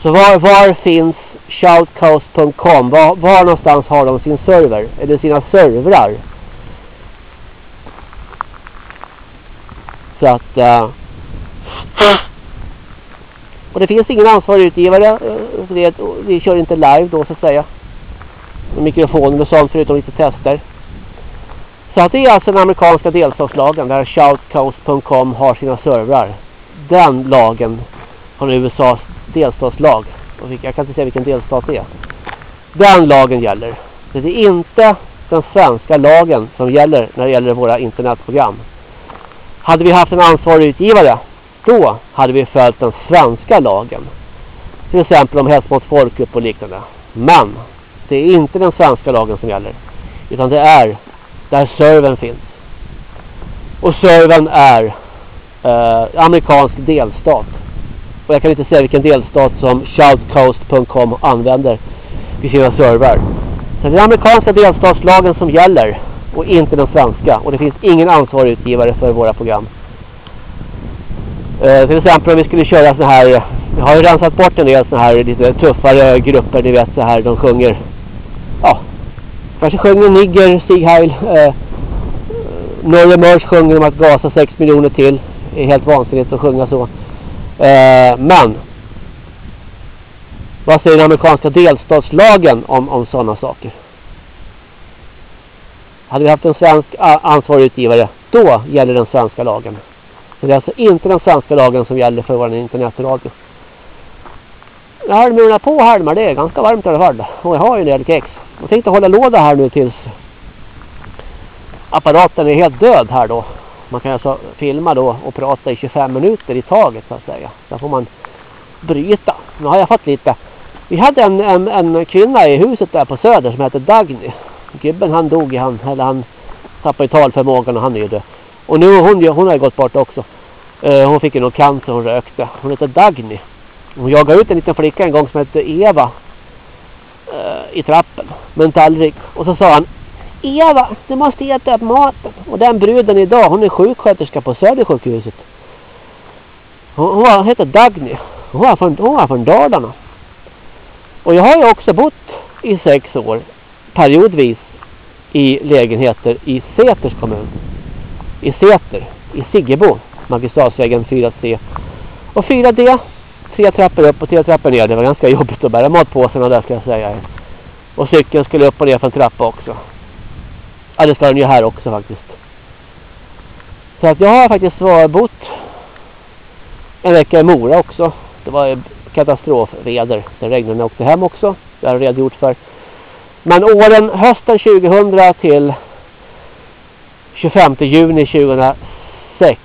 Så var, var finns shoutcast.com? Var, var någonstans har de sin server? Eller sina servrar? Så att... Uh, och det finns ingen ansvarig utgivare. Eh, det, vi kör inte live då så att säga. Med mikrofoner och sånt förutom lite tester. Så att det är alltså den amerikanska delstatslagen där shoutcoast.com har sina servrar. Den lagen har USAs delstatslag. Och jag kan inte säga vilken delstat det är. Den lagen gäller. Det är inte den svenska lagen som gäller när det gäller våra internetprogram. Hade vi haft en ansvarig utgivare då hade vi följt den svenska lagen. Till exempel om hets mot folkgrupp och liknande. Men det är inte den svenska lagen som gäller. Utan det är där servern finns. Och servern är eh, amerikansk delstat. Och jag kan inte säga vilken delstat som shoutcoast.com använder vid sina servrar. Så det är amerikanska delstatslagen som gäller och inte den svenska. Och det finns ingen ansvarig utgivare för våra program. Eh, till exempel om vi skulle köra så här, vi har ju rensat bort en del så här lite tuffare grupper, ni vet så här, de sjunger, ja, kanske sjunger Nigger, Stig Heil, eh, Norge Mörs sjunger om att gasa 6 miljoner till. Det är helt vansinnigt att sjunga så. Eh, men vad säger den amerikanska delstatslagen om, om sådana saker? Hade vi haft en svensk ansvarig utgivare, då gäller den svenska lagen. Så det är alltså inte den svenska lagen som gäller för vår internetradio. Jag har mina på här men det är ganska varmt i alla fall. Och jag har ju en del kex. Jag tänkte hålla låda här nu tills apparaten är helt död här då. Man kan alltså filma då och prata i 25 minuter i taget så att säga. Där får man bryta. Nu har jag fått lite. Vi hade en, en, en kvinna i huset där på Söder som hette Dagny. Gubben han dog i han, eller han tappade talförmågan och han är ju död. Och nu hon, hon har gått bort också. Eh, hon fick ju nog cancer, hon rökte. Hon heter Dagny. Hon jagade ut en liten flicka en gång som hette Eva. Eh, I trappen. Med en tallrik. Och så sa han. Eva, du måste äta upp maten. Och den bruden idag, hon är sjuksköterska på Södersjukhuset. Hon, hon, hon heter Dagny. Hon var från, hon var från Dalarna. Och jag har ju också bott i sex år periodvis i lägenheter i Säters kommun. I Säter, i Siggebo, Magistratsvägen 4C. Och 4D, tre trappor upp och tre trappor ner. Det var ganska jobbigt att bära matpåsarna där ska jag säga. Och cykeln skulle upp och ner för en trappa också. Ja, det ska den ju här också faktiskt. Så att jag har faktiskt bott en vecka i Mora också. Det var katastrofväder. Det regnade när jag åkte hem också. Det har jag redogjort för. Men åren hösten 2000 till 25 juni 2006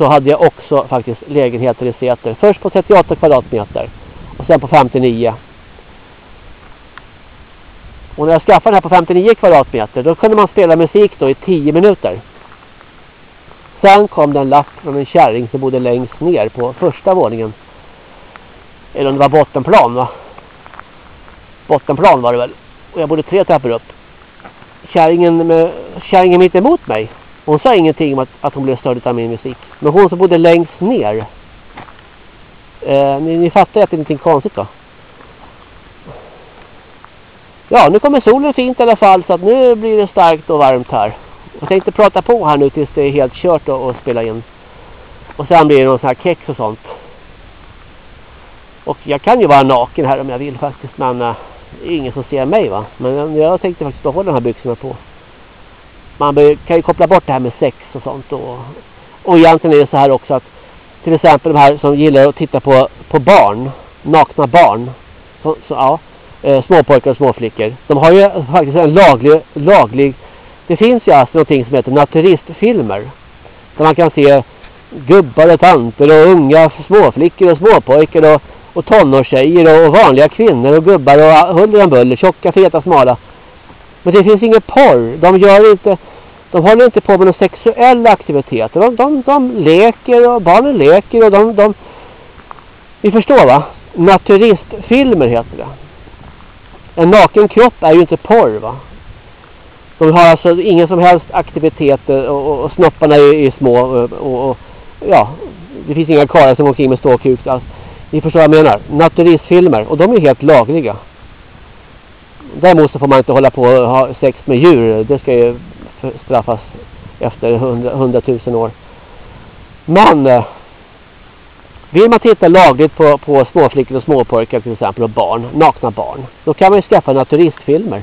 så hade jag också faktiskt lägenheter i Säter. Först på 38 kvadratmeter och sen på 59. Och när jag skaffade den här på 59 kvadratmeter då kunde man spela musik då i 10 minuter. Sen kom det en lapp från en kärring som bodde längst ner på första våningen. Eller om det var bottenplan va? Bottenplan var det väl. Och jag bodde tre trappor upp. Kärringen, med, kärringen mitt emot mig. Hon sa ingenting om att, att hon blev störd av min musik. Men hon som bodde längst ner. Eh, ni, ni fattar att det är någonting konstigt då. Ja, nu kommer solen fint i alla fall så att nu blir det starkt och varmt här. Jag tänkte prata på här nu tills det är helt kört och, och spela in. Och sen blir det någon sån här kex och sånt. Och jag kan ju vara naken här om jag vill faktiskt. Men äh, det är ingen som ser mig va. Men jag tänkte faktiskt behålla de här byxorna på. Man kan ju koppla bort det här med sex och sånt. Och, och egentligen är det så här också att till exempel de här som gillar att titta på, på barn. Nakna barn. Så, så ja eh, småpojkar och småflickor. De har ju faktiskt en laglig, laglig det finns ju alltså någonting som heter naturistfilmer. Där man kan se gubbar och tanter och unga småflickor och småpojkar och, och tonårstjejer och vanliga kvinnor och gubbar och huller och buller, tjocka, feta, smala. Men det finns ingen porr. De gör inte, de håller inte på med några sexuella aktiviteter. De, de, de leker och barnen leker och de, de vi förstår va? Naturistfilmer heter det. En naken kropp är ju inte porr va. De har alltså ingen som helst aktivitet och, och, och snopparna är, är små och, och, ja, det finns inga karlar som åker omkring med ståkuk. Alltså, ni förstår vad jag menar. Naturistfilmer och de är helt lagliga. Däremot så får man inte hålla på och ha sex med djur. Det ska ju straffas efter hundratusen år. Men eh, vill man titta lagligt på, på småflickor och småpojkar till exempel och barn, nakna barn. Då kan man ju skaffa naturistfilmer.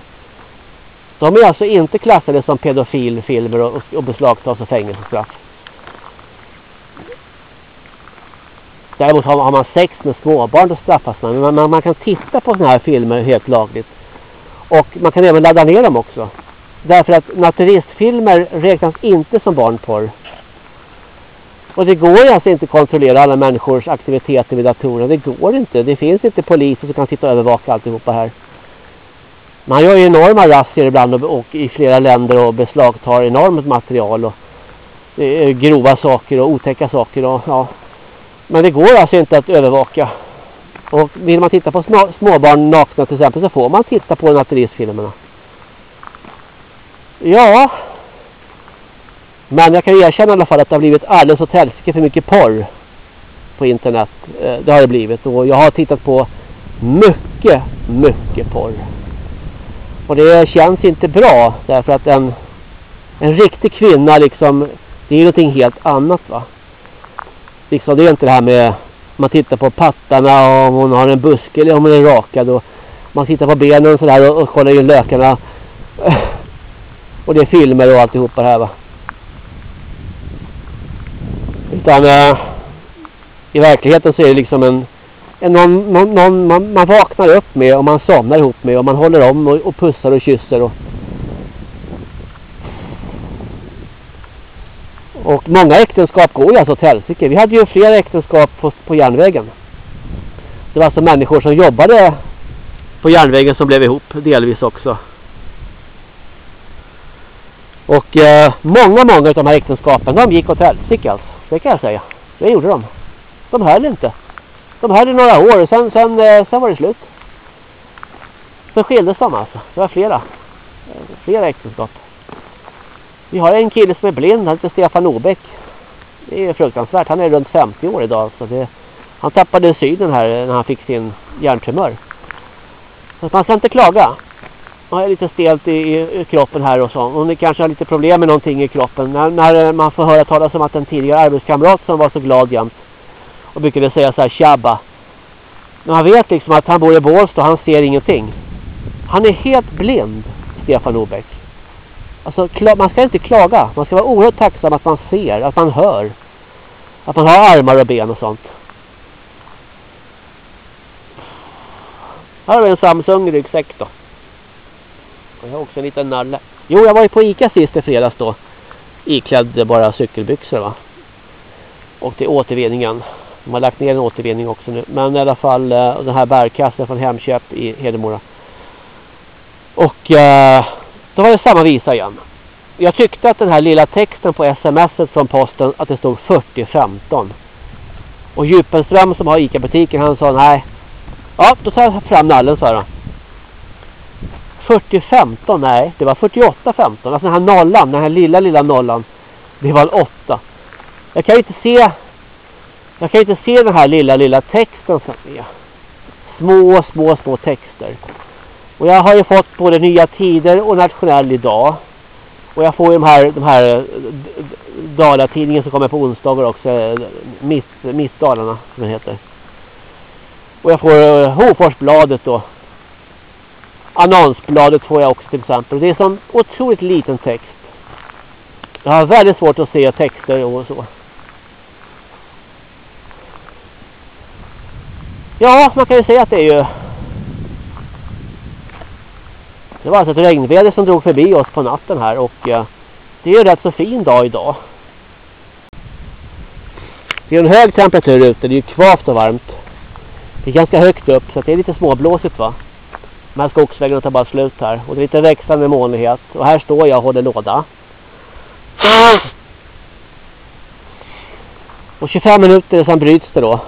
De är alltså inte klassade som pedofilfilmer och, och beslagtas och fängelsestraff. Däremot har, har man sex med småbarn då straffas man. Men man, man kan titta på sådana här filmer helt lagligt. Och man kan även ladda ner dem också. Därför att naturistfilmer räknas inte som barnporr. Och det går alltså inte att kontrollera alla människors aktiviteter vid datorerna. Det går inte. Det finns inte poliser som kan sitta och övervaka alltihopa här. Man gör ju enorma razzior ibland och, och, i flera länder och beslagtar enormt material och eh, grova saker och otäcka saker. Och, ja. Men det går alltså inte att övervaka. Och vill man titta på små, småbarn nakna till exempel så får man titta på naturistfilmerna. Ja, men jag kan erkänna i alla fall att det har blivit alldeles åt helsike för mycket porr på internet. Eh, det har det blivit. Och jag har tittat på mycket, mycket porr. Och det känns inte bra därför att en En riktig kvinna liksom, det är någonting helt annat va. Liksom det är inte det här med, man tittar på pattarna och om hon har en buske eller om hon är rakad och man tittar på benen sådär och, och kollar in lökarna. Och det är filmer och alltihopa det här va. Utan äh, i verkligheten så är det liksom en, en någon, någon, någon man, man, vaknar upp med och man somnar ihop med och man håller om och, och pussar och kysser och Och många äktenskap går ju alltså åt helsike. Vi hade ju flera äktenskap på, på järnvägen. Det var alltså människor som jobbade på järnvägen som blev ihop delvis också. Och eh, många, många av de här äktenskapen de gick åt helsike alltså. Det kan jag säga. Det gjorde de. De höll inte. De höll i några år och sen, sen, eh, sen var det slut. Sen skildes de alltså. Det var flera. Flera äktenskap. Vi har en kille som är blind. Han heter Stefan Obeck. Det är fruktansvärt. Han är runt 50 år idag. Så det, han tappade synen här när han fick sin hjärntumör. Så man ska inte klaga. Man är lite stelt i, i, kroppen här och så. Om ni kanske har lite problem med någonting i kroppen. När, när man får höra talas om att en tidigare arbetskamrat som var så glad jämt och brukade säga så här tjabba. Men man vet liksom att han bor i Bålsta och han ser ingenting. Han är helt blind, Stefan Obeck. Alltså man ska inte klaga. Man ska vara oerhört tacksam att man ser, att man hör. Att man har armar och ben och sånt. Här har vi en Samsung ryggsäck då. Och jag har också en liten nalle. Jo, jag var ju på Ica sist i fredags då. Iklädd bara cykelbyxor va. Och till återvinningen. De har lagt ner en återvinning också nu. Men i alla fall eh, den här bärkassen från Hemköp i Hedemora. Och Uh, då var det samma visa igen. Jag tyckte att den här lilla texten på smset från posten att det stod 4015. Och Djupenström som har Ica-butiken han sa nej. Ja, då tar jag fram nallen sa jag. 4015, nej det var 4815. Alltså den här nollan, den här lilla lilla nollan. Det var en 8. Jag kan inte se jag kan inte se den här lilla lilla texten som är. Små små små texter. Och jag har ju fått både Nya Tider och Nationell idag. Och jag får ju de här, de här eh, Dalatidningen som kommer på onsdagar också. Eh, mitt, mitt Dalarna som den heter. Och jag får eh, Hoforsbladet då. Annonsbladet får jag också till exempel. Det är som otroligt liten text. Jag har väldigt svårt att se texter och så. Ja, man kan ju säga att det är ju det var alltså ett regnväder som drog förbi oss på natten här och eh, det är en rätt så fin dag idag. Det är en hög temperatur ute, det är ju kvavt och varmt. Det är ganska högt upp så det är lite småblåsigt va. De här skogsvägarna tar bara slut här och det är lite växande molnighet. Och här står jag och håller låda. Och 25 minuter sen bryts det då.